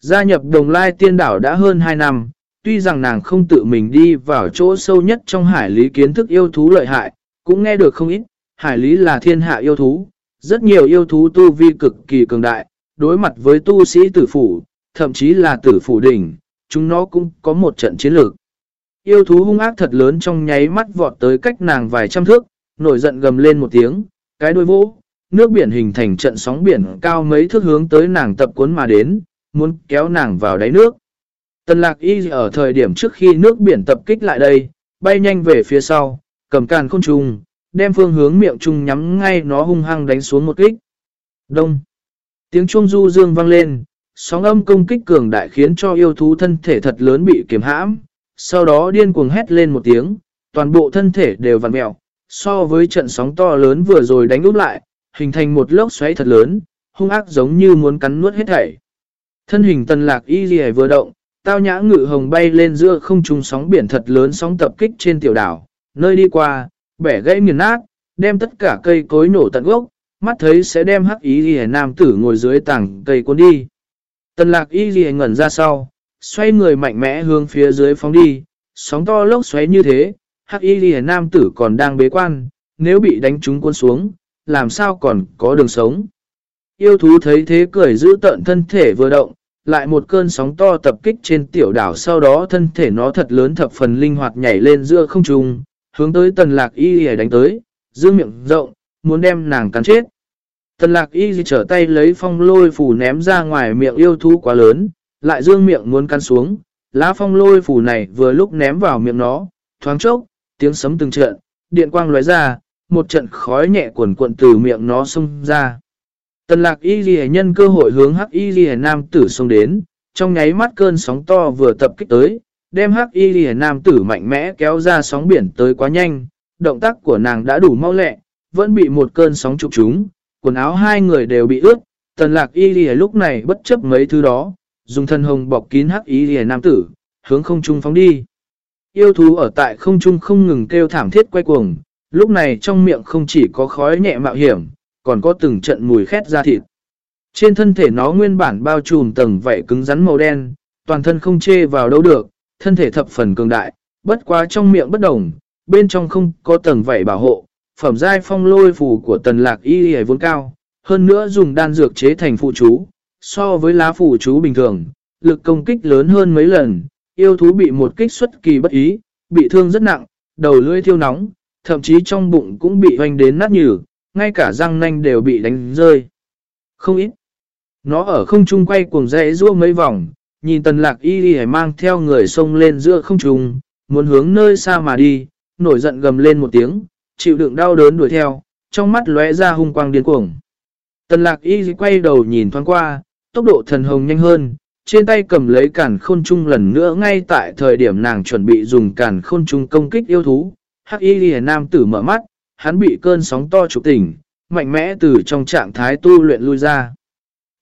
Gia nhập đồng lai tiên đảo đã hơn 2 năm, tuy rằng nàng không tự mình đi vào chỗ sâu nhất trong hải lý kiến thức yêu thú lợi hại, cũng nghe được không ít, hải lý là thiên hạ yêu thú, rất nhiều yêu thú tu vi cực kỳ cường đại, đối mặt với tu sĩ tử phủ, thậm chí là tử phủ đỉnh, chúng nó cũng có một trận chiến lược. Yêu thú hung ác thật lớn trong nháy mắt vọt tới cách nàng vài trăm thước, nổi giận gầm lên một tiếng, cái đuôi vỗ, nước biển hình thành trận sóng biển cao mấy thước hướng tới nàng tập cuốn mà đến, muốn kéo nàng vào đáy nước. Tần lạc y ở thời điểm trước khi nước biển tập kích lại đây, bay nhanh về phía sau, cầm càn khôn trùng, đem phương hướng miệng trùng nhắm ngay nó hung hăng đánh xuống một kích. Đông. Tiếng chuông du dương vang lên, sóng âm công kích cường đại khiến cho yêu thú thân thể thật lớn bị kiềm hãm, sau đó điên cuồng hét lên một tiếng, toàn bộ thân thể đều vặn mẹo, so với trận sóng to lớn vừa rồi đánh úp lại, hình thành một lốc xoáy thật lớn, hung ác giống như muốn cắn nuốt hết thảy. Thân hình tần lạc y gì vừa động, tao nhã ngự hồng bay lên giữa không trung sóng biển thật lớn sóng tập kích trên tiểu đảo, nơi đi qua, bẻ gãy nghiền nát, đem tất cả cây cối nổ tận gốc, mắt thấy sẽ đem hắc y ghi nam tử ngồi dưới tảng cây cuốn đi. Tần lạc y ghi ngẩn ra sau, xoay người mạnh mẽ hướng phía dưới phóng đi, sóng to lốc xoáy như thế, hắc y ghi nam tử còn đang bế quan, nếu bị đánh trúng cuốn xuống, làm sao còn có đường sống. Yêu thú thấy thế cười giữ tận thân thể vừa động, lại một cơn sóng to tập kích trên tiểu đảo sau đó thân thể nó thật lớn thập phần linh hoạt nhảy lên giữa không trung, hướng tới tần lạc y y đánh tới, dương miệng rộng, muốn đem nàng cắn chết. Tần lạc y trở tay lấy phong lôi phủ ném ra ngoài miệng yêu thú quá lớn, lại dương miệng muốn cắn xuống, lá phong lôi phủ này vừa lúc ném vào miệng nó, thoáng chốc, tiếng sấm từng trận, điện quang lóe ra, một trận khói nhẹ cuộn cuộn từ miệng nó xông ra. Tần lạc y ghi nhân cơ hội hướng hắc y ghi nam tử xông đến, trong nháy mắt cơn sóng to vừa tập kích tới, đem hắc y ghi nam tử mạnh mẽ kéo ra sóng biển tới quá nhanh, động tác của nàng đã đủ mau lẹ, vẫn bị một cơn sóng trục chúng, quần áo hai người đều bị ướt, tần lạc y lìa lúc này bất chấp mấy thứ đó, dùng thân hồng bọc kín hắc y lìa nam tử, hướng không trung phóng đi. Yêu thú ở tại không trung không ngừng kêu thảm thiết quay cuồng, lúc này trong miệng không chỉ có khói nhẹ mạo hiểm, còn có từng trận mùi khét ra thịt. Trên thân thể nó nguyên bản bao trùm tầng vảy cứng rắn màu đen, toàn thân không chê vào đâu được, thân thể thập phần cường đại, bất quá trong miệng bất đồng, bên trong không có tầng vảy bảo hộ, phẩm giai phong lôi phù của tần lạc y hề vốn cao, hơn nữa dùng đan dược chế thành phụ chú, so với lá phụ chú bình thường, lực công kích lớn hơn mấy lần, yêu thú bị một kích xuất kỳ bất ý, bị thương rất nặng, đầu lưỡi thiêu nóng, thậm chí trong bụng cũng bị hoành đến nát nhừ, ngay cả răng nanh đều bị đánh rơi. Không ít. Nó ở không trung quay cuồng rẽ rua mấy vòng, nhìn tần lạc y y mang theo người sông lên giữa không trung, muốn hướng nơi xa mà đi, nổi giận gầm lên một tiếng, chịu đựng đau đớn đuổi theo, trong mắt lóe ra hung quang điên cuồng. Tần lạc y quay đầu nhìn thoáng qua, tốc độ thần hồng nhanh hơn, trên tay cầm lấy cản khôn trung lần nữa ngay tại thời điểm nàng chuẩn bị dùng cản khôn trung công kích yêu thú. Hắc y lìa nam tử mở mắt, hắn bị cơn sóng to trục tỉnh, mạnh mẽ từ trong trạng thái tu luyện lui ra.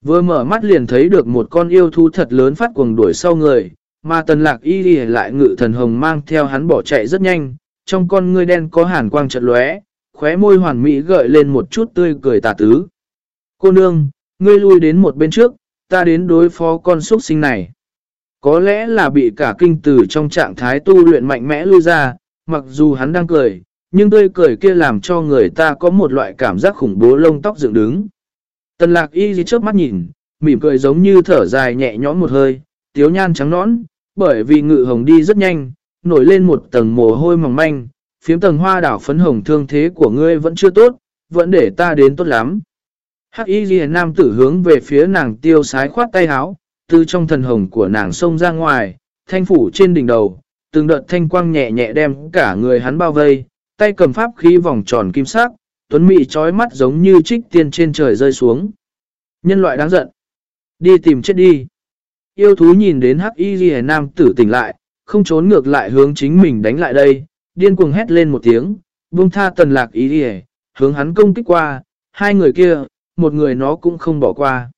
Vừa mở mắt liền thấy được một con yêu thú thật lớn phát cuồng đuổi sau người, mà tần lạc y lìa lại ngự thần hồng mang theo hắn bỏ chạy rất nhanh, trong con ngươi đen có hàn quang trận lóe, khóe môi hoàn mỹ gợi lên một chút tươi cười tà tứ. Cô nương, ngươi lui đến một bên trước, ta đến đối phó con xuất sinh này. Có lẽ là bị cả kinh tử trong trạng thái tu luyện mạnh mẽ lui ra, mặc dù hắn đang cười, nhưng tươi cười kia làm cho người ta có một loại cảm giác khủng bố lông tóc dựng đứng. Tần lạc y gì trước mắt nhìn, mỉm cười giống như thở dài nhẹ nhõm một hơi, tiếu nhan trắng nõn, bởi vì ngự hồng đi rất nhanh, nổi lên một tầng mồ hôi mỏng manh, phiếm tầng hoa đảo phấn hồng thương thế của ngươi vẫn chưa tốt, vẫn để ta đến tốt lắm. Hắc y ghi nam tử hướng về phía nàng tiêu sái khoát tay háo, từ trong thần hồng của nàng xông ra ngoài, thanh phủ trên đỉnh đầu, từng đợt thanh quang nhẹ nhẹ đem cả người hắn bao vây, tay cầm pháp khí vòng tròn kim sắc, tuấn mị trói mắt giống như trích tiên trên trời rơi xuống. Nhân loại đáng giận. Đi tìm chết đi. Yêu thú nhìn đến hắc y ghi nam tử tỉnh lại, không trốn ngược lại hướng chính mình đánh lại đây, điên cuồng hét lên một tiếng, buông tha tần lạc ý đi hướng hắn công kích qua, hai người kia, một người nó cũng không bỏ qua.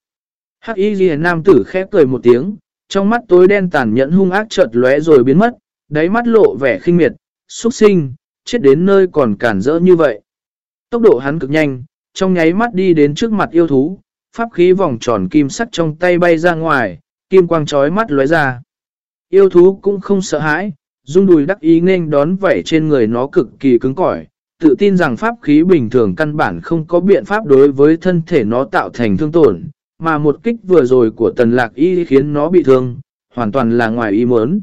Hắc y ghi nam tử khép cười một tiếng, trong mắt tối đen tàn nhẫn hung ác chợt lóe rồi biến mất, đáy mắt lộ vẻ khinh miệt, xuất sinh, chết đến nơi còn cản rỡ như vậy. Tốc độ hắn cực nhanh, trong nháy mắt đi đến trước mặt yêu thú, pháp khí vòng tròn kim sắt trong tay bay ra ngoài, kim quang trói mắt lóe ra. Yêu thú cũng không sợ hãi, dung đùi đắc ý nên đón vảy trên người nó cực kỳ cứng cỏi, tự tin rằng pháp khí bình thường căn bản không có biện pháp đối với thân thể nó tạo thành thương tổn, mà một kích vừa rồi của tần lạc y khiến nó bị thương, hoàn toàn là ngoài ý muốn.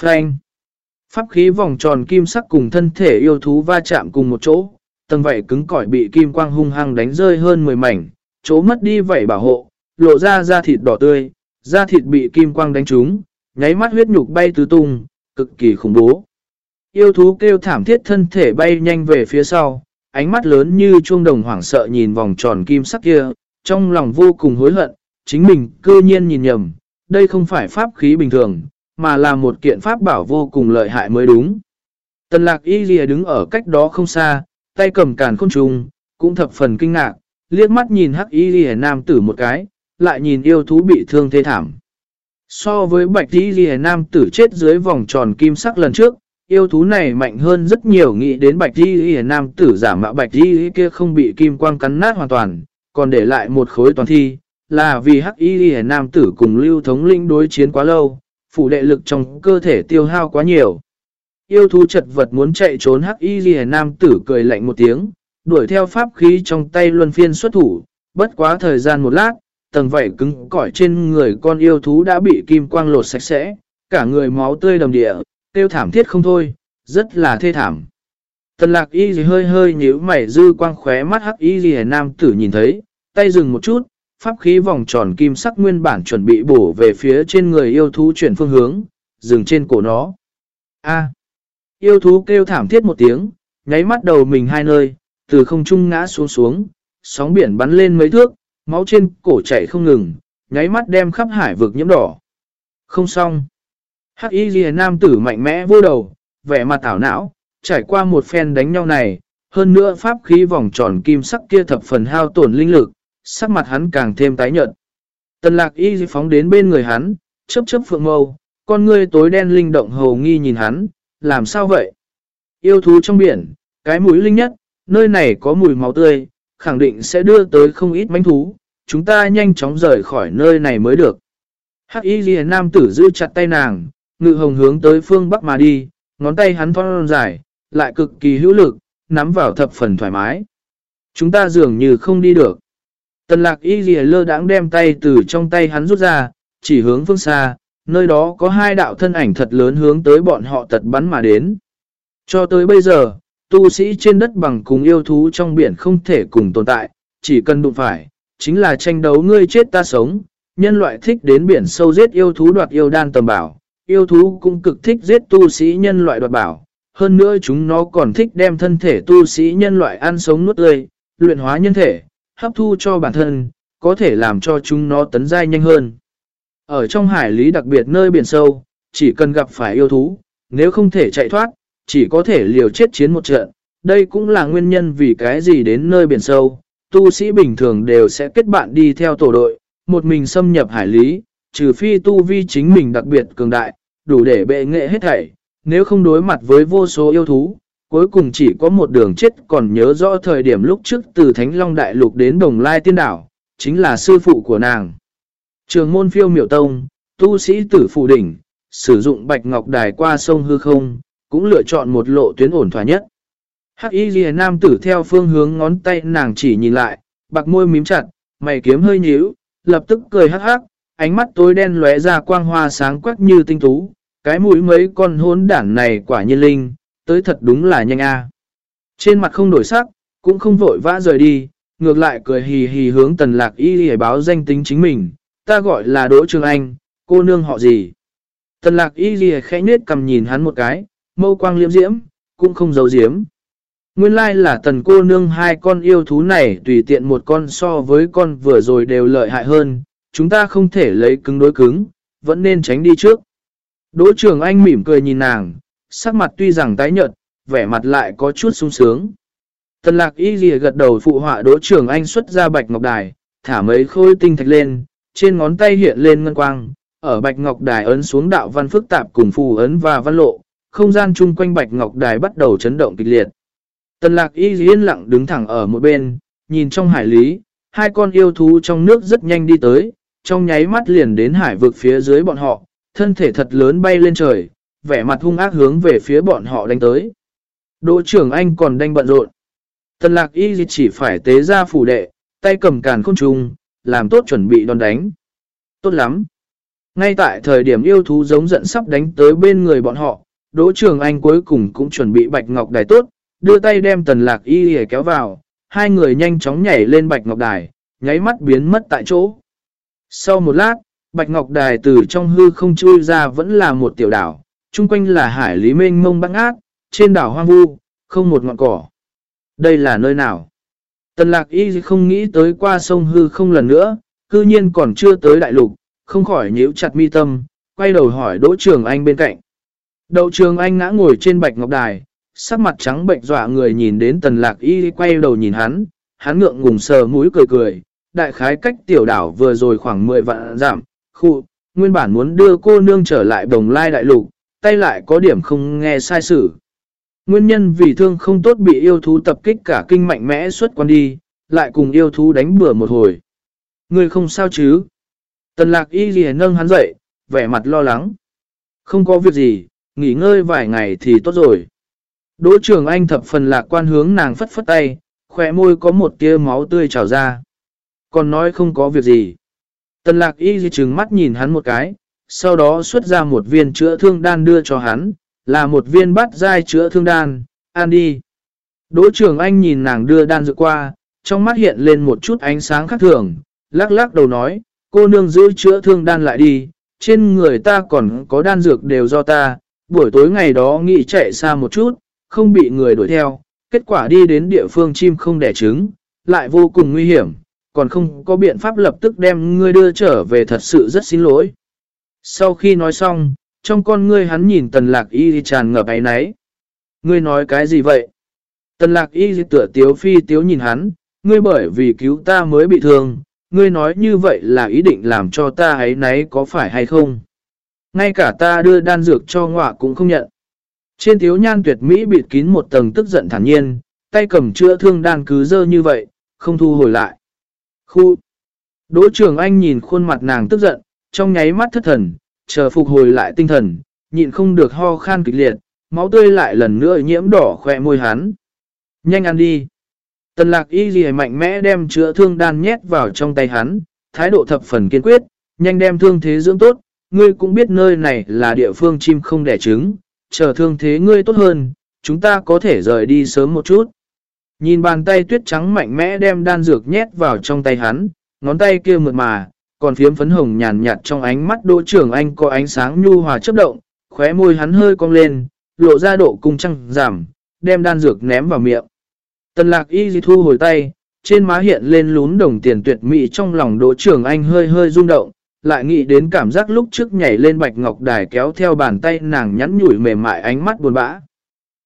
Frank Pháp khí vòng tròn kim sắc cùng thân thể yêu thú va chạm cùng một chỗ, tầng vảy cứng cỏi bị kim quang hung hăng đánh rơi hơn 10 mảnh, chỗ mất đi vảy bảo hộ, lộ ra da thịt đỏ tươi, da thịt bị kim quang đánh trúng, nháy mắt huyết nhục bay tứ tung, cực kỳ khủng bố. Yêu thú kêu thảm thiết thân thể bay nhanh về phía sau, ánh mắt lớn như chuông đồng hoảng sợ nhìn vòng tròn kim sắc kia, trong lòng vô cùng hối hận, chính mình cư nhiên nhìn nhầm, đây không phải pháp khí bình thường, mà là một kiện pháp bảo vô cùng lợi hại mới đúng. Tần lạc y lìa đứng ở cách đó không xa, tay cầm càn khôn trùng, cũng thập phần kinh ngạc, liếc mắt nhìn hắc y lìa nam tử một cái, lại nhìn yêu thú bị thương thê thảm. So với bạch y lìa nam tử chết dưới vòng tròn kim sắc lần trước, yêu thú này mạnh hơn rất nhiều nghĩ đến bạch y lìa nam tử giả mạo bạch y kia không bị kim quang cắn nát hoàn toàn, còn để lại một khối toàn thi, là vì hắc y lìa nam tử cùng lưu thống linh đối chiến quá lâu, phủ đệ lực trong cơ thể tiêu hao quá nhiều. Yêu thú chật vật muốn chạy trốn hắc y ghi nam tử cười lạnh một tiếng, đuổi theo pháp khí trong tay luân phiên xuất thủ, bất quá thời gian một lát, tầng vảy cứng cỏi trên người con yêu thú đã bị kim quang lột sạch sẽ, cả người máu tươi đầm địa, tiêu thảm thiết không thôi, rất là thê thảm. Tần lạc y gì hơi hơi nhíu mày dư quang khóe mắt hắc y gì nam tử nhìn thấy, tay dừng một chút, pháp khí vòng tròn kim sắc nguyên bản chuẩn bị bổ về phía trên người yêu thú chuyển phương hướng, dừng trên cổ nó. A. yêu thú kêu thảm thiết một tiếng, nháy mắt đầu mình hai nơi, từ không trung ngã xuống xuống, sóng biển bắn lên mấy thước, máu trên cổ chảy không ngừng, nháy mắt đem khắp hải vực nhiễm đỏ. Không xong. Hắc y ghi nam tử mạnh mẽ vô đầu, vẻ mặt ảo não, trải qua một phen đánh nhau này, hơn nữa pháp khí vòng tròn kim sắc kia thập phần hao tổn linh lực, sắc mặt hắn càng thêm tái nhợt. Tần lạc y phóng đến bên người hắn, chớp chớp phượng mâu, con ngươi tối đen linh động hầu nghi nhìn hắn, làm sao vậy? Yêu thú trong biển, cái mũi linh nhất, nơi này có mùi máu tươi, khẳng định sẽ đưa tới không ít manh thú, chúng ta nhanh chóng rời khỏi nơi này mới được. Hắc y ghi nam tử giữ chặt tay nàng, ngự hồng hướng tới phương bắc mà đi, ngón tay hắn thon dài, lại cực kỳ hữu lực, nắm vào thập phần thoải mái. Chúng ta dường như không đi được. Tần lạc y ghi lơ đãng đem tay từ trong tay hắn rút ra, chỉ hướng phương xa, nơi đó có hai đạo thân ảnh thật lớn hướng tới bọn họ tật bắn mà đến. Cho tới bây giờ, tu sĩ trên đất bằng cùng yêu thú trong biển không thể cùng tồn tại, chỉ cần đụng phải, chính là tranh đấu ngươi chết ta sống. Nhân loại thích đến biển sâu giết yêu thú đoạt yêu đan tầm bảo, yêu thú cũng cực thích giết tu sĩ nhân loại đoạt bảo. Hơn nữa chúng nó còn thích đem thân thể tu sĩ nhân loại ăn sống nuốt tươi, luyện hóa nhân thể, hấp thu cho bản thân, có thể làm cho chúng nó tấn dai nhanh hơn. Ở trong hải lý đặc biệt nơi biển sâu, chỉ cần gặp phải yêu thú, nếu không thể chạy thoát, chỉ có thể liều chết chiến một trận. Đây cũng là nguyên nhân vì cái gì đến nơi biển sâu, tu sĩ bình thường đều sẽ kết bạn đi theo tổ đội, một mình xâm nhập hải lý, trừ phi tu vi chính mình đặc biệt cường đại, đủ để bệ nghệ hết thảy, nếu không đối mặt với vô số yêu thú, cuối cùng chỉ có một đường chết còn nhớ rõ thời điểm lúc trước từ Thánh Long Đại Lục đến Đồng Lai Tiên Đảo, chính là sư phụ của nàng. Trường môn phiêu miểu tông, tu sĩ tử phụ đỉnh, sử dụng bạch ngọc đài qua sông hư không, cũng lựa chọn một lộ tuyến ổn thỏa nhất. Hắc y ghi nam tử theo phương hướng ngón tay nàng chỉ nhìn lại, bạc môi mím chặt, mày kiếm hơi nhíu, lập tức cười hắc hắc, ánh mắt tối đen lóe ra quang hoa sáng quắc như tinh tú, cái mũi mấy con hốn đản này quả nhiên linh, tới thật đúng là nhanh a. Trên mặt không đổi sắc, cũng không vội vã rời đi, ngược lại cười hì hì hướng tần lạc y hề báo danh tính chính mình, ta gọi là Đỗ Trường Anh, cô nương họ gì. Tần lạc y hề khẽ nết cầm nhìn hắn một cái, mâu quang liễm diễm, cũng không giấu diếm. Nguyên lai là tần cô nương hai con yêu thú này tùy tiện một con so với con vừa rồi đều lợi hại hơn, chúng ta không thể lấy cứng đối cứng, vẫn nên tránh đi trước. Đỗ trưởng anh mỉm cười nhìn nàng, sắc mặt tuy rằng tái nhợt, vẻ mặt lại có chút sung sướng. Tần lạc y ghi gật đầu phụ họa đỗ trưởng anh xuất ra bạch ngọc đài, thả mấy khôi tinh thạch lên, trên ngón tay hiện lên ngân quang, ở bạch ngọc đài ấn xuống đạo văn phức tạp cùng phù ấn và văn lộ, không gian chung quanh bạch ngọc đài bắt đầu chấn động kịch liệt. Tần lạc y yên lặng đứng thẳng ở một bên, nhìn trong hải lý, hai con yêu thú trong nước rất nhanh đi tới, trong nháy mắt liền đến hải vực phía dưới bọn họ, thân thể thật lớn bay lên trời, vẻ mặt hung ác hướng về phía bọn họ đánh tới. Đỗ trưởng anh còn đang bận rộn. Tần lạc y chỉ phải tế ra phủ đệ, tay cầm càn khôn trùng, làm tốt chuẩn bị đòn đánh. Tốt lắm. Ngay tại thời điểm yêu thú giống giận sắp đánh tới bên người bọn họ, Đỗ Trường Anh cuối cùng cũng chuẩn bị bạch ngọc đài tốt, đưa tay đem tần lạc y hề kéo vào, hai người nhanh chóng nhảy lên bạch ngọc đài, nháy mắt biến mất tại chỗ. Sau một lát, bạch ngọc đài từ trong hư không chui ra vẫn là một tiểu đảo, chung quanh là hải lý mênh mông băng ác, trên đảo hoang vu, không một ngọn cỏ. Đây là nơi nào? Tần lạc y không nghĩ tới qua sông hư không lần nữa, cư nhiên còn chưa tới đại lục, không khỏi nhíu chặt mi tâm, quay đầu hỏi Đỗ Trường Anh bên cạnh. Đậu Trường Anh ngã ngồi trên bạch ngọc đài, sắc mặt trắng bệnh dọa người nhìn đến tần lạc y quay đầu nhìn hắn, hắn ngượng ngùng sờ mũi cười cười, đại khái cách tiểu đảo vừa rồi khoảng 10 vạn giảm, khu, nguyên bản muốn đưa cô nương trở lại đồng lai đại lục, tay lại có điểm không nghe sai sự. Nguyên nhân vì thương không tốt bị yêu thú tập kích cả kinh mạnh mẽ xuất quan đi, lại cùng yêu thú đánh bừa một hồi. Người không sao chứ? Tần lạc y liền nâng hắn dậy, vẻ mặt lo lắng. Không có việc gì, nghỉ ngơi vài ngày thì tốt rồi. Đỗ trường anh thập phần lạc quan hướng nàng phất phất tay, khỏe môi có một tia máu tươi trào ra. Còn nói không có việc gì. Tần lạc y di trừng mắt nhìn hắn một cái, sau đó xuất ra một viên chữa thương đan đưa cho hắn, là một viên bát dai chữa thương đan, ăn đi. Đỗ trường anh nhìn nàng đưa đan dược qua, trong mắt hiện lên một chút ánh sáng khác thường, lắc lắc đầu nói, cô nương giữ chữa thương đan lại đi, trên người ta còn có đan dược đều do ta, buổi tối ngày đó nghĩ chạy xa một chút, không bị người đuổi theo, kết quả đi đến địa phương chim không đẻ trứng, lại vô cùng nguy hiểm, còn không có biện pháp lập tức đem ngươi đưa trở về thật sự rất xin lỗi. Sau khi nói xong, trong con ngươi hắn nhìn tần lạc y tràn ngập ấy náy. Ngươi nói cái gì vậy? Tần lạc y tựa tiếu phi tiếu nhìn hắn, ngươi bởi vì cứu ta mới bị thương, ngươi nói như vậy là ý định làm cho ta ấy nấy có phải hay không? Ngay cả ta đưa đan dược cho ngọa cũng không nhận. Trên thiếu nhan tuyệt mỹ bịt kín một tầng tức giận thản nhiên, tay cầm chữa thương đan cứ dơ như vậy, không thu hồi lại. Khu! Đỗ trường anh nhìn khuôn mặt nàng tức giận, trong nháy mắt thất thần, chờ phục hồi lại tinh thần, nhịn không được ho khan kịch liệt, máu tươi lại lần nữa nhiễm đỏ khỏe môi hắn. Nhanh ăn đi! Tần lạc y gì mạnh mẽ đem chữa thương đan nhét vào trong tay hắn, thái độ thập phần kiên quyết, nhanh đem thương thế dưỡng tốt, ngươi cũng biết nơi này là địa phương chim không đẻ trứng, chờ thương thế ngươi tốt hơn, chúng ta có thể rời đi sớm một chút. Nhìn bàn tay tuyết trắng mạnh mẽ đem đan dược nhét vào trong tay hắn, ngón tay kia mượt mà, còn phiếm phấn hồng nhàn nhạt trong ánh mắt đỗ trưởng anh có ánh sáng nhu hòa chấp động, khóe môi hắn hơi cong lên, lộ ra độ cung trăng giảm, đem đan dược ném vào miệng. Tần lạc y di thu hồi tay, trên má hiện lên lún đồng tiền tuyệt mỹ trong lòng đỗ trưởng anh hơi hơi rung động, lại nghĩ đến cảm giác lúc trước nhảy lên bạch ngọc đài kéo theo bàn tay nàng nhắn nhủi mềm mại ánh mắt buồn bã.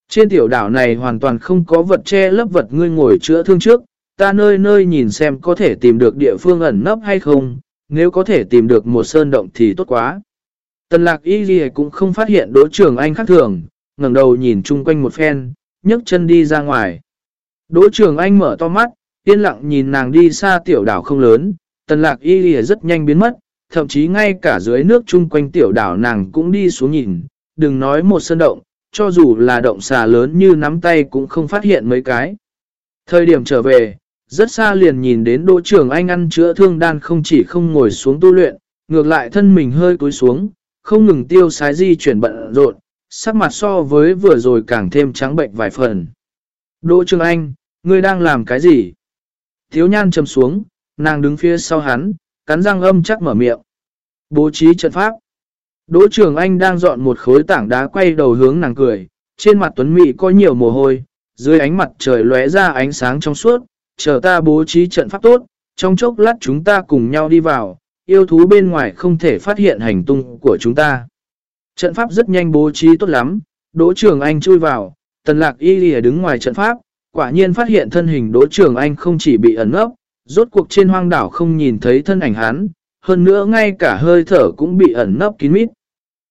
Trên tiểu đảo này hoàn toàn không có vật che lấp vật ngươi ngồi chữa thương trước, ta nơi nơi nhìn xem có thể tìm được địa phương ẩn nấp hay không, nếu có thể tìm được một sơn động thì tốt quá. Tần lạc y gì cũng không phát hiện đỗ trưởng anh khác thường, ngẩng đầu nhìn chung quanh một phen, nhấc chân đi ra ngoài. Đỗ trưởng anh mở to mắt, yên lặng nhìn nàng đi xa tiểu đảo không lớn, tần lạc y gì rất nhanh biến mất, thậm chí ngay cả dưới nước chung quanh tiểu đảo nàng cũng đi xuống nhìn, đừng nói một sơn động, cho dù là động xà lớn như nắm tay cũng không phát hiện mấy cái. Thời điểm trở về, rất xa liền nhìn đến đỗ trưởng anh ăn chữa thương đan không chỉ không ngồi xuống tu luyện, ngược lại thân mình hơi cúi xuống, không ngừng tiêu sái di chuyển bận rộn, sắc mặt so với vừa rồi càng thêm trắng bệnh vài phần. Đỗ trưởng anh, ngươi đang làm cái gì? Thiếu nhan chầm xuống, nàng đứng phía sau hắn, cắn răng âm chắc mở miệng. Bố trí trận pháp. Đỗ trưởng anh đang dọn một khối tảng đá quay đầu hướng nàng cười, trên mặt tuấn mỹ có nhiều mồ hôi, dưới ánh mặt trời lóe ra ánh sáng trong suốt, chờ ta bố trí trận pháp tốt, trong chốc lát chúng ta cùng nhau đi vào, yêu thú bên ngoài không thể phát hiện hành tung của chúng ta. Trận pháp rất nhanh bố trí tốt lắm, đỗ trưởng anh chui vào, tần lạc y lìa đứng ngoài trận pháp, quả nhiên phát hiện thân hình đỗ trưởng anh không chỉ bị ẩn ấp, rốt cuộc trên hoang đảo không nhìn thấy thân ảnh hắn, hơn nữa ngay cả hơi thở cũng bị ẩn nấp kín mít.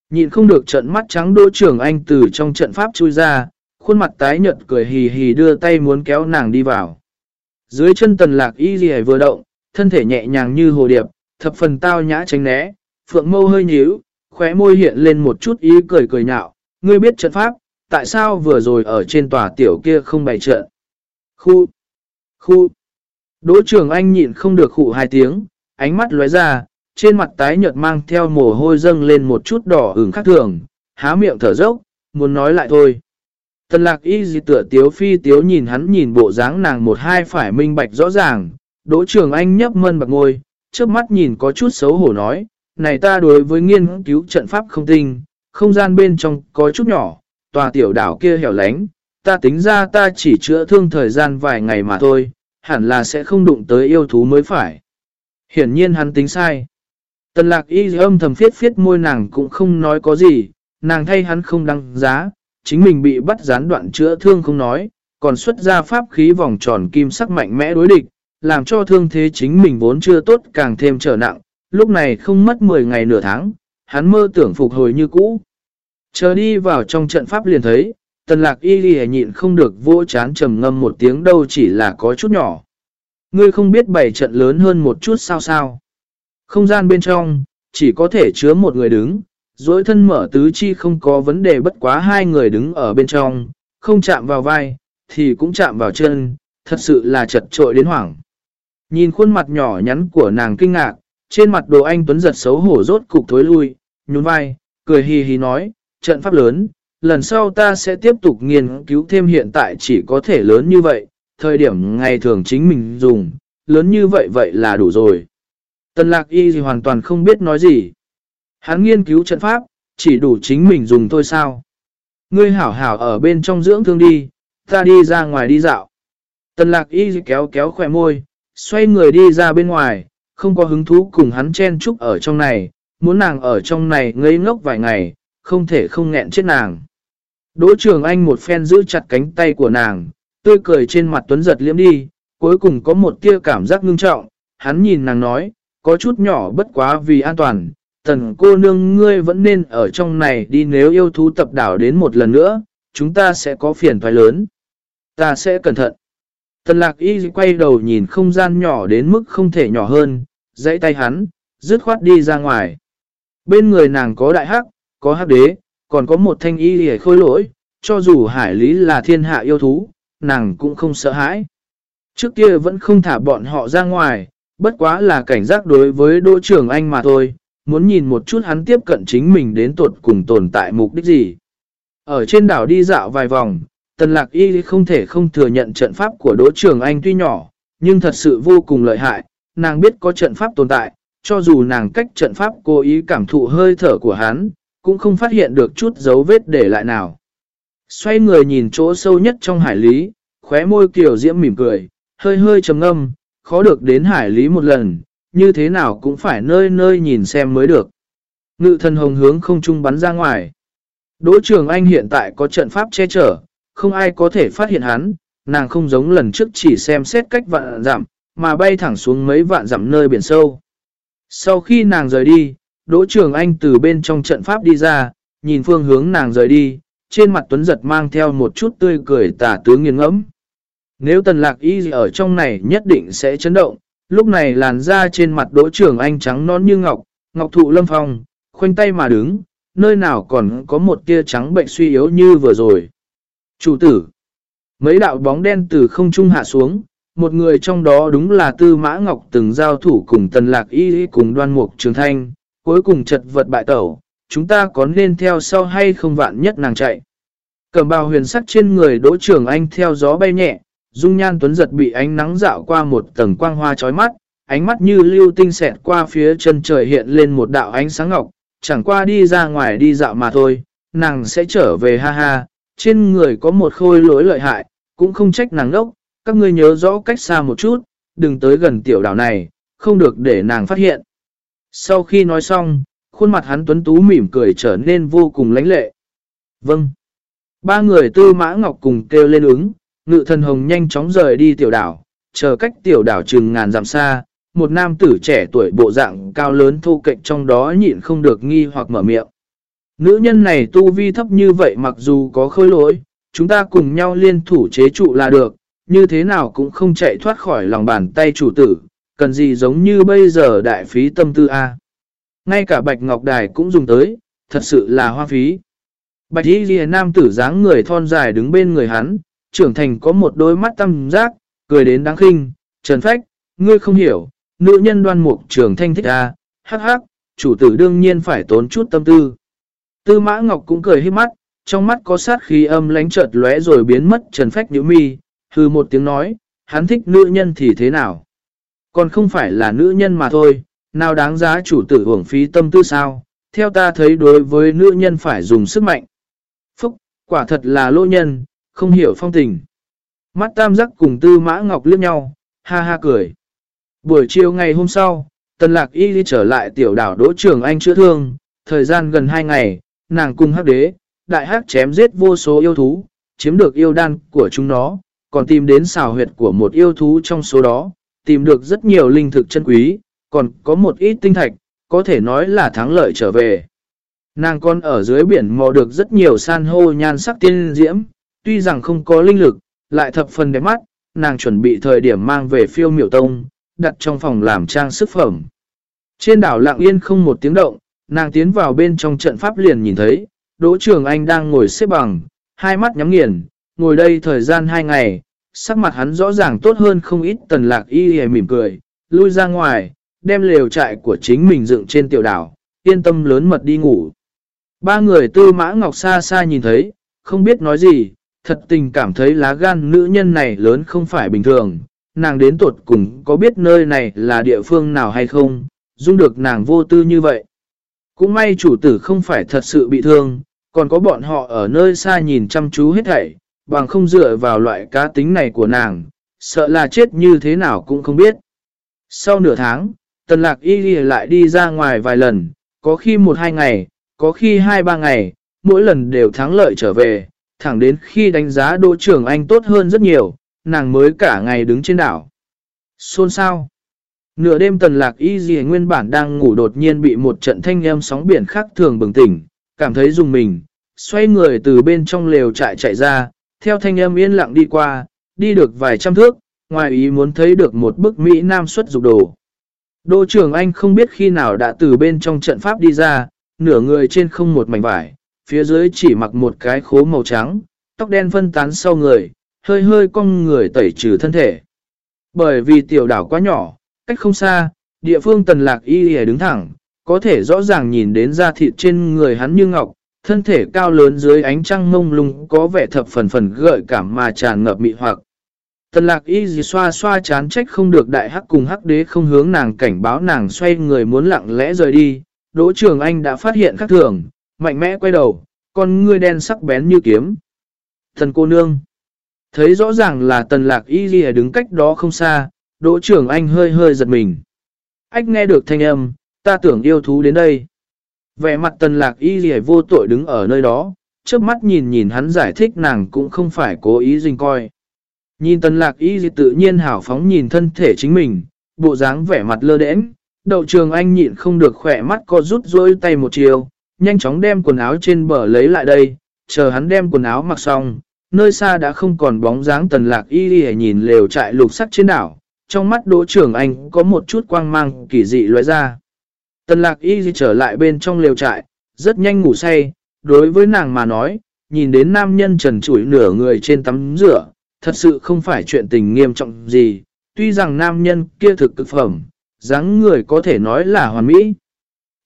Nhìn không được trận mắt trắng đỗ trưởng anh từ trong trận pháp chui ra, khuôn mặt tái nhợt cười hì hì đưa tay muốn kéo nàng đi vào. Dưới chân tần lạc y gì vừa động, thân thể nhẹ nhàng như hồ điệp, thập phần tao nhã tránh né, phượng mâu hơi nhíu, khóe môi hiện lên một chút ý cười cười nhạo, ngươi biết trận pháp, tại sao vừa rồi ở trên tòa tiểu kia không bày trận. Khu, khu, đỗ trưởng anh nhịn không được khụ hai tiếng, ánh mắt lóe ra, trên mặt tái nhợt mang theo mồ hôi dâng lên một chút đỏ ửng khác thường, há miệng thở dốc, muốn nói lại thôi. Tần lạc y gì tựa tiếu phi tiếu nhìn hắn nhìn bộ dáng nàng một hai phải minh bạch rõ ràng, đỗ trường anh nhấp mân bạc ngôi, trước mắt nhìn có chút xấu hổ nói, này ta đối với nghiên cứu trận pháp không tinh, không gian bên trong có chút nhỏ, tòa tiểu đảo kia hẻo lánh, ta tính ra ta chỉ chữa thương thời gian vài ngày mà thôi, hẳn là sẽ không đụng tới yêu thú mới phải. Hiển nhiên hắn tính sai. Tần lạc y âm thầm phiết phiết môi nàng cũng không nói có gì, nàng thay hắn không đăng giá, chính mình bị bắt gián đoạn chữa thương không nói, còn xuất ra pháp khí vòng tròn kim sắc mạnh mẽ đối địch, làm cho thương thế chính mình vốn chưa tốt càng thêm trở nặng, lúc này không mất 10 ngày nửa tháng, hắn mơ tưởng phục hồi như cũ. Chờ đi vào trong trận pháp liền thấy, tần lạc y ghi nhịn không được vô chán trầm ngâm một tiếng đâu chỉ là có chút nhỏ. Ngươi không biết bảy trận lớn hơn một chút sao sao. Không gian bên trong, chỉ có thể chứa một người đứng, dối thân mở tứ chi không có vấn đề bất quá hai người đứng ở bên trong, không chạm vào vai, thì cũng chạm vào chân, thật sự là chật trội đến hoảng. Nhìn khuôn mặt nhỏ nhắn của nàng kinh ngạc, trên mặt đồ anh Tuấn giật xấu hổ rốt cục thối lui, nhún vai, cười hì hì nói, trận pháp lớn, lần sau ta sẽ tiếp tục nghiên cứu thêm hiện tại chỉ có thể lớn như vậy, thời điểm ngày thường chính mình dùng, lớn như vậy vậy là đủ rồi. Tần lạc y thì hoàn toàn không biết nói gì. Hắn nghiên cứu trận pháp, chỉ đủ chính mình dùng thôi sao. Ngươi hảo hảo ở bên trong dưỡng thương đi, ta đi ra ngoài đi dạo. Tần lạc y kéo kéo khỏe môi, xoay người đi ra bên ngoài, không có hứng thú cùng hắn chen chúc ở trong này, muốn nàng ở trong này ngây ngốc vài ngày, không thể không nghẹn chết nàng. Đỗ trường anh một phen giữ chặt cánh tay của nàng, tươi cười trên mặt Tuấn giật liếm đi, cuối cùng có một tia cảm giác ngưng trọng, hắn nhìn nàng nói, có chút nhỏ bất quá vì an toàn, tần cô nương ngươi vẫn nên ở trong này đi nếu yêu thú tập đảo đến một lần nữa, chúng ta sẽ có phiền thoái lớn. Ta sẽ cẩn thận. Tần lạc y quay đầu nhìn không gian nhỏ đến mức không thể nhỏ hơn, dãy tay hắn, dứt khoát đi ra ngoài. Bên người nàng có đại hắc, có hắc đế, còn có một thanh y hề khôi lỗi, cho dù hải lý là thiên hạ yêu thú, nàng cũng không sợ hãi. Trước kia vẫn không thả bọn họ ra ngoài, bất quá là cảnh giác đối với đỗ trưởng anh mà thôi, muốn nhìn một chút hắn tiếp cận chính mình đến tuột cùng tồn tại mục đích gì. Ở trên đảo đi dạo vài vòng, tần lạc y không thể không thừa nhận trận pháp của đỗ trưởng anh tuy nhỏ, nhưng thật sự vô cùng lợi hại, nàng biết có trận pháp tồn tại, cho dù nàng cách trận pháp cố ý cảm thụ hơi thở của hắn, cũng không phát hiện được chút dấu vết để lại nào. Xoay người nhìn chỗ sâu nhất trong hải lý, khóe môi kiểu diễm mỉm cười, hơi hơi trầm ngâm, khó được đến hải lý một lần, như thế nào cũng phải nơi nơi nhìn xem mới được. Ngự thần hồng hướng không trung bắn ra ngoài. Đỗ trường anh hiện tại có trận pháp che chở, không ai có thể phát hiện hắn, nàng không giống lần trước chỉ xem xét cách vạn dặm, mà bay thẳng xuống mấy vạn dặm nơi biển sâu. Sau khi nàng rời đi, Đỗ Trường Anh từ bên trong trận pháp đi ra, nhìn phương hướng nàng rời đi, trên mặt Tuấn Giật mang theo một chút tươi cười tả tướng nghiêng ngẫm. Nếu tần lạc y ở trong này nhất định sẽ chấn động, lúc này làn da trên mặt Đỗ Trường Anh trắng non như ngọc, ngọc thụ lâm phong, khoanh tay mà đứng, nơi nào còn có một tia trắng bệnh suy yếu như vừa rồi. Chủ tử, mấy đạo bóng đen từ không trung hạ xuống, một người trong đó đúng là Tư Mã Ngọc từng giao thủ cùng Tần Lạc Y cùng đoan mục trường thanh, cuối cùng chật vật bại tẩu, chúng ta có nên theo sau hay không vạn nhất nàng chạy. cầm bào huyền sắc trên người đỗ trưởng anh theo gió bay nhẹ, dung nhan tuấn giật bị ánh nắng dạo qua một tầng quang hoa chói mắt, ánh mắt như lưu tinh xẹt qua phía chân trời hiện lên một đạo ánh sáng ngọc, chẳng qua đi ra ngoài đi dạo mà thôi, nàng sẽ trở về ha ha, trên người có một khôi lỗi lợi hại, cũng không trách nàng đốc, các ngươi nhớ rõ cách xa một chút, đừng tới gần tiểu đảo này, không được để nàng phát hiện. Sau khi nói xong, khuôn mặt hắn tuấn tú mỉm cười trở nên vô cùng lãnh lệ. Vâng. Ba người tư mã ngọc cùng kêu lên ứng, ngự thần hồng nhanh chóng rời đi tiểu đảo, chờ cách tiểu đảo chừng ngàn dặm xa, một nam tử trẻ tuổi bộ dạng cao lớn thu cạnh trong đó nhịn không được nghi hoặc mở miệng. Nữ nhân này tu vi thấp như vậy mặc dù có khôi lỗi, chúng ta cùng nhau liên thủ chế trụ là được, như thế nào cũng không chạy thoát khỏi lòng bàn tay chủ tử, cần gì giống như bây giờ đại phí tâm tư A. Ngay cả Bạch Ngọc Đài cũng dùng tới, thật sự là hoa phí. Bạch Y Ghi Nam tử dáng người thon dài đứng bên người hắn, trưởng thành có một đôi mắt tâm giác, cười đến đáng khinh, trần phách, ngươi không hiểu, nữ nhân đoan mục trưởng thanh thích A, hắc hắc, chủ tử đương nhiên phải tốn chút tâm tư. Tư Mã Ngọc cũng cười hết mắt, trong mắt có sát khí âm lánh chợt lóe rồi biến mất trần phách nhíu mi, hư một tiếng nói, hắn thích nữ nhân thì thế nào? Còn không phải là nữ nhân mà thôi, nào đáng giá chủ tử hưởng phí tâm tư sao? Theo ta thấy đối với nữ nhân phải dùng sức mạnh. Phúc, quả thật là lỗ nhân, không hiểu phong tình. Mắt tam giác cùng tư mã ngọc liếc nhau, ha ha cười. Buổi chiều ngày hôm sau, tần lạc y đi trở lại tiểu đảo đỗ trường anh chữa thương, thời gian gần 2 ngày, nàng cùng hắc đế, đại hắc chém giết vô số yêu thú, chiếm được yêu đan của chúng nó, còn tìm đến xào huyệt của một yêu thú trong số đó, tìm được rất nhiều linh thực chân quý, còn có một ít tinh thạch, có thể nói là thắng lợi trở về. Nàng con ở dưới biển mò được rất nhiều san hô nhan sắc tiên diễm, tuy rằng không có linh lực, lại thập phần đẹp mắt, nàng chuẩn bị thời điểm mang về phiêu miểu tông, đặt trong phòng làm trang sức phẩm. Trên đảo lặng yên không một tiếng động, nàng tiến vào bên trong trận pháp liền nhìn thấy, Đỗ Trường Anh đang ngồi xếp bằng, hai mắt nhắm nghiền, ngồi đây thời gian hai ngày, sắc mặt hắn rõ ràng tốt hơn không ít tần lạc y hề mỉm cười, lui ra ngoài, đem lều trại của chính mình dựng trên tiểu đảo, yên tâm lớn mật đi ngủ. Ba người tư mã ngọc xa xa nhìn thấy, không biết nói gì, thật tình cảm thấy lá gan nữ nhân này lớn không phải bình thường, nàng đến tuột cùng có biết nơi này là địa phương nào hay không, dung được nàng vô tư như vậy. Cũng may chủ tử không phải thật sự bị thương, còn có bọn họ ở nơi xa nhìn chăm chú hết thảy, bằng không dựa vào loại cá tính này của nàng, sợ là chết như thế nào cũng không biết. Sau nửa tháng, tần lạc y lại đi ra ngoài vài lần, có khi một hai ngày, có khi hai ba ngày, mỗi lần đều thắng lợi trở về, thẳng đến khi đánh giá Đỗ trưởng Anh tốt hơn rất nhiều, nàng mới cả ngày đứng trên đảo. Xôn sao? Nửa đêm tần lạc y dì nguyên bản đang ngủ đột nhiên bị một trận thanh em sóng biển khác thường bừng tỉnh, cảm thấy dùng mình, xoay người từ bên trong lều chạy chạy ra, theo thanh âm yên lặng đi qua, đi được vài trăm thước, ngoài ý muốn thấy được một bức Mỹ Nam xuất dục đồ. Đô trưởng Anh không biết khi nào đã từ bên trong trận pháp đi ra, nửa người trên không một mảnh vải, phía dưới chỉ mặc một cái khố màu trắng, tóc đen phân tán sau người, hơi hơi cong người tẩy trừ thân thể. Bởi vì tiểu đảo quá nhỏ, cách không xa, địa phương tần lạc y y đứng thẳng, có thể rõ ràng nhìn đến da thịt trên người hắn như ngọc, thân thể cao lớn dưới ánh trăng mông lung có vẻ thập phần phần gợi cảm mà tràn ngập mị hoặc. Tần lạc y gì xoa xoa chán trách không được đại hắc cùng hắc đế không hướng nàng cảnh báo nàng xoay người muốn lặng lẽ rời đi. Đỗ trường anh đã phát hiện khác thường, mạnh mẽ quay đầu, con ngươi đen sắc bén như kiếm. Thần cô nương. Thấy rõ ràng là tần lạc y gì đứng cách đó không xa, đỗ trường anh hơi hơi giật mình. Ách nghe được thanh âm, ta tưởng yêu thú đến đây. Vẻ mặt tần lạc y gì vô tội đứng ở nơi đó, trước mắt nhìn nhìn hắn giải thích nàng cũng không phải cố ý dình coi. Nhìn tần lạc y gì tự nhiên hảo phóng nhìn thân thể chính mình, bộ dáng vẻ mặt lơ đễnh, đậu trường anh nhịn không được khỏe mắt co rút rôi tay một chiều, nhanh chóng đem quần áo trên bờ lấy lại đây, chờ hắn đem quần áo mặc xong, nơi xa đã không còn bóng dáng tần lạc y đi nhìn lều trại lục sắc trên đảo, trong mắt đỗ trưởng anh có một chút quang mang kỳ dị loại ra. Tần lạc y di trở lại bên trong lều trại, rất nhanh ngủ say, đối với nàng mà nói, nhìn đến nam nhân trần trụi nửa người trên tắm rửa, thật sự không phải chuyện tình nghiêm trọng gì, tuy rằng nam nhân kia thực cực phẩm, dáng người có thể nói là hoàn mỹ.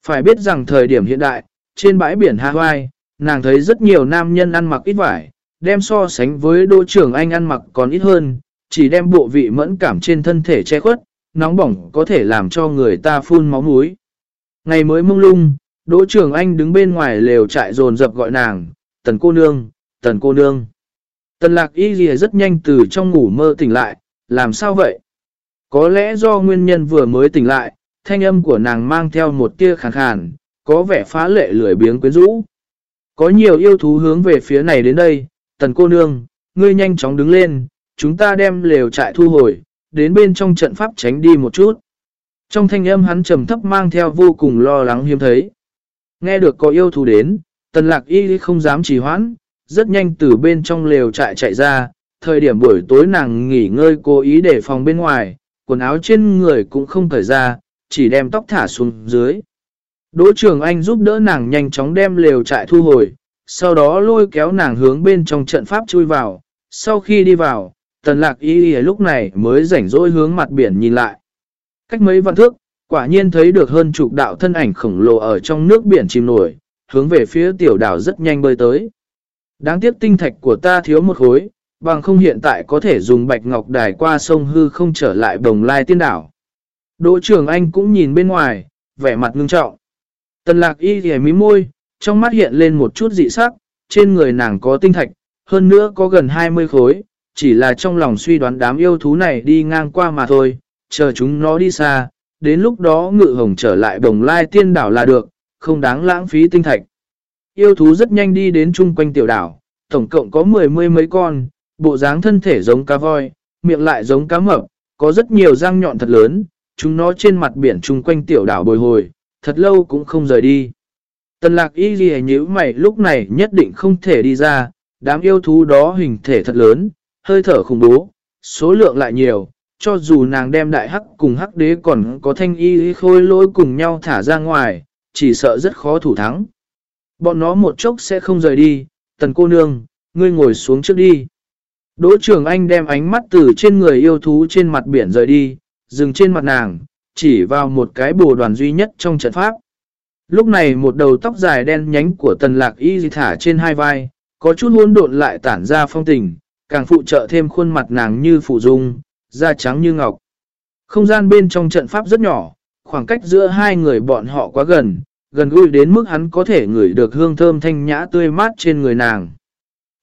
Phải biết rằng thời điểm hiện đại, trên bãi biển Hawaii, nàng thấy rất nhiều nam nhân ăn mặc ít vải, đem so sánh với đô trưởng anh ăn mặc còn ít hơn, chỉ đem bộ vị mẫn cảm trên thân thể che khuất, nóng bỏng có thể làm cho người ta phun máu mũi. Ngày mới mông lung, Đỗ trưởng anh đứng bên ngoài lều trại dồn dập gọi nàng, tần cô nương, tần cô nương. Tần lạc y gì rất nhanh từ trong ngủ mơ tỉnh lại, làm sao vậy? Có lẽ do nguyên nhân vừa mới tỉnh lại, thanh âm của nàng mang theo một tia khàn khàn, có vẻ phá lệ lười biếng quyến rũ. Có nhiều yêu thú hướng về phía này đến đây, tần cô nương, ngươi nhanh chóng đứng lên, chúng ta đem lều trại thu hồi, đến bên trong trận pháp tránh đi một chút. Trong thanh âm hắn trầm thấp mang theo vô cùng lo lắng hiếm thấy. Nghe được có yêu thú đến, tần lạc y không dám trì hoãn, rất nhanh từ bên trong lều trại chạy ra, thời điểm buổi tối nàng nghỉ ngơi cố ý để phòng bên ngoài, quần áo trên người cũng không thời ra, chỉ đem tóc thả xuống dưới. Đỗ trưởng anh giúp đỡ nàng nhanh chóng đem lều trại thu hồi, sau đó lôi kéo nàng hướng bên trong trận pháp chui vào. Sau khi đi vào, tần lạc y lúc này mới rảnh rỗi hướng mặt biển nhìn lại. Cách mấy vạn thước, quả nhiên thấy được hơn chục đạo thân ảnh khổng lồ ở trong nước biển chìm nổi, hướng về phía tiểu đảo rất nhanh bơi tới. Đáng tiếc tinh thạch của ta thiếu một khối, bằng không hiện tại có thể dùng bạch ngọc đài qua sông hư không trở lại đồng lai tiên đảo. Đỗ trưởng anh cũng nhìn bên ngoài, vẻ mặt ngưng trọng. Tần lạc y ghề mí môi, trong mắt hiện lên một chút dị sắc, trên người nàng có tinh thạch, hơn nữa có gần 20 khối, chỉ là trong lòng suy đoán đám yêu thú này đi ngang qua mà thôi, chờ chúng nó đi xa, đến lúc đó ngự hồng trở lại đồng lai tiên đảo là được, không đáng lãng phí tinh thạch. Yêu thú rất nhanh đi đến chung quanh tiểu đảo, tổng cộng có mười mươi mấy con, bộ dáng thân thể giống cá voi, miệng lại giống cá mập, có rất nhiều răng nhọn thật lớn, chúng nó trên mặt biển chung quanh tiểu đảo bồi hồi, thật lâu cũng không rời đi. Tần lạc y ghi nhíu mày lúc này nhất định không thể đi ra, đám yêu thú đó hình thể thật lớn, hơi thở khủng bố, số lượng lại nhiều, cho dù nàng đem đại hắc cùng hắc đế còn có thanh y khôi lỗi cùng nhau thả ra ngoài, chỉ sợ rất khó thủ thắng. Bọn nó một chốc sẽ không rời đi, tần cô nương, ngươi ngồi xuống trước đi. Đỗ trưởng anh đem ánh mắt từ trên người yêu thú trên mặt biển rời đi, dừng trên mặt nàng, chỉ vào một cái bồ đoàn duy nhất trong trận pháp. Lúc này một đầu tóc dài đen nhánh của tần lạc y thả trên hai vai, có chút hôn độn lại tản ra phong tình, càng phụ trợ thêm khuôn mặt nàng như phụ dung, da trắng như ngọc. Không gian bên trong trận pháp rất nhỏ, khoảng cách giữa hai người bọn họ quá gần, gần gũi đến mức hắn có thể ngửi được hương thơm thanh nhã tươi mát trên người nàng.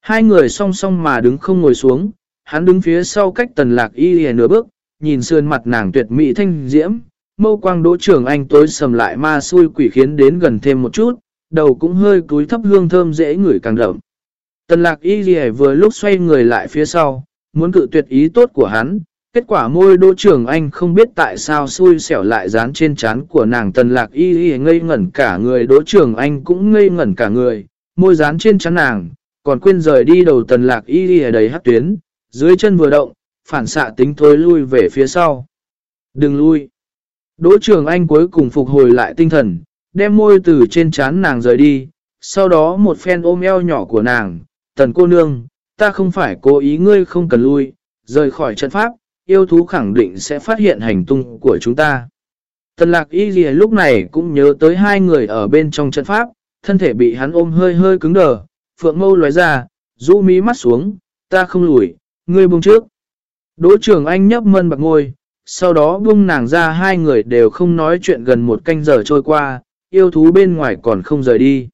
Hai người song song mà đứng không ngồi xuống, hắn đứng phía sau cách tần lạc y hề nửa bước, nhìn sườn mặt nàng tuyệt mỹ thanh diễm, mâu quang đỗ trưởng anh tối sầm lại ma xui quỷ khiến đến gần thêm một chút, đầu cũng hơi cúi thấp hương thơm dễ ngửi càng đậm. Tần lạc y hề vừa lúc xoay người lại phía sau, muốn cự tuyệt ý tốt của hắn. Kết quả môi đỗ trưởng anh không biết tại sao xui xẻo lại dán trên trán của nàng tần lạc y y ngây ngẩn cả người đỗ trưởng anh cũng ngây ngẩn cả người, môi dán trên trán nàng, còn quên rời đi đầu tần lạc y y đầy hát tuyến, dưới chân vừa động, phản xạ tính thôi lui về phía sau. Đừng lui. Đỗ trưởng anh cuối cùng phục hồi lại tinh thần, đem môi từ trên trán nàng rời đi, sau đó một phen ôm eo nhỏ của nàng, tần cô nương, ta không phải cố ý ngươi không cần lui, rời khỏi trận pháp, yêu thú khẳng định sẽ phát hiện hành tung của chúng ta. Tần lạc y gì lúc này cũng nhớ tới hai người ở bên trong trận pháp, thân thể bị hắn ôm hơi hơi cứng đờ, phượng mâu lóe ra, rũ mí mắt xuống, ta không lùi, ngươi buông trước. Đỗ trưởng anh nhấp mân bạc ngôi, sau đó buông nàng ra hai người đều không nói chuyện gần một canh giờ trôi qua, yêu thú bên ngoài còn không rời đi.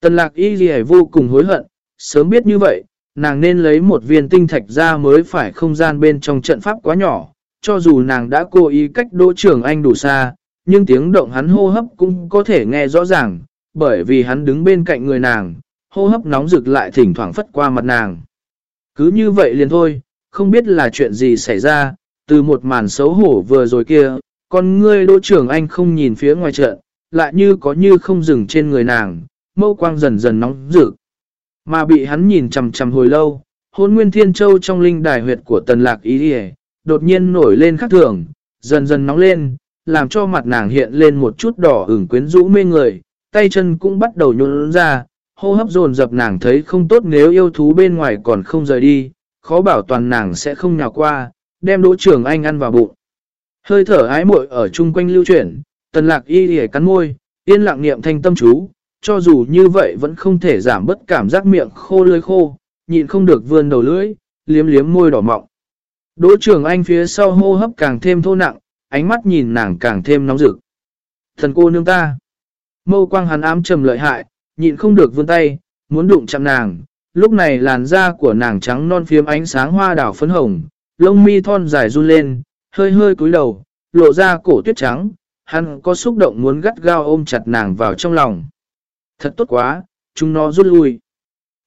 Tần lạc y gì vô cùng hối hận, sớm biết như vậy, nàng nên lấy một viên tinh thạch ra mới phải không gian bên trong trận pháp quá nhỏ, cho dù nàng đã cố ý cách đỗ trưởng anh đủ xa, nhưng tiếng động hắn hô hấp cũng có thể nghe rõ ràng, bởi vì hắn đứng bên cạnh người nàng, hô hấp nóng rực lại thỉnh thoảng phất qua mặt nàng. Cứ như vậy liền thôi, không biết là chuyện gì xảy ra, từ một màn xấu hổ vừa rồi kia, con ngươi đỗ trưởng anh không nhìn phía ngoài trận, lại như có như không dừng trên người nàng, mâu quang dần dần nóng rực. Mà bị hắn nhìn chầm chầm hồi lâu, hôn nguyên thiên châu trong linh đài huyệt của tần lạc ý đi đột nhiên nổi lên khắc thường, dần dần nóng lên, làm cho mặt nàng hiện lên một chút đỏ ửng quyến rũ mê người, tay chân cũng bắt đầu nhuôn ra, hô hấp dồn dập nàng thấy không tốt nếu yêu thú bên ngoài còn không rời đi, khó bảo toàn nàng sẽ không nhào qua, đem đỗ trưởng anh ăn vào bụng. Hơi thở ái muội ở chung quanh lưu chuyển, tần lạc y lìa cắn môi, yên lặng niệm thanh tâm chú, cho dù như vậy vẫn không thể giảm bất cảm giác miệng khô lưỡi khô, nhịn không được vươn đầu lưỡi, liếm liếm môi đỏ mọng. Đỗ trưởng anh phía sau hô hấp càng thêm thô nặng, ánh mắt nhìn nàng càng thêm nóng rực. Thần cô nương ta. Mâu quang hắn ám trầm lợi hại, nhịn không được vươn tay, muốn đụng chạm nàng. Lúc này làn da của nàng trắng non phiếm ánh sáng hoa đảo phấn hồng, lông mi thon dài run lên, hơi hơi cúi đầu, lộ ra cổ tuyết trắng. Hắn có xúc động muốn gắt gao ôm chặt nàng vào trong lòng. Thật tốt quá, chúng nó rút lui.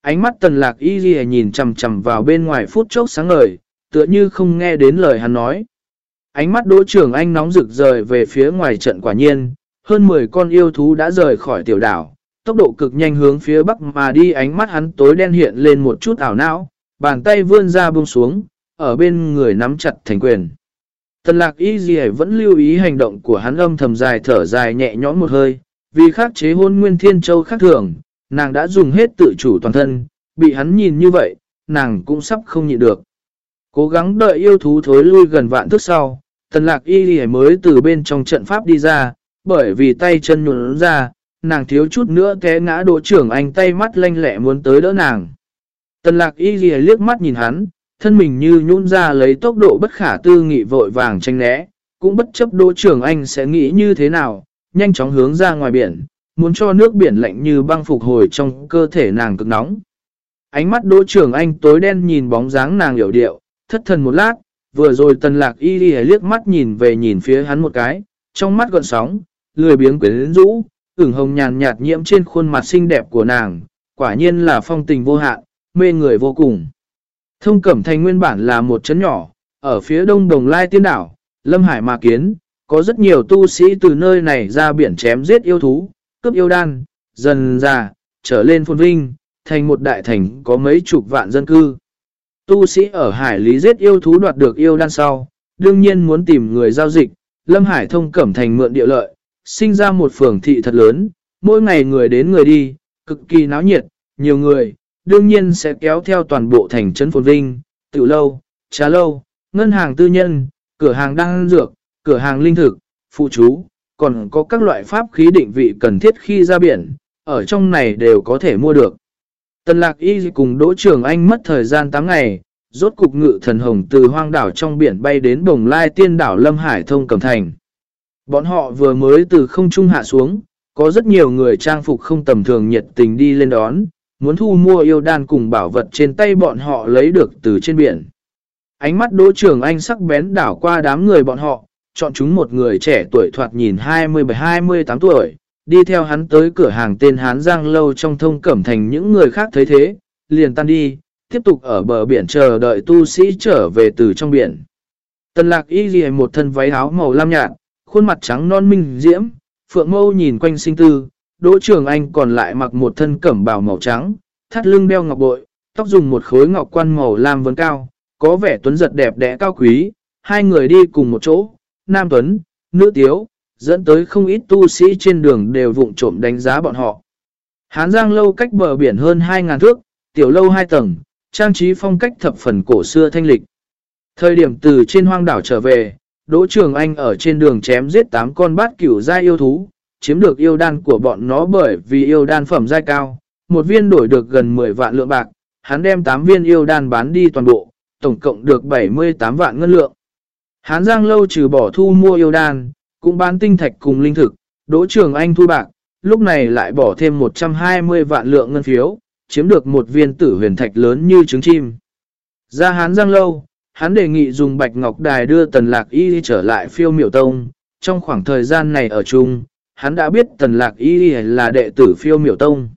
Ánh mắt tần lạc y ghi nhìn chầm chầm vào bên ngoài phút chốc sáng ngời, tựa như không nghe đến lời hắn nói. Ánh mắt đỗ trưởng anh nóng rực rời về phía ngoài trận quả nhiên, hơn 10 con yêu thú đã rời khỏi tiểu đảo, tốc độ cực nhanh hướng phía bắc mà đi ánh mắt hắn tối đen hiện lên một chút ảo não, bàn tay vươn ra buông xuống, ở bên người nắm chặt thành quyền. Tần lạc y gì vẫn lưu ý hành động của hắn âm thầm dài thở dài nhẹ nhõm một hơi, vì khắc chế hôn nguyên thiên châu khác thường, nàng đã dùng hết tự chủ toàn thân, bị hắn nhìn như vậy, nàng cũng sắp không nhịn được. Cố gắng đợi yêu thú thối lui gần vạn thước sau, tần lạc y lì mới từ bên trong trận pháp đi ra, bởi vì tay chân nhuận ra, nàng thiếu chút nữa té ngã đỗ trưởng anh tay mắt lanh lẹ muốn tới đỡ nàng. Tần lạc y lì liếc mắt nhìn hắn, thân mình như nhún ra lấy tốc độ bất khả tư nghị vội vàng tranh né, cũng bất chấp đỗ trưởng anh sẽ nghĩ như thế nào, nhanh chóng hướng ra ngoài biển, muốn cho nước biển lạnh như băng phục hồi trong cơ thể nàng cực nóng. Ánh mắt đỗ trưởng anh tối đen nhìn bóng dáng nàng hiểu điệu, thất thần một lát, vừa rồi tần lạc y đi liếc mắt nhìn về nhìn phía hắn một cái, trong mắt gọn sóng, lười biếng quyến rũ, ửng hồng nhàn nhạt nhiễm trên khuôn mặt xinh đẹp của nàng, quả nhiên là phong tình vô hạn, mê người vô cùng. Thông Cẩm Thành nguyên bản là một chấn nhỏ, ở phía đông đồng lai tiên đảo, Lâm Hải mà kiến, có rất nhiều tu sĩ từ nơi này ra biển chém giết yêu thú, cướp yêu đan, dần già, trở lên phồn vinh, thành một đại thành có mấy chục vạn dân cư. Tu sĩ ở hải lý giết yêu thú đoạt được yêu đan sau, đương nhiên muốn tìm người giao dịch, Lâm Hải thông cẩm thành mượn địa lợi, sinh ra một phường thị thật lớn, mỗi ngày người đến người đi, cực kỳ náo nhiệt, nhiều người, đương nhiên sẽ kéo theo toàn bộ thành trấn phồn vinh, tiểu lâu, trà lâu, ngân hàng tư nhân, cửa hàng đang dược, cửa hàng linh thực, phụ chú, còn có các loại pháp khí định vị cần thiết khi ra biển, ở trong này đều có thể mua được. Tần lạc y cùng Đỗ Trường Anh mất thời gian 8 ngày, rốt cục ngự thần hồng từ hoang đảo trong biển bay đến bồng lai tiên đảo Lâm Hải thông cẩm thành. Bọn họ vừa mới từ không trung hạ xuống, có rất nhiều người trang phục không tầm thường nhiệt tình đi lên đón, muốn thu mua yêu đan cùng bảo vật trên tay bọn họ lấy được từ trên biển. Ánh mắt Đỗ Trường Anh sắc bén đảo qua đám người bọn họ, chọn chúng một người trẻ tuổi thoạt nhìn 27-28 tuổi, đi theo hắn tới cửa hàng tên Hán Giang Lâu trong thông cẩm thành những người khác thấy thế, liền tan đi, tiếp tục ở bờ biển chờ đợi tu sĩ trở về từ trong biển. Tần lạc y ghi một thân váy áo màu lam nhạt, khuôn mặt trắng non minh diễm, phượng mâu nhìn quanh sinh tư, đỗ trường anh còn lại mặc một thân cẩm bào màu trắng, thắt lưng đeo ngọc bội, tóc dùng một khối ngọc quan màu lam vấn cao, có vẻ tuấn giật đẹp đẽ cao quý, hai người đi cùng một chỗ, nam tuấn, nữ tiếu, dẫn tới không ít tu sĩ trên đường đều vụng trộm đánh giá bọn họ. Hán Giang lâu cách bờ biển hơn 2.000 thước, tiểu lâu 2 tầng, trang trí phong cách thập phần cổ xưa thanh lịch. Thời điểm từ trên hoang đảo trở về, Đỗ Trường Anh ở trên đường chém giết 8 con bát cửu giai yêu thú, chiếm được yêu đan của bọn nó bởi vì yêu đan phẩm giai cao, một viên đổi được gần 10 vạn lượng bạc, hắn đem 8 viên yêu đan bán đi toàn bộ, tổng cộng được 78 vạn ngân lượng. Hán Giang lâu trừ bỏ thu mua yêu đan, cũng bán tinh thạch cùng linh thực, Đỗ Trường Anh thu bạc, lúc này lại bỏ thêm 120 vạn lượng ngân phiếu, chiếm được một viên tử huyền thạch lớn như trứng chim. Ra Hán Giang lâu, hắn đề nghị dùng Bạch Ngọc Đài đưa Tần Lạc Y trở lại phiêu miểu tông. Trong khoảng thời gian này ở chung, hắn đã biết Tần Lạc Y là đệ tử phiêu miểu tông.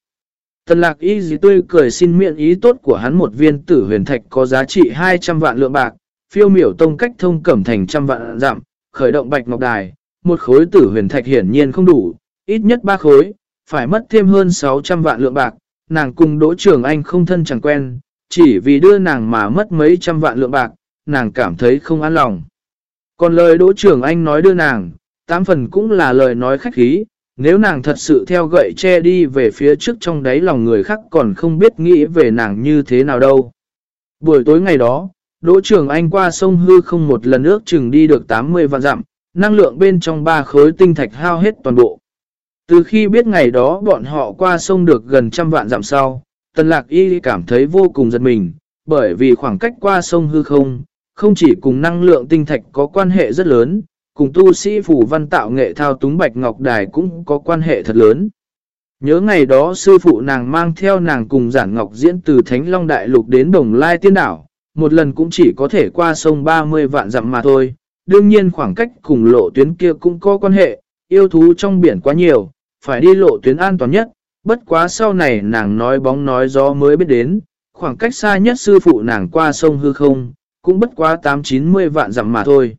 Tần Lạc Y tươi cười xin miễn ý tốt của hắn một viên tử huyền thạch có giá trị 200 vạn lượng bạc, phiêu miểu tông cách thông cẩm thành trăm vạn giảm, khởi động Bạch Ngọc Đài, một khối tử huyền thạch hiển nhiên không đủ, ít nhất ba khối, phải mất thêm hơn 600 vạn lượng bạc, nàng cùng Đỗ Trường Anh không thân chẳng quen, chỉ vì đưa nàng mà mất mấy trăm vạn lượng bạc, nàng cảm thấy không an lòng. Còn lời Đỗ Trường Anh nói đưa nàng, tám phần cũng là lời nói khách khí, nếu nàng thật sự theo gậy che đi về phía trước trong đáy lòng người khác còn không biết nghĩ về nàng như thế nào đâu. Buổi tối ngày đó, Đỗ trưởng Anh qua sông Hư không một lần ước chừng đi được 80 vạn dặm, năng lượng bên trong ba khối tinh thạch hao hết toàn bộ. Từ khi biết ngày đó bọn họ qua sông được gần trăm vạn dặm sau, Tần Lạc Y cảm thấy vô cùng giật mình, bởi vì khoảng cách qua sông hư không, không chỉ cùng năng lượng tinh thạch có quan hệ rất lớn, cùng tu sĩ phủ văn tạo nghệ thao túng bạch ngọc đài cũng có quan hệ thật lớn. Nhớ ngày đó sư phụ nàng mang theo nàng cùng giản ngọc diễn từ Thánh Long Đại Lục đến Đồng Lai Tiên Đảo, một lần cũng chỉ có thể qua sông 30 vạn dặm mà thôi. Đương nhiên khoảng cách cùng lộ tuyến kia cũng có quan hệ, yêu thú trong biển quá nhiều, phải đi lộ tuyến an toàn nhất, bất quá sau này nàng nói bóng nói gió mới biết đến, khoảng cách xa nhất sư phụ nàng qua sông hư không, cũng bất quá 8-90 vạn dặm mà thôi.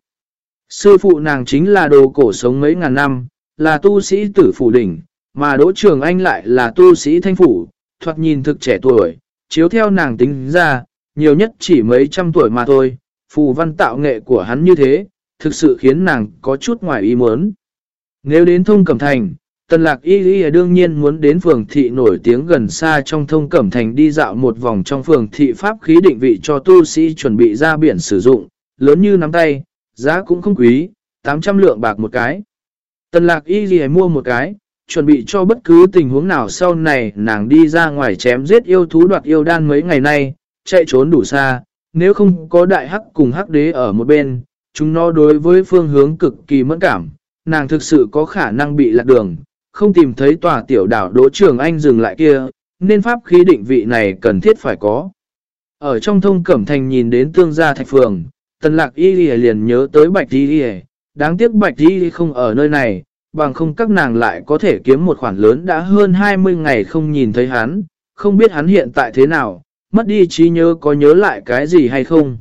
Sư phụ nàng chính là đồ cổ sống mấy ngàn năm, là tu sĩ tử phủ đỉnh, mà Đỗ Trường Anh lại là tu sĩ thanh phủ, thoạt nhìn thực trẻ tuổi, chiếu theo nàng tính ra, nhiều nhất chỉ mấy trăm tuổi mà thôi, phù văn tạo nghệ của hắn như thế, thực sự khiến nàng có chút ngoài ý muốn. Nếu đến thông cẩm thành, Tần lạc y y đương nhiên muốn đến phường thị nổi tiếng gần xa trong thông cẩm thành đi dạo một vòng trong phường thị pháp khí định vị cho tu sĩ chuẩn bị ra biển sử dụng, lớn như nắm tay, giá cũng không quý, 800 lượng bạc một cái. Tần lạc y y mua một cái, chuẩn bị cho bất cứ tình huống nào sau này nàng đi ra ngoài chém giết yêu thú đoạt yêu đan mấy ngày nay, chạy trốn đủ xa, nếu không có đại hắc cùng hắc đế ở một bên, chúng nó đối với phương hướng cực kỳ mẫn cảm, nàng thực sự có khả năng bị lạc đường không tìm thấy tòa tiểu đảo Đỗ Trường Anh dừng lại kia, nên pháp khí định vị này cần thiết phải có. Ở trong thông cẩm thành nhìn đến tương gia thạch phường, tần lạc y liền nhớ tới bạch y đáng tiếc bạch y không ở nơi này, bằng không các nàng lại có thể kiếm một khoản lớn đã hơn 20 ngày không nhìn thấy hắn, không biết hắn hiện tại thế nào, mất đi trí nhớ có nhớ lại cái gì hay không.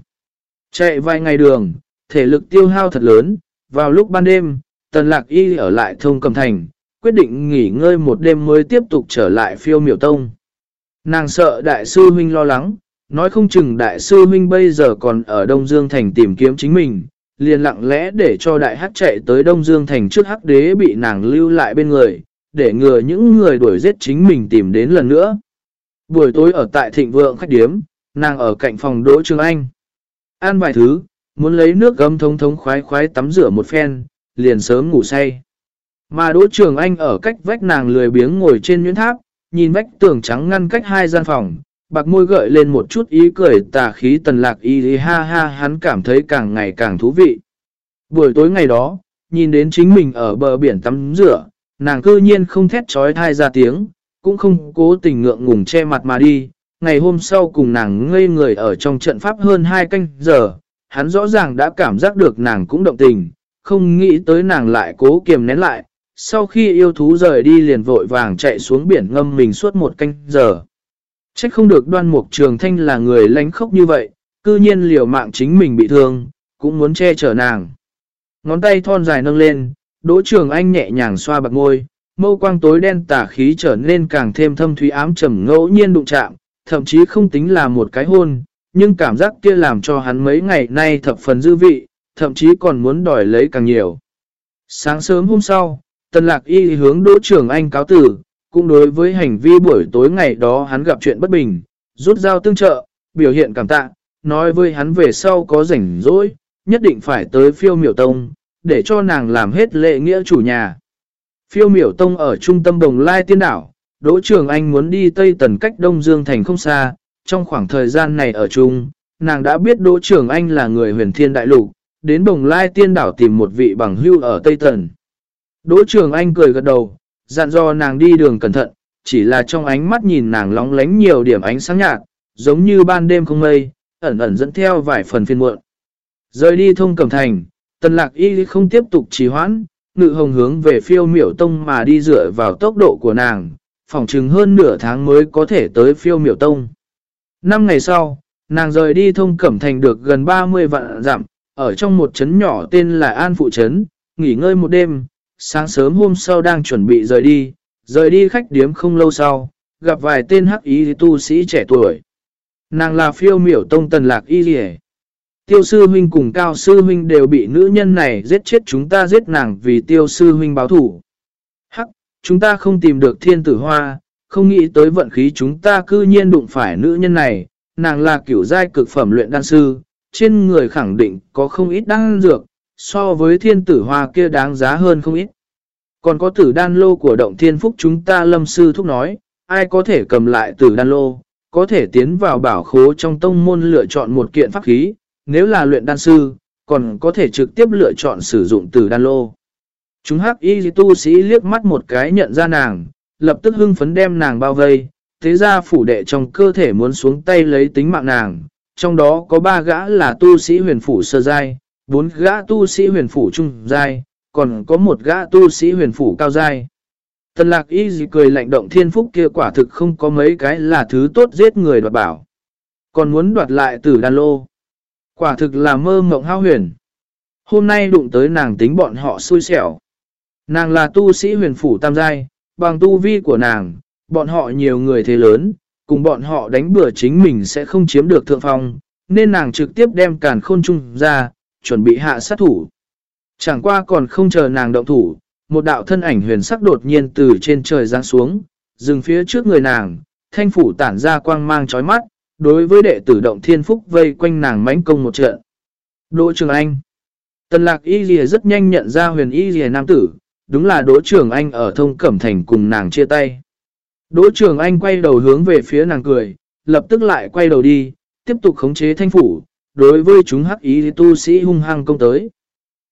Chạy vài ngày đường, thể lực tiêu hao thật lớn, vào lúc ban đêm, tần lạc y ở lại thông cầm thành, quyết định nghỉ ngơi một đêm mới tiếp tục trở lại phiêu miểu tông. Nàng sợ đại sư huynh lo lắng, nói không chừng đại sư huynh bây giờ còn ở Đông Dương Thành tìm kiếm chính mình, liền lặng lẽ để cho đại hắc chạy tới Đông Dương Thành trước hắc đế bị nàng lưu lại bên người, để ngừa những người đuổi giết chính mình tìm đến lần nữa. Buổi tối ở tại thịnh vượng khách điếm, nàng ở cạnh phòng Đỗ Trường Anh. Ăn vài thứ, muốn lấy nước gấm thống thống khoái khoái tắm rửa một phen, liền sớm ngủ say. Mà Đỗ Trường Anh ở cách vách nàng lười biếng ngồi trên nhuyễn tháp, nhìn vách tường trắng ngăn cách hai gian phòng, bạc môi gợi lên một chút ý cười tà khí tần lạc y ha ha hắn cảm thấy càng ngày càng thú vị. Buổi tối ngày đó, nhìn đến chính mình ở bờ biển tắm rửa, nàng cư nhiên không thét trói thai ra tiếng, cũng không cố tình ngượng ngùng che mặt mà đi. Ngày hôm sau cùng nàng ngây người ở trong trận pháp hơn 2 canh giờ, hắn rõ ràng đã cảm giác được nàng cũng động tình, không nghĩ tới nàng lại cố kiềm nén lại, sau khi yêu thú rời đi liền vội vàng chạy xuống biển ngâm mình suốt một canh giờ. Trách không được đoan mục trường thanh là người lánh khóc như vậy, cư nhiên liều mạng chính mình bị thương, cũng muốn che chở nàng. Ngón tay thon dài nâng lên, đỗ trường anh nhẹ nhàng xoa bạc ngôi, mâu quang tối đen tả khí trở nên càng thêm thâm thúy ám trầm ngẫu nhiên đụng chạm, thậm chí không tính là một cái hôn, nhưng cảm giác kia làm cho hắn mấy ngày nay thập phần dư vị, thậm chí còn muốn đòi lấy càng nhiều. Sáng sớm hôm sau, Tần Lạc Y hướng Đỗ trưởng Anh cáo tử, cũng đối với hành vi buổi tối ngày đó hắn gặp chuyện bất bình, rút dao tương trợ, biểu hiện cảm tạ, nói với hắn về sau có rảnh rỗi, nhất định phải tới phiêu miểu tông, để cho nàng làm hết lệ nghĩa chủ nhà. Phiêu miểu tông ở trung tâm đồng lai tiên đảo, Đỗ Trường Anh muốn đi Tây Tần cách Đông Dương Thành không xa, trong khoảng thời gian này ở chung, nàng đã biết Đỗ Trường Anh là người huyền thiên đại lục, đến đồng lai tiên đảo tìm một vị bằng hưu ở Tây Tần. Đỗ Trường Anh cười gật đầu, dặn dò nàng đi đường cẩn thận, chỉ là trong ánh mắt nhìn nàng lóng lánh nhiều điểm ánh sáng nhạt, giống như ban đêm không mây, ẩn ẩn dẫn theo vài phần phiên muộn. Rời đi thông cẩm thành, tần lạc y không tiếp tục trì hoãn, ngự hồng hướng về phiêu miểu tông mà đi dựa vào tốc độ của nàng, phỏng chừng hơn nửa tháng mới có thể tới phiêu miểu tông. Năm ngày sau, nàng rời đi thông cẩm thành được gần 30 vạn dặm, ở trong một trấn nhỏ tên là An Phụ Trấn, nghỉ ngơi một đêm, sáng sớm hôm sau đang chuẩn bị rời đi, rời đi khách điếm không lâu sau, gặp vài tên hắc ý tu sĩ trẻ tuổi. Nàng là phiêu miểu tông tần lạc y rỉ. Tiêu sư huynh cùng cao sư huynh đều bị nữ nhân này giết chết chúng ta giết nàng vì tiêu sư huynh báo thủ. Hắc, chúng ta không tìm được thiên tử hoa, không nghĩ tới vận khí chúng ta cư nhiên đụng phải nữ nhân này, nàng là kiểu giai cực phẩm luyện đan sư, trên người khẳng định có không ít đan dược, so với thiên tử hoa kia đáng giá hơn không ít. Còn có tử đan lô của động thiên phúc chúng ta lâm sư thúc nói, ai có thể cầm lại tử đan lô, có thể tiến vào bảo khố trong tông môn lựa chọn một kiện pháp khí, nếu là luyện đan sư, còn có thể trực tiếp lựa chọn sử dụng từ đan lô. Chúng hắc y tu sĩ liếc mắt một cái nhận ra nàng, lập tức hưng phấn đem nàng bao vây, thế ra phủ đệ trong cơ thể muốn xuống tay lấy tính mạng nàng, trong đó có ba gã là tu sĩ huyền phủ sơ giai, bốn gã tu sĩ huyền phủ trung giai, còn có một gã tu sĩ huyền phủ cao giai. Tần lạc y gì cười lạnh động thiên phúc kia quả thực không có mấy cái là thứ tốt giết người đoạt bảo. Còn muốn đoạt lại tử đan lô. Quả thực là mơ mộng hao huyền. Hôm nay đụng tới nàng tính bọn họ xui xẻo. Nàng là tu sĩ huyền phủ tam giai, bằng tu vi của nàng, bọn họ nhiều người thế lớn, cùng bọn họ đánh bừa chính mình sẽ không chiếm được thượng phong, nên nàng trực tiếp đem càn khôn chung ra, chuẩn bị hạ sát thủ. Chẳng qua còn không chờ nàng động thủ, một đạo thân ảnh huyền sắc đột nhiên từ trên trời giáng xuống, dừng phía trước người nàng, thanh phủ tản ra quang mang chói mắt, đối với đệ tử động thiên phúc vây quanh nàng mãnh công một trận. Đỗ Trường Anh Tần lạc y lìa rất nhanh nhận ra huyền y lìa nam tử, đúng là Đỗ Trường Anh ở thông cẩm thành cùng nàng chia tay. Đỗ Trường Anh quay đầu hướng về phía nàng cười, lập tức lại quay đầu đi, tiếp tục khống chế thanh phủ, đối với chúng hắc ý tu sĩ hung hăng công tới.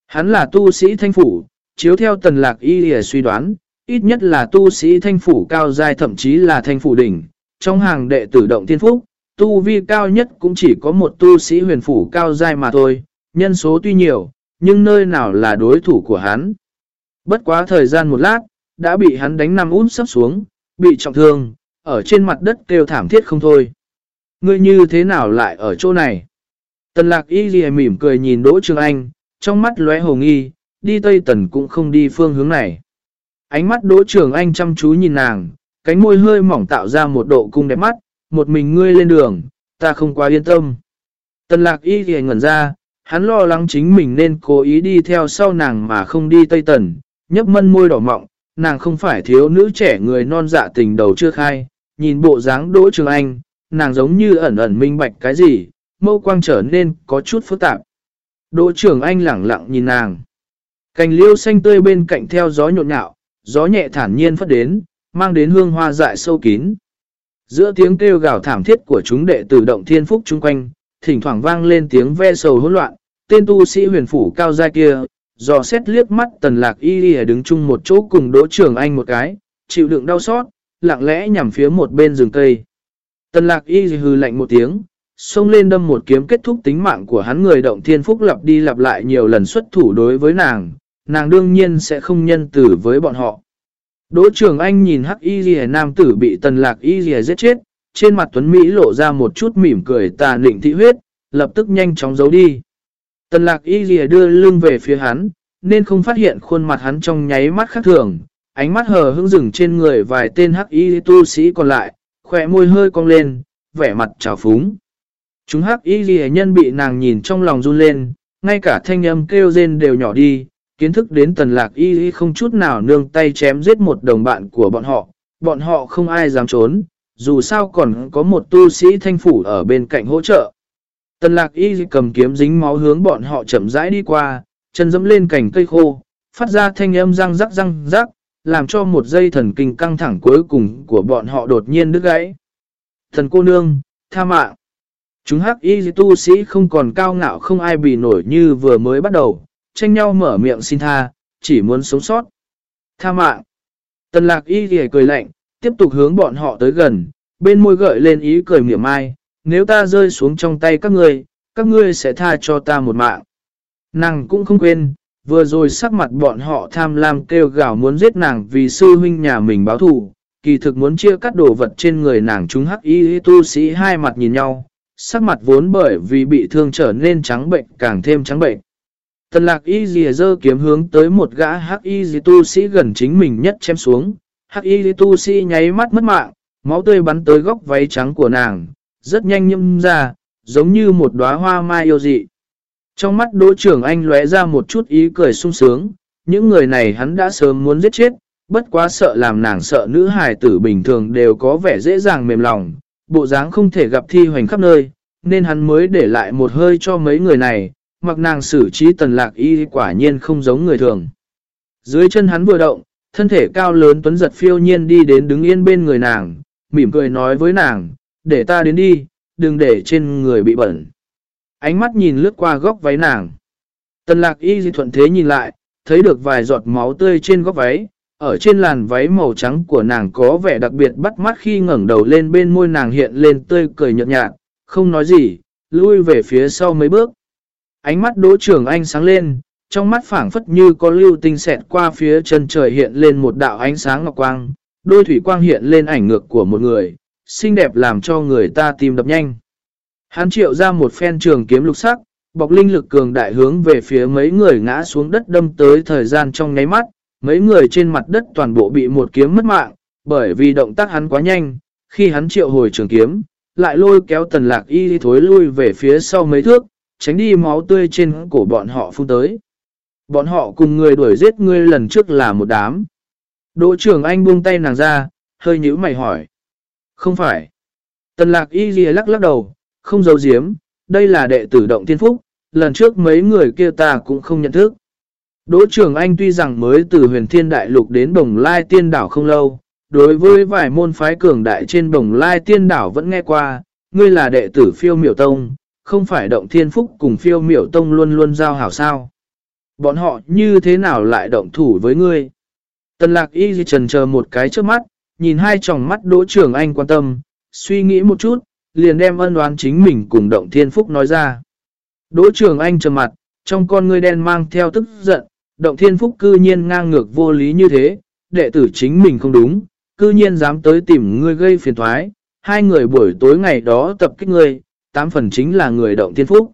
Hắn là tu sĩ thanh phủ, chiếu theo tần lạc y lìa suy đoán, ít nhất là tu sĩ thanh phủ cao giai thậm chí là thanh phủ đỉnh. Trong hàng đệ tử động thiên phúc, tu vi cao nhất cũng chỉ có một tu sĩ huyền phủ cao giai mà thôi, nhân số tuy nhiều, nhưng nơi nào là đối thủ của hắn. Bất quá thời gian một lát, đã bị hắn đánh nằm út sắp xuống, bị trọng thương, ở trên mặt đất kêu thảm thiết không thôi. Ngươi như thế nào lại ở chỗ này? Tần lạc y ghi mỉm cười nhìn Đỗ Trường Anh, trong mắt lóe hồ nghi, đi Tây Tần cũng không đi phương hướng này. Ánh mắt Đỗ Trường Anh chăm chú nhìn nàng, cánh môi hơi mỏng tạo ra một độ cung đẹp mắt, một mình ngươi lên đường, ta không quá yên tâm. Tần lạc y thì ngẩn ra, hắn lo lắng chính mình nên cố ý đi theo sau nàng mà không đi Tây Tần, nhấp mân môi đỏ mọng, nàng không phải thiếu nữ trẻ người non dạ tình đầu chưa khai, nhìn bộ dáng Đỗ Trường Anh, nàng giống như ẩn ẩn minh bạch cái gì, mâu quang trở nên có chút phức tạp. Đỗ Trường Anh lẳng lặng nhìn nàng. Cành liêu xanh tươi bên cạnh theo gió nhộn nhạo, gió nhẹ thản nhiên phất đến, mang đến hương hoa dại sâu kín. Giữa tiếng kêu gào thảm thiết của chúng đệ tử động thiên phúc chung quanh, thỉnh thoảng vang lên tiếng ve sầu hỗn loạn, tên tu sĩ huyền phủ cao giai kia, dò xét liếc mắt tần lạc y y đứng chung một chỗ cùng đỗ trường anh một cái, chịu đựng đau xót, lặng lẽ nhằm phía một bên rừng cây. Tần lạc y hừ lạnh một tiếng, xông lên đâm một kiếm kết thúc tính mạng của hắn người động thiên phúc lặp đi lặp lại nhiều lần xuất thủ đối với nàng, nàng đương nhiên sẽ không nhân tử với bọn họ. Đỗ trường anh nhìn hắc y ghi nam tử bị tần lạc y ghi giết chết, trên mặt Tuấn Mỹ lộ ra một chút mỉm cười tà nịnh thị huyết, lập tức nhanh chóng giấu đi. Tần lạc y lìa đưa lưng về phía hắn, nên không phát hiện khuôn mặt hắn trong nháy mắt khác thường, ánh mắt hờ hững rừng trên người vài tên hắc y tu sĩ còn lại, khỏe môi hơi cong lên, vẻ mặt trào phúng. Chúng hắc y ghi nhân bị nàng nhìn trong lòng run lên, ngay cả thanh âm kêu rên đều nhỏ đi, kiến thức đến tần lạc y không chút nào nương tay chém giết một đồng bạn của bọn họ, bọn họ không ai dám trốn, dù sao còn có một tu sĩ thanh phủ ở bên cạnh hỗ trợ. Tần lạc y cầm kiếm dính máu hướng bọn họ chậm rãi đi qua, chân dẫm lên cành cây khô, phát ra thanh âm răng rắc răng rắc, làm cho một dây thần kinh căng thẳng cuối cùng của bọn họ đột nhiên đứt gãy. Thần cô nương, tha mạng. Chúng hắc y tu sĩ không còn cao ngạo không ai bị nổi như vừa mới bắt đầu, tranh nhau mở miệng xin tha, chỉ muốn sống sót. Tha mạng. Tần lạc y thì cười lạnh, tiếp tục hướng bọn họ tới gần, bên môi gợi lên ý cười miệng mai, nếu ta rơi xuống trong tay các ngươi, các ngươi sẽ tha cho ta một mạng. Nàng cũng không quên, vừa rồi sắc mặt bọn họ tham lam kêu gào muốn giết nàng vì sư huynh nhà mình báo thù, kỳ thực muốn chia cắt đồ vật trên người nàng chúng hắc y tu sĩ hai mặt nhìn nhau, sắc mặt vốn bởi vì bị thương trở nên trắng bệnh càng thêm trắng bệnh. Tần lạc y dì dơ kiếm hướng tới một gã hắc y dì tu sĩ gần chính mình nhất chém xuống, hắc y dì tu sĩ nháy mắt mất mạng, máu tươi bắn tới góc váy trắng của nàng, rất nhanh nhâm ra, giống như một đóa hoa mai yêu dị. Trong mắt đỗ trưởng anh lóe ra một chút ý cười sung sướng, những người này hắn đã sớm muốn giết chết, bất quá sợ làm nàng sợ nữ hài tử bình thường đều có vẻ dễ dàng mềm lòng, bộ dáng không thể gặp thi hoành khắp nơi, nên hắn mới để lại một hơi cho mấy người này, mặc nàng xử trí tần lạc y quả nhiên không giống người thường. Dưới chân hắn vừa động, thân thể cao lớn tuấn giật phiêu nhiên đi đến đứng yên bên người nàng, mỉm cười nói với nàng, để ta đến đi, đừng để trên người bị bẩn. Ánh mắt nhìn lướt qua góc váy nàng. Tần lạc y thuận thế nhìn lại, thấy được vài giọt máu tươi trên góc váy, ở trên làn váy màu trắng của nàng có vẻ đặc biệt bắt mắt khi ngẩng đầu lên bên môi nàng hiện lên tươi cười nhợt nhạt, không nói gì, lui về phía sau mấy bước. Ánh mắt đỗ trưởng anh sáng lên, trong mắt phảng phất như có lưu tinh xẹt qua phía chân trời hiện lên một đạo ánh sáng ngọc quang, đôi thủy quang hiện lên ảnh ngược của một người, xinh đẹp làm cho người ta tìm đập nhanh. Hắn triệu ra một phen trường kiếm lục sắc, bọc linh lực cường đại hướng về phía mấy người ngã xuống đất đâm tới thời gian trong nháy mắt, mấy người trên mặt đất toàn bộ bị một kiếm mất mạng, bởi vì động tác hắn quá nhanh, khi hắn triệu hồi trường kiếm, lại lôi kéo tần lạc y thối lui về phía sau mấy thước, tránh đi máu tươi trên cổ bọn họ phun tới. Bọn họ cùng người đuổi giết ngươi lần trước là một đám. Đỗ trưởng anh buông tay nàng ra, hơi nhíu mày hỏi. Không phải. Tần lạc y ghi lắc lắc đầu, không giấu giếm, đây là đệ tử động thiên phúc, lần trước mấy người kia ta cũng không nhận thức. Đỗ trưởng anh tuy rằng mới từ huyền thiên đại lục đến đồng lai tiên đảo không lâu, đối với vài môn phái cường đại trên đồng lai tiên đảo vẫn nghe qua, ngươi là đệ tử phiêu miểu tông, không phải động thiên phúc cùng phiêu miểu tông luôn luôn giao hảo sao. Bọn họ như thế nào lại động thủ với ngươi? Tần lạc y trần chờ một cái trước mắt, nhìn hai tròng mắt đỗ trưởng anh quan tâm, suy nghĩ một chút, liền đem ân đoán chính mình cùng động thiên phúc nói ra. Đỗ trưởng anh trầm mặt, trong con ngươi đen mang theo tức giận, động thiên phúc cư nhiên ngang ngược vô lý như thế, đệ tử chính mình không đúng, cư nhiên dám tới tìm ngươi gây phiền thoái, hai người buổi tối ngày đó tập kích ngươi, tám phần chính là người động thiên phúc.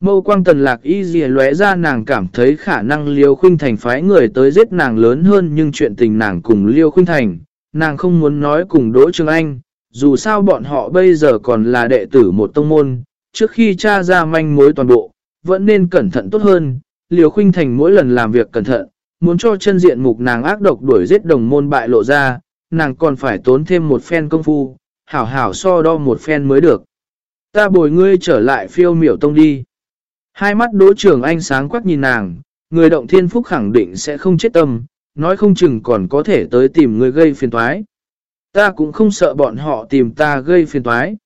Mâu quang tần lạc y dì lóe ra nàng cảm thấy khả năng liêu khuynh thành phái người tới giết nàng lớn hơn nhưng chuyện tình nàng cùng liêu khuynh thành, nàng không muốn nói cùng Đỗ Trường Anh, dù sao bọn họ bây giờ còn là đệ tử một tông môn, trước khi tra ra manh mối toàn bộ, vẫn nên cẩn thận tốt hơn, liêu khuynh thành mỗi lần làm việc cẩn thận, muốn cho chân diện mục nàng ác độc đuổi giết đồng môn bại lộ ra, nàng còn phải tốn thêm một phen công phu, hảo hảo so đo một phen mới được. Ta bồi ngươi trở lại phiêu miểu tông đi. Hai mắt đỗ trưởng anh sáng quắc nhìn nàng, người động thiên phúc khẳng định sẽ không chết tâm, nói không chừng còn có thể tới tìm người gây phiền toái. Ta cũng không sợ bọn họ tìm ta gây phiền toái.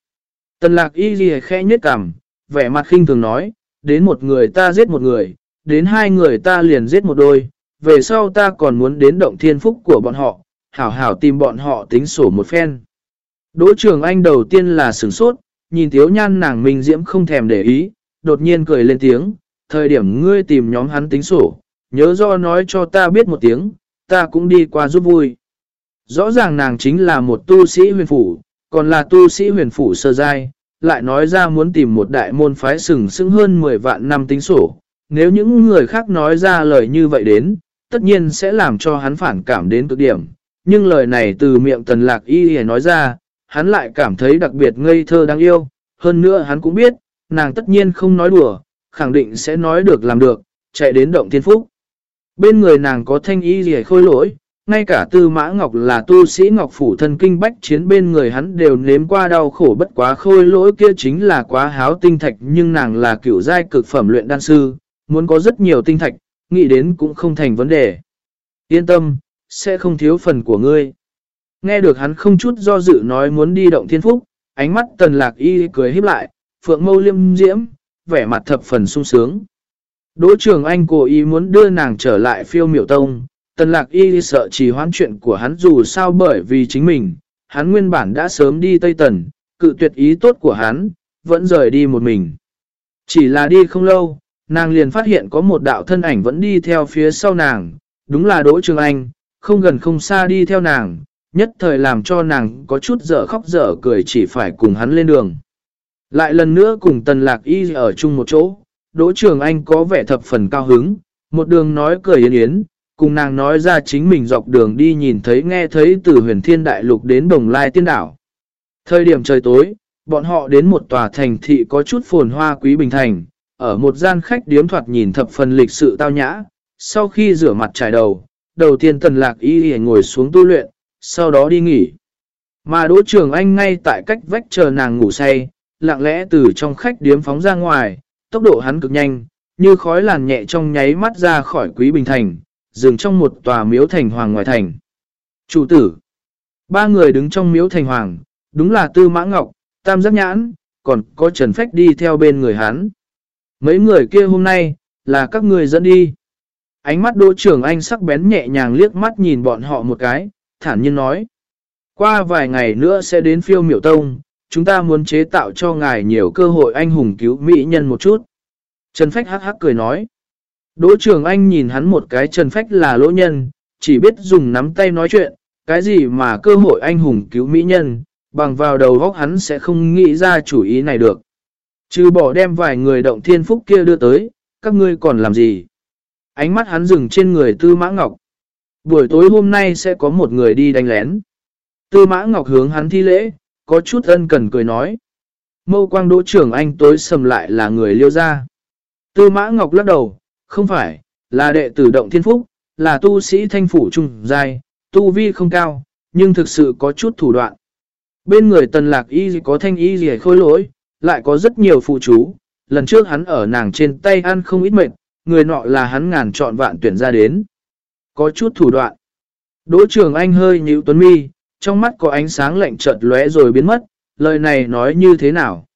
Tần lạc y ghi khẽ nhất cảm, vẻ mặt khinh thường nói, đến một người ta giết một người, đến hai người ta liền giết một đôi, về sau ta còn muốn đến động thiên phúc của bọn họ, hảo hảo tìm bọn họ tính sổ một phen. Đỗ trưởng anh đầu tiên là sửng sốt, nhìn thiếu nhan nàng mình diễm không thèm để ý, đột nhiên cười lên tiếng, thời điểm ngươi tìm nhóm hắn tính sổ, nhớ do nói cho ta biết một tiếng, ta cũng đi qua giúp vui. Rõ ràng nàng chính là một tu sĩ huyền phủ, còn là tu sĩ huyền phủ sơ giai, lại nói ra muốn tìm một đại môn phái sừng sững hơn 10 vạn năm tính sổ. Nếu những người khác nói ra lời như vậy đến, tất nhiên sẽ làm cho hắn phản cảm đến cực điểm. Nhưng lời này từ miệng tần lạc y hề nói ra, hắn lại cảm thấy đặc biệt ngây thơ đáng yêu. Hơn nữa hắn cũng biết, nàng tất nhiên không nói đùa, khẳng định sẽ nói được làm được, chạy đến động thiên phúc. Bên người nàng có thanh y gì khôi lỗi, ngay cả tư mã ngọc là tu sĩ ngọc phủ thân kinh bách chiến bên người hắn đều nếm qua đau khổ bất quá khôi lỗi kia chính là quá háo tinh thạch nhưng nàng là kiểu giai cực phẩm luyện đan sư, muốn có rất nhiều tinh thạch, nghĩ đến cũng không thành vấn đề. Yên tâm, sẽ không thiếu phần của ngươi. Nghe được hắn không chút do dự nói muốn đi động thiên phúc, ánh mắt tần lạc y cười híp lại, phượng mâu liêm diễm, vẻ mặt thập phần sung sướng. Đỗ trường anh cố ý muốn đưa nàng trở lại phiêu miểu tông, tần lạc y sợ chỉ hoán chuyện của hắn dù sao bởi vì chính mình, hắn nguyên bản đã sớm đi Tây Tần, cự tuyệt ý tốt của hắn, vẫn rời đi một mình. Chỉ là đi không lâu, nàng liền phát hiện có một đạo thân ảnh vẫn đi theo phía sau nàng, đúng là Đỗ Trường Anh, không gần không xa đi theo nàng, nhất thời làm cho nàng có chút dở khóc dở cười chỉ phải cùng hắn lên đường. Lại lần nữa cùng Tần Lạc Y ở chung một chỗ, Đỗ Trường Anh có vẻ thập phần cao hứng, một đường nói cười yến yến, cùng nàng nói ra chính mình dọc đường đi nhìn thấy nghe thấy từ huyền thiên đại lục đến đồng lai tiên đảo. Thời điểm trời tối, bọn họ đến một tòa thành thị có chút phồn hoa quý bình thành, ở một gian khách điếm thoạt nhìn thập phần lịch sự tao nhã, sau khi rửa mặt trải đầu, đầu tiên tần lạc y ngồi xuống tu luyện, sau đó đi nghỉ. Mà Đỗ Trường Anh ngay tại cách vách chờ nàng ngủ say, lặng lẽ từ trong khách điếm phóng ra ngoài, tốc độ hắn cực nhanh, như khói làn nhẹ trong nháy mắt ra khỏi quý bình thành, dừng trong một tòa miếu thành hoàng ngoài thành. Chủ tử, ba người đứng trong miếu thành hoàng, đúng là Tư Mã Ngọc, Tam Giác Nhãn, còn có Trần Phách đi theo bên người hắn. Mấy người kia hôm nay, là các người dẫn đi. Ánh mắt đỗ trưởng anh sắc bén nhẹ nhàng liếc mắt nhìn bọn họ một cái, thản nhiên nói. Qua vài ngày nữa sẽ đến phiêu miểu tông, chúng ta muốn chế tạo cho ngài nhiều cơ hội anh hùng cứu mỹ nhân một chút. Trần Phách hắc hắc cười nói. Đỗ Trường Anh nhìn hắn một cái Trần Phách là lỗ nhân, chỉ biết dùng nắm tay nói chuyện, cái gì mà cơ hội anh hùng cứu mỹ nhân, bằng vào đầu góc hắn sẽ không nghĩ ra chủ ý này được. Trừ bỏ đem vài người động thiên phúc kia đưa tới, các ngươi còn làm gì? Ánh mắt hắn dừng trên người Tư Mã Ngọc. Buổi tối hôm nay sẽ có một người đi đánh lén. Tư Mã Ngọc hướng hắn thi lễ, có chút ân cần cười nói. Mâu quang đỗ trưởng anh tối sầm lại là người liêu ra. Tư Mã Ngọc lắc đầu, không phải, là đệ tử động thiên phúc, là tu sĩ thanh phủ trung dài, tu vi không cao, nhưng thực sự có chút thủ đoạn. Bên người tần lạc y có thanh y gì khôi lỗi, lại có rất nhiều phụ chú. Lần trước hắn ở nàng trên tay ăn không ít mệt, người nọ là hắn ngàn chọn vạn tuyển ra đến. Có chút thủ đoạn. Đỗ trường anh hơi nhíu tuấn mi, trong mắt có ánh sáng lạnh chợt lóe rồi biến mất, lời này nói như thế nào?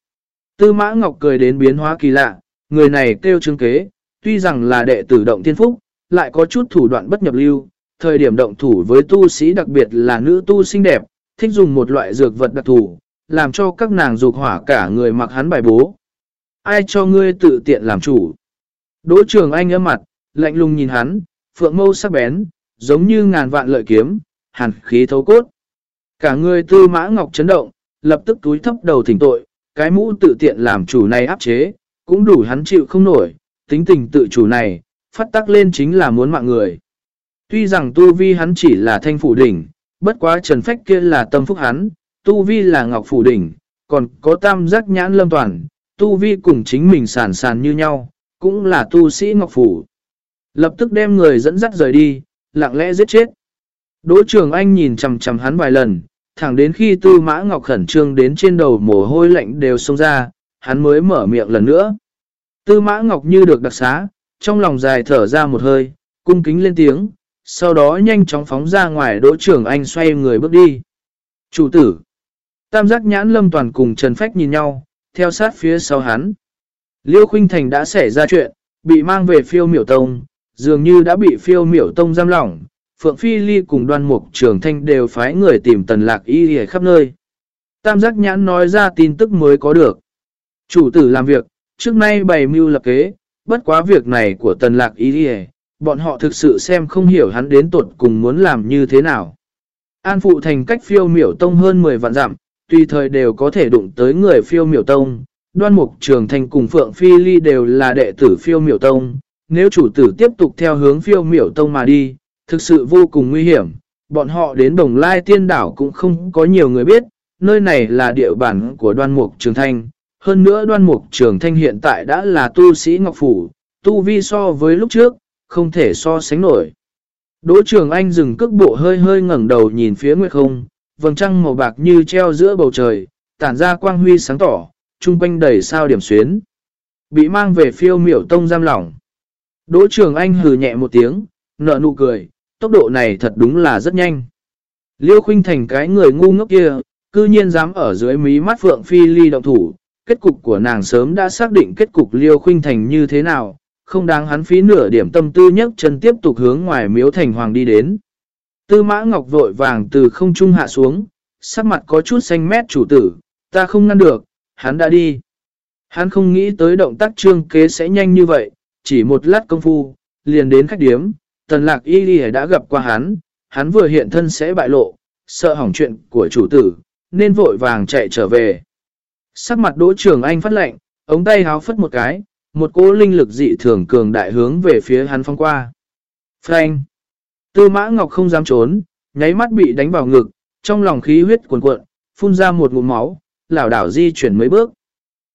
Tư mã ngọc cười đến biến hóa kỳ lạ, người này kêu trương kế, tuy rằng là đệ tử động thiên phúc, lại có chút thủ đoạn bất nhập lưu, thời điểm động thủ với tu sĩ đặc biệt là nữ tu xinh đẹp, thích dùng một loại dược vật đặc thù, làm cho các nàng dục hỏa cả người mặc hắn bài bố. Ai cho ngươi tự tiện làm chủ? Đỗ trường anh ấm mặt, lạnh lùng nhìn hắn, phượng mâu sắc bén, giống như ngàn vạn lợi kiếm, hàn khí thấu cốt. Cả người tư mã ngọc chấn động, lập tức túi thấp đầu thỉnh tội, cái mũ tự tiện làm chủ này áp chế, cũng đủ hắn chịu không nổi, tính tình tự chủ này, phát tắc lên chính là muốn mạng người. Tuy rằng tu vi hắn chỉ là thanh phủ đỉnh, bất quá trần phách kia là tâm phúc hắn, tu vi là ngọc phủ đỉnh, còn có tam giác nhãn lâm toàn, tu vi cùng chính mình sản sàn như nhau, cũng là tu sĩ ngọc phủ. Lập tức đem người dẫn dắt rời đi, lặng lẽ giết chết. Đỗ trường anh nhìn chầm chầm hắn vài lần, thẳng đến khi tư mã ngọc khẩn trương đến trên đầu mồ hôi lạnh đều xông ra, hắn mới mở miệng lần nữa. Tư mã ngọc như được đặc xá, trong lòng dài thở ra một hơi, cung kính lên tiếng, sau đó nhanh chóng phóng ra ngoài đỗ trưởng anh xoay người bước đi. Chủ tử, tam giác nhãn lâm toàn cùng Trần Phách nhìn nhau, theo sát phía sau hắn. Liêu Khuynh Thành đã xảy ra chuyện, bị mang về phiêu miểu tông, dường như đã bị phiêu miểu tông giam lỏng. Phượng Phi Ly cùng đoan mục trường thanh đều phái người tìm tần lạc y hề khắp nơi. Tam giác nhãn nói ra tin tức mới có được. Chủ tử làm việc, trước nay bày mưu lập kế, bất quá việc này của tần lạc y hề, bọn họ thực sự xem không hiểu hắn đến tuột cùng muốn làm như thế nào. An phụ thành cách phiêu miểu tông hơn 10 vạn dặm, tùy thời đều có thể đụng tới người phiêu miểu tông. Đoan mục trường thành cùng Phượng Phi Ly đều là đệ tử phiêu miểu tông. Nếu chủ tử tiếp tục theo hướng phiêu miểu tông mà đi, thực sự vô cùng nguy hiểm. Bọn họ đến Đồng Lai Tiên Đảo cũng không có nhiều người biết, nơi này là địa bản của đoan mục trường thanh. Hơn nữa đoan mục trường thanh hiện tại đã là tu sĩ Ngọc Phủ, tu vi so với lúc trước, không thể so sánh nổi. Đỗ trường anh dừng cước bộ hơi hơi ngẩng đầu nhìn phía nguyệt không, vầng trăng màu bạc như treo giữa bầu trời, tản ra quang huy sáng tỏ, trung quanh đầy sao điểm xuyến. Bị mang về phiêu miểu tông giam lỏng. Đỗ trường anh hừ nhẹ một tiếng, nở nụ cười, tốc độ này thật đúng là rất nhanh. Liêu khinh thành cái người ngu ngốc kia, cư nhiên dám ở dưới mí mắt Phượng Phi Ly động thủ, kết cục của nàng sớm đã xác định kết cục Liêu khinh thành như thế nào, không đáng hắn phí nửa điểm tâm tư nhất chân tiếp tục hướng ngoài miếu thành hoàng đi đến. Tư mã ngọc vội vàng từ không trung hạ xuống, sắc mặt có chút xanh mét chủ tử, ta không ngăn được, hắn đã đi. Hắn không nghĩ tới động tác trương kế sẽ nhanh như vậy, chỉ một lát công phu, liền đến khách điếm, tần lạc y đi đã gặp qua hắn, hắn vừa hiện thân sẽ bại lộ, sợ hỏng chuyện của chủ tử, nên vội vàng chạy trở về. Sắc mặt đỗ trưởng anh phát lệnh, ống tay háo phất một cái, một cỗ linh lực dị thường cường đại hướng về phía hắn phong qua. Frank! Tư mã ngọc không dám trốn, nháy mắt bị đánh vào ngực, trong lòng khí huyết cuồn cuộn, phun ra một ngụm máu, lảo đảo di chuyển mấy bước.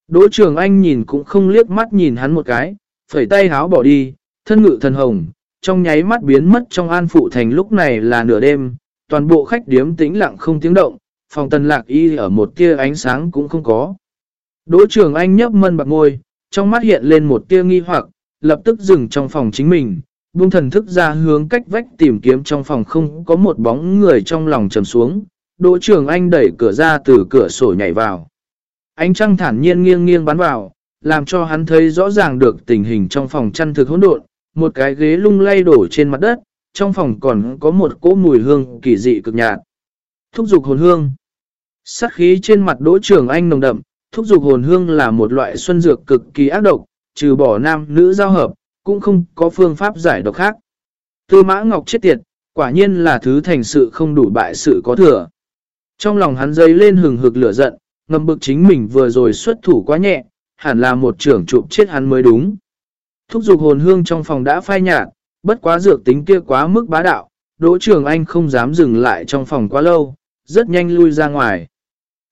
Đỗ trường anh nhìn cũng không liếc mắt nhìn hắn một cái, phẩy tay háo bỏ đi, thân ngự thần hồng, trong nháy mắt biến mất trong an phụ thành lúc này là nửa đêm, toàn bộ khách điếm tĩnh lặng không tiếng động, phòng tần lạc y ở một tia ánh sáng cũng không có. Đỗ trường anh nhấp mân bạc ngôi, trong mắt hiện lên một tia nghi hoặc, lập tức dừng trong phòng chính mình, buông thần thức ra hướng cách vách tìm kiếm trong phòng không có một bóng người trong lòng trầm xuống. Đỗ trường anh đẩy cửa ra từ cửa sổ nhảy vào. Ánh trăng thản nhiên nghiêng nghiêng bắn vào, làm cho hắn thấy rõ ràng được tình hình trong phòng chăn thực hỗn độn, một cái ghế lung lay đổ trên mặt đất, trong phòng còn có một cỗ mùi hương kỳ dị cực nhạt. Thúc dục hồn hương. Sát khí trên mặt đỗ trường anh nồng đậm, thúc dục hồn hương là một loại xuân dược cực kỳ ác độc, trừ bỏ nam nữ giao hợp, cũng không có phương pháp giải độc khác. Tư mã ngọc chết tiệt, quả nhiên là thứ thành sự không đủ bại sự có thừa. Trong lòng hắn dấy lên hừng hực lửa giận, ngầm bực chính mình vừa rồi xuất thủ quá nhẹ, hẳn là một trưởng chụp chết hắn mới đúng. Thúc dục hồn hương trong phòng đã phai nhạt, bất quá dược tính kia quá mức bá đạo, Đỗ Trường Anh không dám dừng lại trong phòng quá lâu, rất nhanh lui ra ngoài.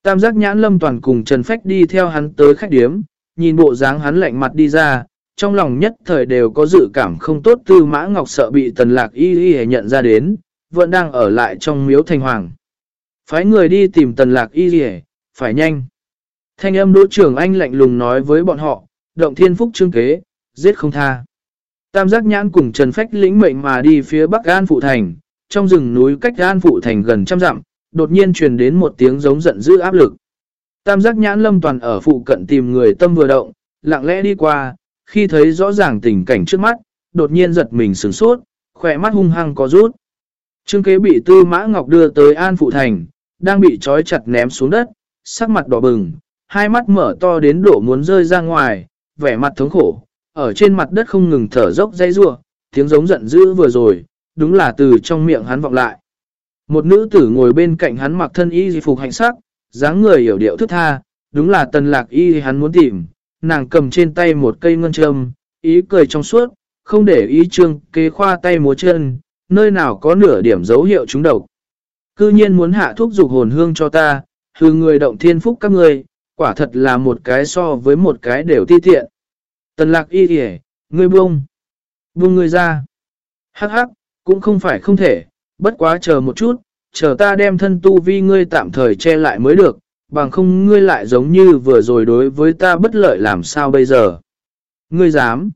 Tam giác nhãn lâm toàn cùng Trần Phách đi theo hắn tới khách điếm, nhìn bộ dáng hắn lạnh mặt đi ra, trong lòng nhất thời đều có dự cảm không tốt tư mã ngọc sợ bị tần lạc y y nhận ra đến, vẫn đang ở lại trong miếu thành hoàng. Phái người đi tìm tần lạc y y, phải nhanh. Thanh âm đỗ trưởng anh lạnh lùng nói với bọn họ, động thiên phúc trương kế, giết không tha. Tam giác nhãn cùng Trần Phách lĩnh mệnh mà đi phía bắc An Phụ Thành, trong rừng núi cách An Phụ Thành gần trăm dặm, đột nhiên truyền đến một tiếng giống giận dữ áp lực. Tam giác nhãn lâm toàn ở phụ cận tìm người tâm vừa động, lặng lẽ đi qua, khi thấy rõ ràng tình cảnh trước mắt, đột nhiên giật mình sửng sốt, khỏe mắt hung hăng có rút. Trương kế bị tư mã ngọc đưa tới An Phụ Thành, đang bị trói chặt ném xuống đất, sắc mặt đỏ bừng, hai mắt mở to đến độ muốn rơi ra ngoài, vẻ mặt thống khổ, ở trên mặt đất không ngừng thở dốc dây rua, tiếng giống giận dữ vừa rồi, đúng là từ trong miệng hắn vọng lại. Một nữ tử ngồi bên cạnh hắn mặc thân y phục hạnh sắc, dáng người hiểu điệu thức tha, đúng là tần lạc y hắn muốn tìm, nàng cầm trên tay một cây ngân châm, ý cười trong suốt, không để ý trương kế khoa tay múa chân, nơi nào có nửa điểm dấu hiệu trúng độc. Cư nhiên muốn hạ thuốc dục hồn hương cho ta, hư người động thiên phúc các người, quả thật là một cái so với một cái đều ti tiện. Tần lạc y kìa, ngươi buông, buông ngươi ra. Hắc hắc, cũng không phải không thể, bất quá chờ một chút, chờ ta đem thân tu vi ngươi tạm thời che lại mới được, bằng không ngươi lại giống như vừa rồi đối với ta bất lợi làm sao bây giờ. Ngươi dám.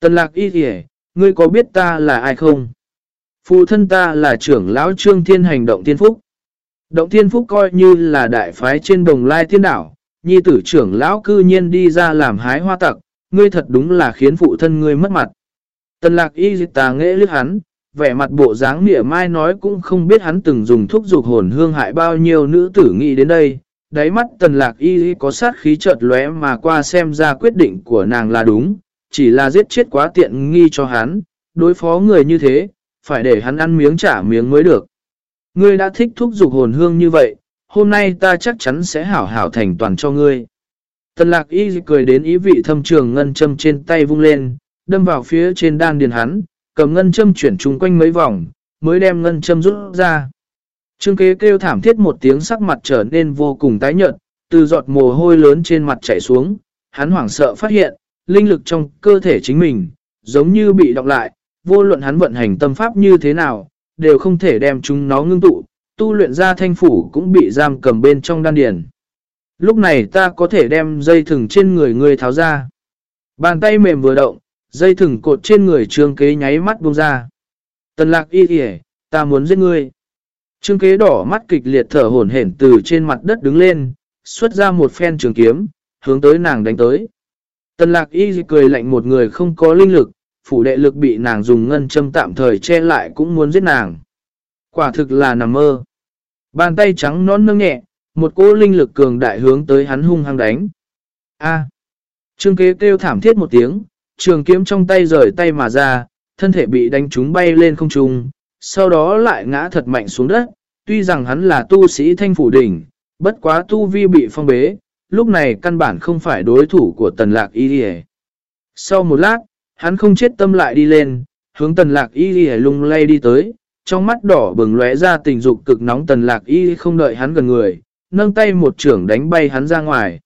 Tần lạc y kìa, ngươi có biết ta là ai không? Phụ thân ta là trưởng lão trương thiên hành động thiên phúc. Động thiên phúc coi như là đại phái trên đồng lai thiên đảo, nhi tử trưởng lão cư nhiên đi ra làm hái hoa tặc, ngươi thật đúng là khiến phụ thân ngươi mất mặt. Tần lạc y dịch tà nghệ lướt hắn, vẻ mặt bộ dáng mỉa mai nói cũng không biết hắn từng dùng thuốc dục hồn hương hại bao nhiêu nữ tử nghĩ đến đây. Đáy mắt tần lạc y có sát khí chợt lóe mà qua xem ra quyết định của nàng là đúng, chỉ là giết chết quá tiện nghi cho hắn, đối phó người như thế, phải để hắn ăn miếng trả miếng mới được. Ngươi đã thích thuốc dục hồn hương như vậy, hôm nay ta chắc chắn sẽ hảo hảo thành toàn cho ngươi. Tần lạc y cười đến ý vị thâm trường ngân châm trên tay vung lên, đâm vào phía trên đan điền hắn, cầm ngân châm chuyển chung quanh mấy vòng, mới đem ngân châm rút ra. Trương kế kêu thảm thiết một tiếng sắc mặt trở nên vô cùng tái nhợt, từ giọt mồ hôi lớn trên mặt chảy xuống, hắn hoảng sợ phát hiện, linh lực trong cơ thể chính mình, giống như bị đọc lại, vô luận hắn vận hành tâm pháp như thế nào, đều không thể đem chúng nó ngưng tụ, tu luyện ra thanh phủ cũng bị giam cầm bên trong đan điền. Lúc này ta có thể đem dây thừng trên người ngươi tháo ra. Bàn tay mềm vừa động, dây thừng cột trên người trương kế nháy mắt buông ra. Tần lạc y kìa, ta muốn giết ngươi. Trương kế đỏ mắt kịch liệt thở hổn hển từ trên mặt đất đứng lên, xuất ra một phen trường kiếm, hướng tới nàng đánh tới. Tần lạc y cười lạnh một người không có linh lực, phủ đệ lực bị nàng dùng ngân châm tạm thời che lại cũng muốn giết nàng. Quả thực là nằm mơ. Bàn tay trắng nón nâng nhẹ, một cô linh lực cường đại hướng tới hắn hung hăng đánh. A. Trương kế kêu thảm thiết một tiếng, trường kiếm trong tay rời tay mà ra, thân thể bị đánh trúng bay lên không trung, sau đó lại ngã thật mạnh xuống đất. Tuy rằng hắn là tu sĩ thanh phủ đỉnh, bất quá tu vi bị phong bế, lúc này căn bản không phải đối thủ của tần lạc y đi Sau một lát, hắn không chết tâm lại đi lên, hướng tần lạc y đi lung lay đi tới, trong mắt đỏ bừng lóe ra tình dục cực nóng tần lạc y không đợi hắn gần người, nâng tay một trưởng đánh bay hắn ra ngoài.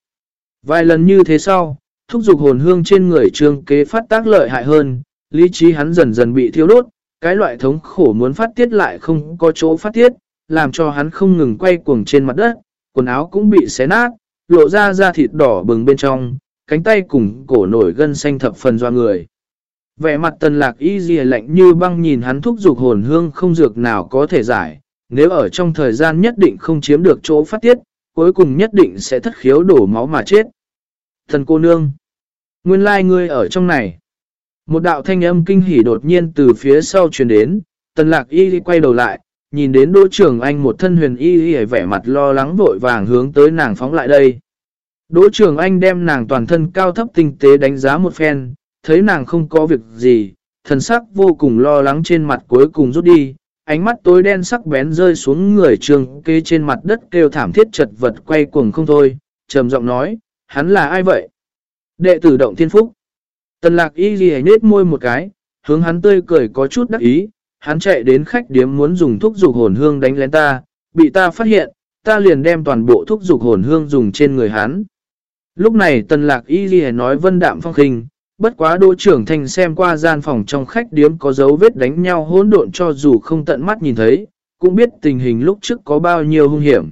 Vài lần như thế sau, thúc dục hồn hương trên người trương kế phát tác lợi hại hơn, lý trí hắn dần dần bị thiêu đốt, cái loại thống khổ muốn phát tiết lại không có chỗ phát tiết, làm cho hắn không ngừng quay cuồng trên mặt đất, quần áo cũng bị xé nát, lộ ra da thịt đỏ bừng bên trong, cánh tay cùng cổ nổi gân xanh thập phần doa người. Vẻ mặt tần lạc y dì lạnh như băng nhìn hắn thúc dục hồn hương không dược nào có thể giải, nếu ở trong thời gian nhất định không chiếm được chỗ phát tiết, cuối cùng nhất định sẽ thất khiếu đổ máu mà chết. Thần cô nương, nguyên lai ngươi ở trong này. Một đạo thanh âm kinh hỉ đột nhiên từ phía sau truyền đến, tần lạc y quay đầu lại, nhìn đến đỗ trưởng anh một thân huyền y y vẻ mặt lo lắng vội vàng hướng tới nàng phóng lại đây. Đỗ trưởng anh đem nàng toàn thân cao thấp tinh tế đánh giá một phen, thấy nàng không có việc gì, thần sắc vô cùng lo lắng trên mặt cuối cùng rút đi, ánh mắt tối đen sắc bén rơi xuống người trường kê trên mặt đất kêu thảm thiết chật vật quay cuồng không thôi, trầm giọng nói, hắn là ai vậy? Đệ tử động thiên phúc. Tần lạc y ghi nết môi một cái, hướng hắn tươi cười có chút đắc ý, hắn chạy đến khách điếm muốn dùng thuốc dục hồn hương đánh lén ta, bị ta phát hiện, ta liền đem toàn bộ thuốc dục hồn hương dùng trên người hắn. Lúc này tần lạc y ghi nói vân đạm phong khinh, bất quá đỗ trưởng thành xem qua gian phòng trong khách điếm có dấu vết đánh nhau hỗn độn cho dù không tận mắt nhìn thấy, cũng biết tình hình lúc trước có bao nhiêu hung hiểm.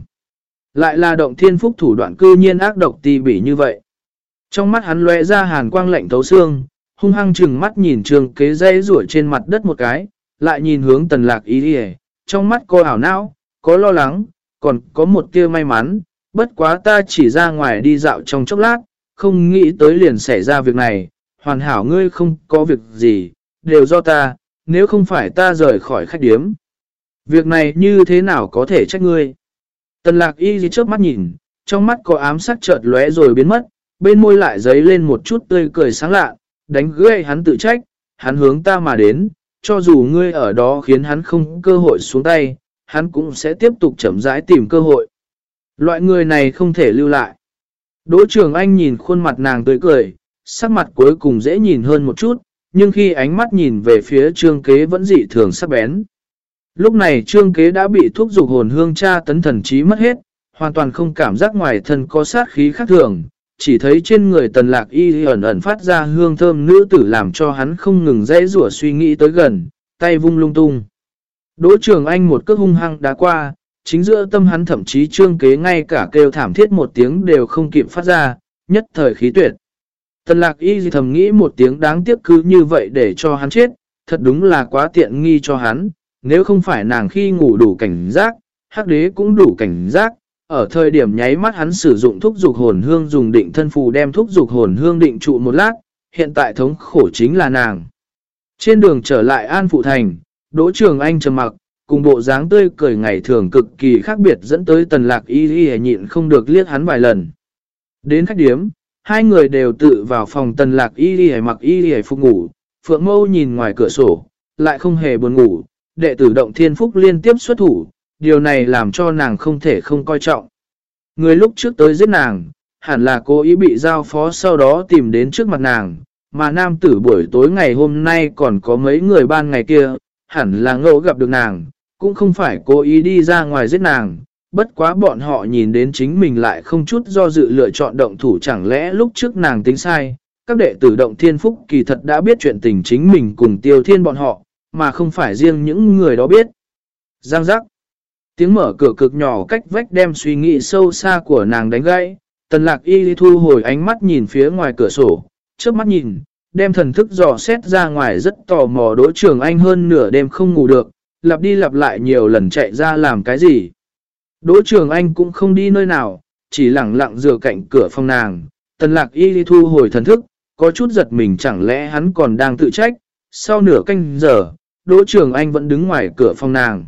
Lại là động thiên phúc thủ đoạn cư nhiên ác độc tì bỉ như vậy. Trong mắt hắn lóe ra hàn quang lạnh thấu xương, hung hăng chừng mắt nhìn trường kế dây rủa trên mặt đất một cái, lại nhìn hướng tần lạc ý đi trong mắt cô ảo não, có lo lắng, còn có một tia may mắn, bất quá ta chỉ ra ngoài đi dạo trong chốc lát, không nghĩ tới liền xảy ra việc này, hoàn hảo ngươi không có việc gì, đều do ta, nếu không phải ta rời khỏi khách điếm. Việc này như thế nào có thể trách ngươi? Tần lạc y gì trước mắt nhìn, trong mắt có ám sắc chợt lóe rồi biến mất, bên môi lại giấy lên một chút tươi cười sáng lạ, đánh gây hắn tự trách, hắn hướng ta mà đến, cho dù ngươi ở đó khiến hắn không cơ hội xuống tay, hắn cũng sẽ tiếp tục chậm rãi tìm cơ hội. Loại người này không thể lưu lại. Đỗ trưởng anh nhìn khuôn mặt nàng tươi cười, sắc mặt cuối cùng dễ nhìn hơn một chút, nhưng khi ánh mắt nhìn về phía trương kế vẫn dị thường sắc bén. Lúc này trương kế đã bị thuốc dục hồn hương cha tấn thần trí mất hết, hoàn toàn không cảm giác ngoài thân có sát khí khác thường, chỉ thấy trên người tần lạc y ẩn ẩn phát ra hương thơm nữ tử làm cho hắn không ngừng dễ rủa suy nghĩ tới gần, tay vung lung tung. Đỗ trường anh một cước hung hăng đá qua, chính giữa tâm hắn thậm chí trương kế ngay cả kêu thảm thiết một tiếng đều không kịp phát ra, nhất thời khí tuyệt. Tần lạc y thầm nghĩ một tiếng đáng tiếc cứ như vậy để cho hắn chết, thật đúng là quá tiện nghi cho hắn, nếu không phải nàng khi ngủ đủ cảnh giác, hắc đế cũng đủ cảnh giác, ở thời điểm nháy mắt hắn sử dụng thuốc dục hồn hương dùng định thân phù đem thuốc dục hồn hương định trụ một lát, hiện tại thống khổ chính là nàng. Trên đường trở lại An Phụ Thành, Đỗ Trường Anh trầm mặc, cùng bộ dáng tươi cười ngày thường cực kỳ khác biệt dẫn tới tần lạc y y nhịn không được liếc hắn vài lần. Đến khách điếm, hai người đều tự vào phòng tần lạc y đi mặc y đi phục ngủ, Phượng Mâu nhìn ngoài cửa sổ, lại không hề buồn ngủ, đệ tử động thiên phúc liên tiếp xuất thủ, điều này làm cho nàng không thể không coi trọng. Người lúc trước tới giết nàng, hẳn là cố ý bị giao phó sau đó tìm đến trước mặt nàng, mà nam tử buổi tối ngày hôm nay còn có mấy người ban ngày kia, hẳn là ngẫu gặp được nàng, cũng không phải cố ý đi ra ngoài giết nàng, bất quá bọn họ nhìn đến chính mình lại không chút do dự lựa chọn động thủ chẳng lẽ lúc trước nàng tính sai, các đệ tử động thiên phúc kỳ thật đã biết chuyện tình chính mình cùng tiêu thiên bọn họ, mà không phải riêng những người đó biết. Giang giác. Tiếng mở cửa cực nhỏ cách vách đem suy nghĩ sâu xa của nàng đánh gãy. Tần lạc y thu hồi ánh mắt nhìn phía ngoài cửa sổ, trước mắt nhìn, đem thần thức dò xét ra ngoài rất tò mò đỗ trường anh hơn nửa đêm không ngủ được, lặp đi lặp lại nhiều lần chạy ra làm cái gì. Đỗ trường anh cũng không đi nơi nào, chỉ lặng lặng dựa cạnh cửa phòng nàng. Tần lạc y thu hồi thần thức, có chút giật mình chẳng lẽ hắn còn đang tự trách. Sau nửa canh giờ, Đỗ Trường Anh vẫn đứng ngoài cửa phòng nàng.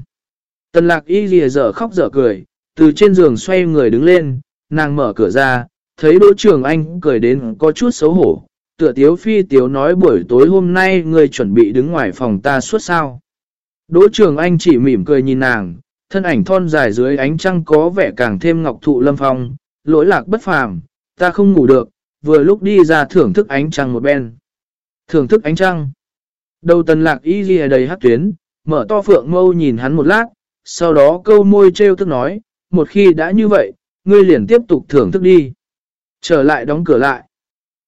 Tần lạc y lìa dở khóc dở cười, từ trên giường xoay người đứng lên, nàng mở cửa ra, thấy Đỗ Trường Anh cười đến có chút xấu hổ. Tựa tiếu phi tiếu nói buổi tối hôm nay người chuẩn bị đứng ngoài phòng ta suốt sao. Đỗ Trường Anh chỉ mỉm cười nhìn nàng, thân ảnh thon dài dưới ánh trăng có vẻ càng thêm ngọc thụ lâm phong, lỗi lạc bất phàm, ta không ngủ được, vừa lúc đi ra thưởng thức ánh trăng một bên. Thưởng thức ánh trăng. Đầu tần lạc y ghi đầy hát tuyến, mở to phượng mâu nhìn hắn một lát, sau đó câu môi treo thức nói, một khi đã như vậy, ngươi liền tiếp tục thưởng thức đi. Trở lại đóng cửa lại.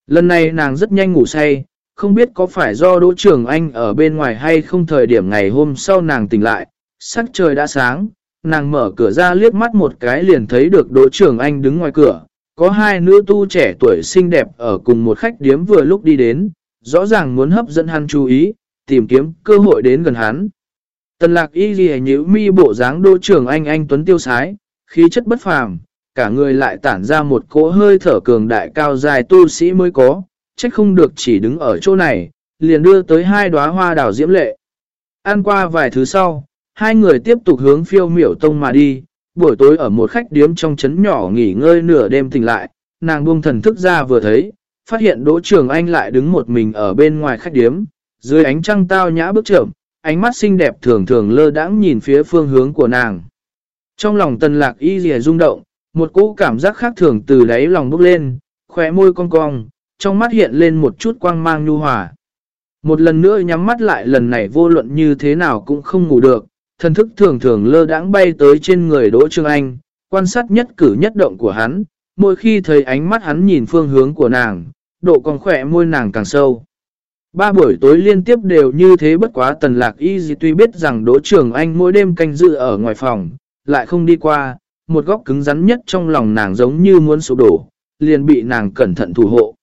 Lần này nàng rất nhanh ngủ say, không biết có phải do Đỗ Trường Anh ở bên ngoài hay không thời điểm ngày hôm sau nàng tỉnh lại, sắc trời đã sáng, nàng mở cửa ra liếc mắt một cái liền thấy được Đỗ trưởng Anh đứng ngoài cửa, có hai nữ tu trẻ tuổi xinh đẹp ở cùng một khách điếm vừa lúc đi đến, rõ ràng muốn hấp dẫn hắn chú ý, tìm kiếm cơ hội đến gần hắn. Tần lạc y ghi nhữ mi bộ dáng Đỗ trưởng Anh anh tuấn tiêu sái, khí chất bất phàm, cả người lại tản ra một cỗ hơi thở cường đại cao dài tu sĩ mới có, trách không được chỉ đứng ở chỗ này, liền đưa tới hai đóa hoa đào diễm lệ. Ăn qua vài thứ sau, hai người tiếp tục hướng phiêu miểu tông mà đi, buổi tối ở một khách điếm trong trấn nhỏ nghỉ ngơi nửa đêm tỉnh lại, nàng buông thần thức ra vừa thấy, phát hiện Đỗ Trường Anh lại đứng một mình ở bên ngoài khách điếm, dưới ánh trăng tao nhã bước chậm, ánh mắt xinh đẹp thường thường lơ đãng nhìn phía phương hướng của nàng. Trong lòng tần lạc y dìa rung động, một cỗ cảm giác khác thường từ đáy lòng bốc lên, khỏe môi cong cong, trong mắt hiện lên một chút quang mang nhu hòa. Một lần nữa nhắm mắt lại lần này vô luận như thế nào cũng không ngủ được, thần thức thường thường lơ đãng bay tới trên người Đỗ Trương Anh, quan sát nhất cử nhất động của hắn, mỗi khi thấy ánh mắt hắn nhìn phương hướng của nàng, độ còn khỏe môi nàng càng sâu. Ba buổi tối liên tiếp đều như thế bất quá tần lạc y gì tuy biết rằng Đỗ Trường Anh mỗi đêm canh dự ở ngoài phòng, lại không đi qua, một góc cứng rắn nhất trong lòng nàng giống như muốn sụp đổ, liền bị nàng cẩn thận thủ hộ.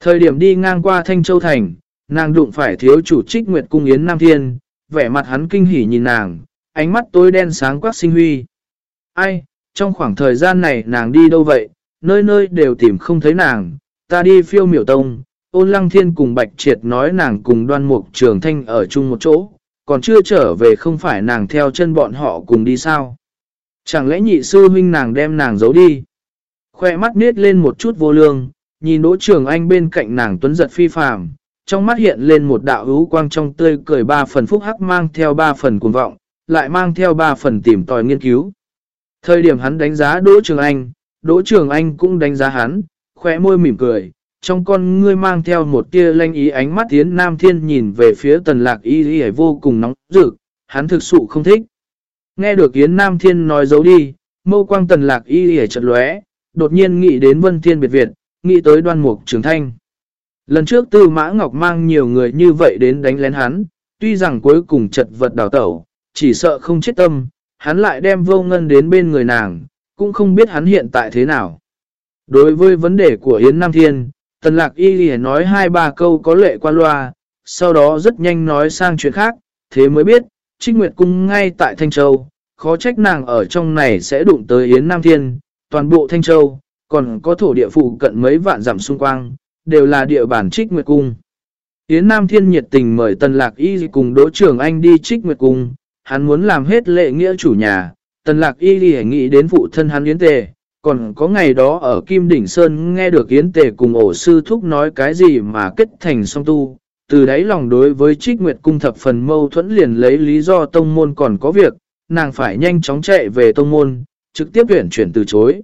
Thời điểm đi ngang qua Thanh Châu Thành, nàng đụng phải thiếu chủ trích Nguyệt Cung Yến Nam Thiên, vẻ mặt hắn kinh hỉ nhìn nàng, ánh mắt tối đen sáng quắc sinh huy. Ai, trong khoảng thời gian này nàng đi đâu vậy, nơi nơi đều tìm không thấy nàng, ta đi phiêu miểu tông, ôn lăng thiên cùng bạch triệt nói nàng cùng đoan mục trường thanh ở chung một chỗ, còn chưa trở về không phải nàng theo chân bọn họ cùng đi sao. Chẳng lẽ nhị sư huynh nàng đem nàng giấu đi? Khoe mắt nết lên một chút vô lương, nhìn đỗ trường anh bên cạnh nàng tuấn giật phi phàm, trong mắt hiện lên một đạo hữu quang trong tươi cười ba phần phúc hắc mang theo ba phần cuồng vọng, lại mang theo ba phần tìm tòi nghiên cứu. Thời điểm hắn đánh giá Đỗ Trường Anh, Đỗ Trường Anh cũng đánh giá hắn, khỏe môi mỉm cười, trong con ngươi mang theo một tia lanh ý ánh mắt tiến Nam Thiên nhìn về phía tần lạc y y vô cùng nóng rực, hắn thực sự không thích. Nghe được Yến Nam Thiên nói giấu đi, mâu quang tần lạc y y chật lóe, đột nhiên nghĩ đến Vân Thiên Biệt Việt, nghĩ tới đoan mục trường thanh. Lần trước Tư Mã Ngọc mang nhiều người như vậy đến đánh lén hắn, tuy rằng cuối cùng chật vật đào tẩu, chỉ sợ không chết tâm, hắn lại đem vô ngân đến bên người nàng, cũng không biết hắn hiện tại thế nào. Đối với vấn đề của Yến Nam Thiên, Tần Lạc Y lì nói hai ba câu có lệ qua loa, sau đó rất nhanh nói sang chuyện khác, thế mới biết, Trích Nguyệt Cung ngay tại Thanh Châu, khó trách nàng ở trong này sẽ đụng tới Yến Nam Thiên, toàn bộ Thanh Châu, còn có thổ địa phụ cận mấy vạn giảm xung quanh, đều là địa bản Trích Nguyệt Cung. Yến Nam Thiên nhiệt tình mời Tần Lạc Y cùng Đỗ Trường Anh đi Trích Nguyệt Cung, hắn muốn làm hết lệ nghĩa chủ nhà, Tần Lạc Y đi nghĩ đến phụ thân hắn Yến Tề, còn có ngày đó ở Kim Đỉnh Sơn nghe được Yến Tề cùng ổ sư thúc nói cái gì mà kết thành song tu, từ đấy lòng đối với Trích Nguyệt Cung thập phần mâu thuẫn liền lấy lý do tông môn còn có việc, nàng phải nhanh chóng chạy về tông môn, trực tiếp tuyển chuyển từ chối.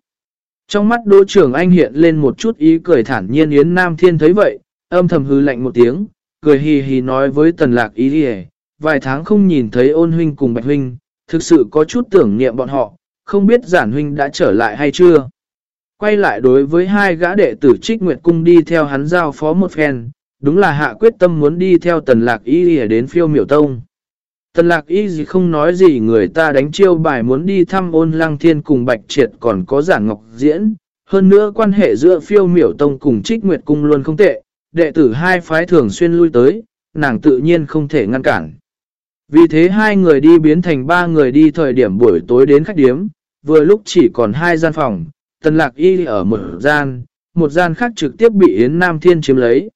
Trong mắt đỗ trưởng anh hiện lên một chút ý cười thản nhiên Yến Nam Thiên thấy vậy, âm thầm hư lạnh một tiếng, cười hì hì nói với tần lạc ý hề, vài tháng không nhìn thấy ôn huynh cùng bạch huynh, thực sự có chút tưởng niệm bọn họ, không biết giản huynh đã trở lại hay chưa. Quay lại đối với hai gã đệ tử trích nguyệt cung đi theo hắn giao phó một phen, đúng là hạ quyết tâm muốn đi theo tần lạc ý hề đến phiêu miểu tông. Tần lạc y gì không nói gì người ta đánh chiêu bài muốn đi thăm ôn lăng thiên cùng bạch triệt còn có giản ngọc diễn. Hơn nữa quan hệ giữa phiêu miểu tông cùng trích nguyệt cung luôn không tệ, đệ tử hai phái thường xuyên lui tới, nàng tự nhiên không thể ngăn cản. Vì thế hai người đi biến thành ba người đi thời điểm buổi tối đến khách điếm, vừa lúc chỉ còn hai gian phòng, tần lạc y ở một gian, một gian khác trực tiếp bị Yến Nam Thiên chiếm lấy.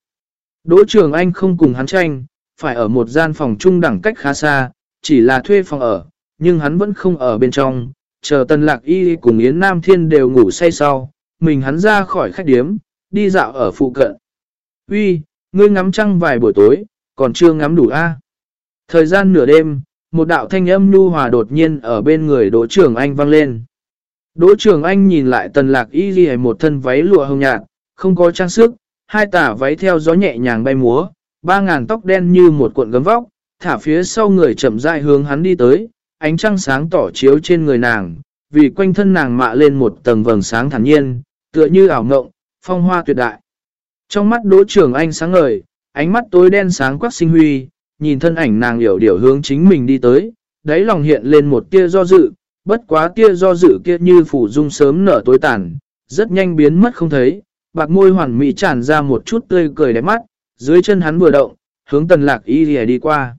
Đỗ trường anh không cùng hắn tranh, phải ở một gian phòng trung đẳng cách khá xa, chỉ là thuê phòng ở, nhưng hắn vẫn không ở bên trong, chờ tần lạc y cùng Yến Nam Thiên đều ngủ say sau, mình hắn ra khỏi khách điếm, đi dạo ở phụ cận. Uy, ngươi ngắm trăng vài buổi tối, còn chưa ngắm đủ a Thời gian nửa đêm, một đạo thanh âm nhu hòa đột nhiên ở bên người Đỗ Trường Anh vang lên. Đỗ Trường Anh nhìn lại tần lạc y ghi một thân váy lụa hồng nhạt, không có trang sức, hai tả váy theo gió nhẹ nhàng bay múa, ba ngàn tóc đen như một cuộn gấm vóc, thả phía sau người chậm rãi hướng hắn đi tới, ánh trăng sáng tỏ chiếu trên người nàng, vì quanh thân nàng mạ lên một tầng vầng sáng thản nhiên, tựa như ảo ngộng, phong hoa tuyệt đại. Trong mắt Đỗ Trường Anh sáng ngời, ánh mắt tối đen sáng quắc sinh huy, nhìn thân ảnh nàng hiểu điều hướng chính mình đi tới, đáy lòng hiện lên một tia do dự, bất quá tia do dự kia như phủ dung sớm nở tối tàn, rất nhanh biến mất không thấy, bạc môi hoàn mỹ tràn ra một chút tươi cười đẹp mắt, dưới chân hắn vừa động, hướng tần lạc y đi qua.